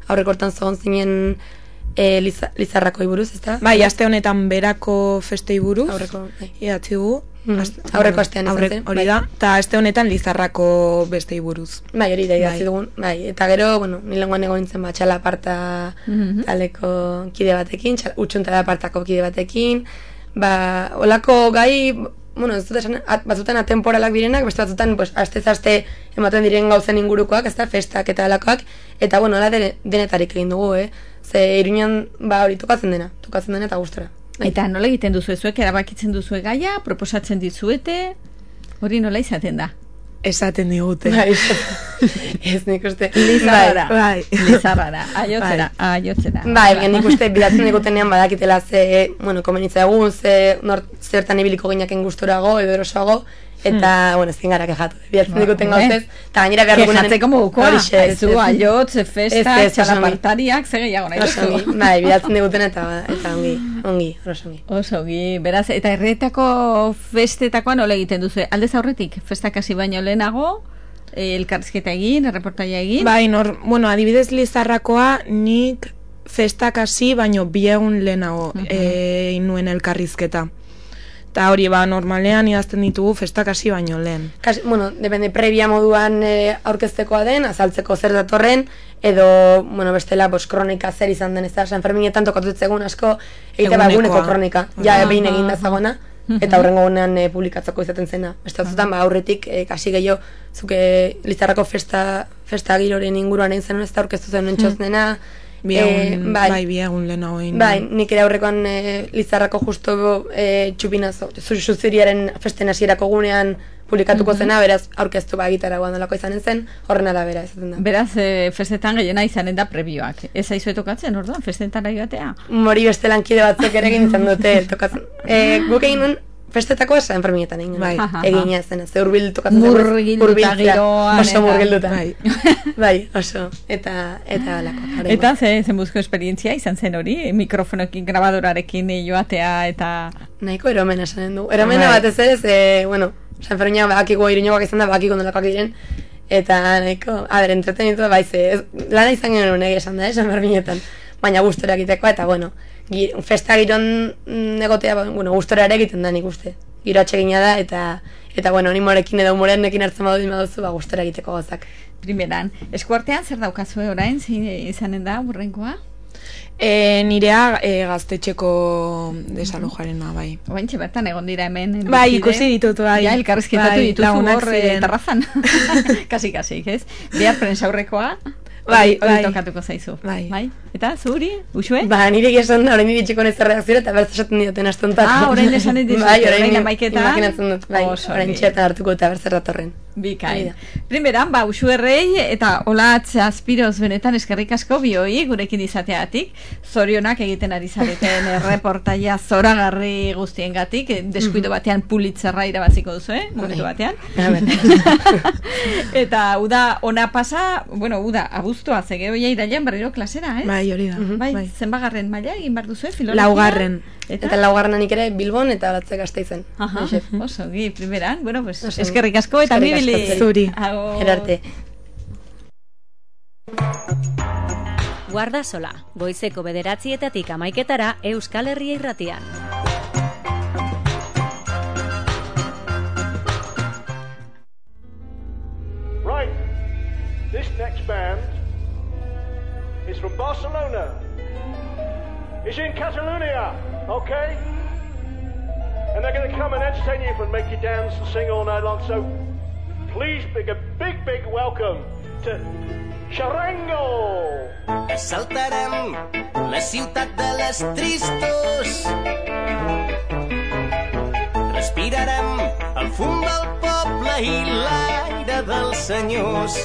Speaker 25: aurrekortan zogon zinen e, liza, lizarrako buruz, ez da?
Speaker 24: Bai, aste honetan berako festei buruz.
Speaker 25: Aurreko, bai.
Speaker 24: Idatzi dugu.
Speaker 25: Mhm.
Speaker 24: Aste-
Speaker 25: Aurreko astean izan
Speaker 24: aurre-
Speaker 25: zen,
Speaker 24: Hori
Speaker 25: bai.
Speaker 24: da, eta aste honetan lizarrako bestei buruz.
Speaker 25: Bai, hori da idatzi
Speaker 24: Bai.
Speaker 25: dugun, bai, eta gero, bueno, nilengoan egon nintzen ba, txala aparta
Speaker 1: Mhm.
Speaker 25: taleko kide batekin, txal, utxun tala apartako kide batekin, ba, olako gai, bueno, ez dut esan, at, batzutan atemporalak direnak, beste batzutan, pues, aste aste ematen diren gauzen ingurukoak, ez da, festak eta alakoak, eta, bueno, ala dene- denetarik egin dugu, eh? Ze iruñan, ba, hori tokatzen dena, tokatzen dena eta gustora.
Speaker 1: Eta nola egiten duzu zuek, erabakitzen duzu gaia, proposatzen dizuete, hori nola izaten da?
Speaker 24: Esaten digute.
Speaker 25: Bai, ez nik uste.
Speaker 1: Lizarrara.
Speaker 24: Bai.
Speaker 1: Lizarrara. Aiotzera, aiotzera.
Speaker 25: Bai, baina nik uste bidatzen digutenean badakitela ze, bueno, komenitza egun, ze nor, zertan ibiliko ginaken gustorago edo erosoago, eta, bueno, ezin gara kejatu. Bidatzen
Speaker 1: Ba,
Speaker 25: diguten
Speaker 1: hombre.
Speaker 25: gauzez, eta gainera behar dugunen...
Speaker 1: Kejatzeko modukoa,
Speaker 25: Horixe, ez, ez.
Speaker 1: aiotz, festa,
Speaker 25: Ez, ez,
Speaker 1: txalapartariak, ze gehiago nahi duzu.
Speaker 25: bai, bidatzen diguten eta, eta ongi, ongi, oso ongi.
Speaker 1: Oso ongi, beraz, eta herrietako festetakoa nola egiten duzu? Aldez aurretik, festak hasi baino lehenago, eh, elkarrizketa egin, erreportaia egin.
Speaker 24: Bai, nor, bueno, adibidez Lizarrakoa nik festak hasi baino bi egun lehenago
Speaker 1: Mhm.
Speaker 24: eh, nuen elkarrizketa. Eta hori ba, normalean idazten ditugu festak hasi baino lehen.
Speaker 25: Kas, bueno, depende, previa moduan e, aurkeztekoa den, azaltzeko zer datorren, edo, bueno, bestela, bos, kronika zer izan den, ez da, San Ferminetan tokatutzegun asko, egite ba,
Speaker 24: Egunekoa.
Speaker 25: eguneko kronika, ja,
Speaker 24: Ah.
Speaker 25: behin egin dezagona, eta horrengo gunean e, publikatzeko izaten zena. Beste batzutan, ba, aurretik, e, kasi gehiago, zuke Lizarrako festa, festa giroren inguruan egin zen, ez da, aurkeztu zen txoznena,
Speaker 24: Bi
Speaker 25: eh,
Speaker 24: bai, bi egun lehenago egin.
Speaker 25: Bai, nik ere aurrekoan e, Lizarrako justo e, txupinazo, zuziriaren festen hasierako gunean publikatuko
Speaker 1: Mhm.
Speaker 25: zena, beraz aurkeztu ba gitara guandolako izanen zen, horren arabera izaten da.
Speaker 1: Beraz, eh, festetan gehiena izanen da prebioak. Ez aizu tokatzen, orduan, festetan ari batea.
Speaker 25: Mori beste lankide batzuk ere egin izan dute, tokatzen. E, guk egin festetakoa San Ferminetan egin.
Speaker 1: Bai.
Speaker 25: Egina zena, ze urbil tokatzen zen,
Speaker 1: Murgilduta
Speaker 25: hurbiltzea,
Speaker 1: giroan,
Speaker 25: Oso murgilduta.
Speaker 1: Bai.
Speaker 25: bai, oso. Eta, eta alako.
Speaker 1: Eta ze, zen buzko esperientzia izan zen hori, mikrofonokin, grabadorarekin joatea eta...
Speaker 25: Nahiko eromena esanen du. Eromena
Speaker 1: Bai.
Speaker 25: batez ere, ze, bueno, San Ferminak badakigu iriñoak izan da, badakigu nolakoak diren, eta nahiko, a ber, entretenitu da, bai, ze, ez, lana izan genuen egia esan da, eh, San Ferminetan, baina gustora egiteko, eta, bueno, festa giron mm, egotea, ba, bueno, gustora ere egiten da nik uste. Giro atsegina da, eta, eta, bueno, animorekin edo humorenekin hartzen badu baduzu, ba, gustora egiteko gozak.
Speaker 1: Primeran, eskuartean zer daukazue orain, zein izanen da, burrenkoa?
Speaker 24: E, nirea e, gaztetxeko desalojarena, bai.
Speaker 1: Oaintxe bertan egon dira hemen.
Speaker 24: Bai, ikusi ditut, bai.
Speaker 1: Ja, elkarrizketatu
Speaker 24: Bai,
Speaker 1: dituzu
Speaker 24: lagunak
Speaker 1: hor eh,
Speaker 24: ziren.
Speaker 1: terrazan. kasi, kasi, ez? Behar prensaurrekoa.
Speaker 25: Bai,
Speaker 1: hori-
Speaker 25: bai.
Speaker 1: tokatuko zaizu. Bai. Eta, zuri, usue?
Speaker 25: Ba, nire esan da, orain ditxiko nez erreakzioa, eta bertz esaten dioten astontako.
Speaker 1: Ah, orain esan dizute,
Speaker 25: Bai, orain
Speaker 1: amaiketan.
Speaker 25: imaginatzen dut, bai,
Speaker 1: Oso
Speaker 25: orain txertan hartuko eta bertzer datorren.
Speaker 1: Bikain. Primeran, ba, usuerrei eta olatz aspiroz benetan eskerrik asko bioi gurekin izateatik. Zorionak egiten ari zareten reportaia zoragarri guztiengatik, deskuido batean pulitzerra irabaziko duzu, eh? Momentu batean. eta uda ona pasa, bueno, uda abuztua zege hoia irailan berriro klasera, eh?
Speaker 24: Bai, hori da.
Speaker 1: Bai,
Speaker 24: bai.
Speaker 1: zenbagarren maila egin behar duzu, eh? Filologia?
Speaker 24: Laugarren.
Speaker 25: Eta, eta laugarrenan ere Bilbon eta Olatze Gasteizen.
Speaker 1: Aha, oso, gi, primeran, bueno, pues,
Speaker 25: Oso.
Speaker 1: eskerrik asko eta mibili.
Speaker 25: asko zuri. Erarte.
Speaker 7: Guarda sola, goizeko bederatzietatik amaiketara Euskal Herria irratian.
Speaker 12: Right, this next band is from Barcelona. It's in Catalonia, okay? And they're going to come and entertain you and make you dance and sing all night long. So please, big a big, big welcome to Charango.
Speaker 13: Assaltarem la ciutat de les tristos. Respirarem el fum del poble i l'aire dels senyors.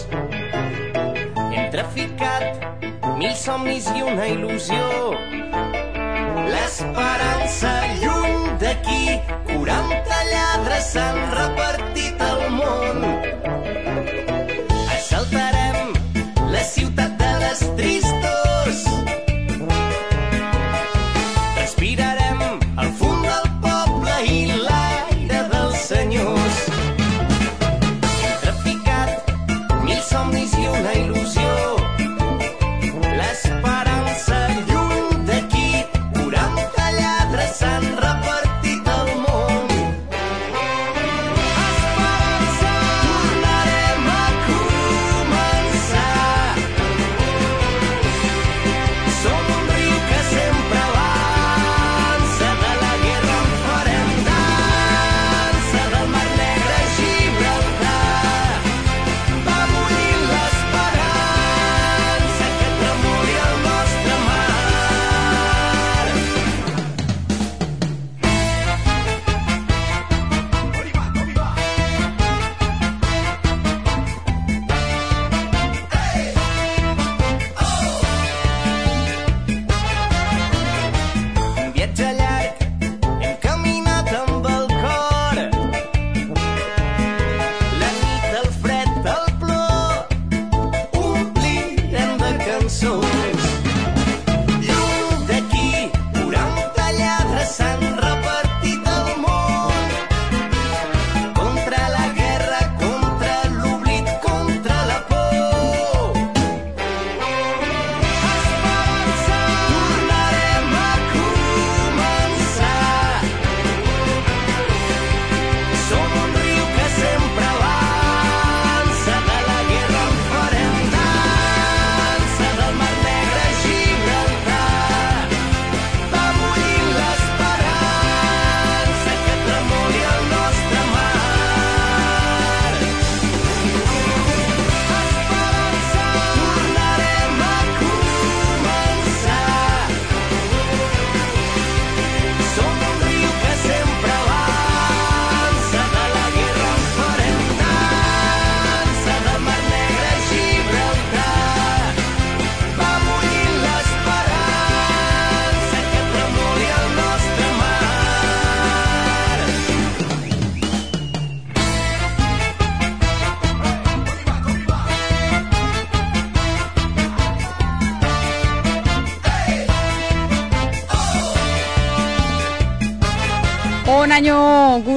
Speaker 13: Hem traficat mil somnis i una il·lusió. L'esperança lluny d'aquí, 40 lladres s'han repartit al món. Assaltarem la ciutat de les tristos.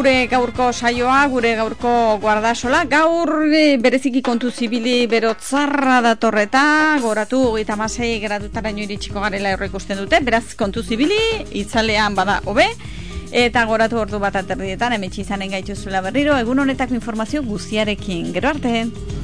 Speaker 1: Gure gaurko saioa, gure gaurko guardasola, gaur e, bereziki kontu zibili berotzarra datorreta, goratu hogeita masei gradutaraino iritsiko garela horrek ikusten dute, beraz kontu zibili, itzalean bada hobe, eta goratu ordu bat aterdietan, emetxe izanen gaituzula berriro, egun honetako informazio guztiarekin. Gero arte!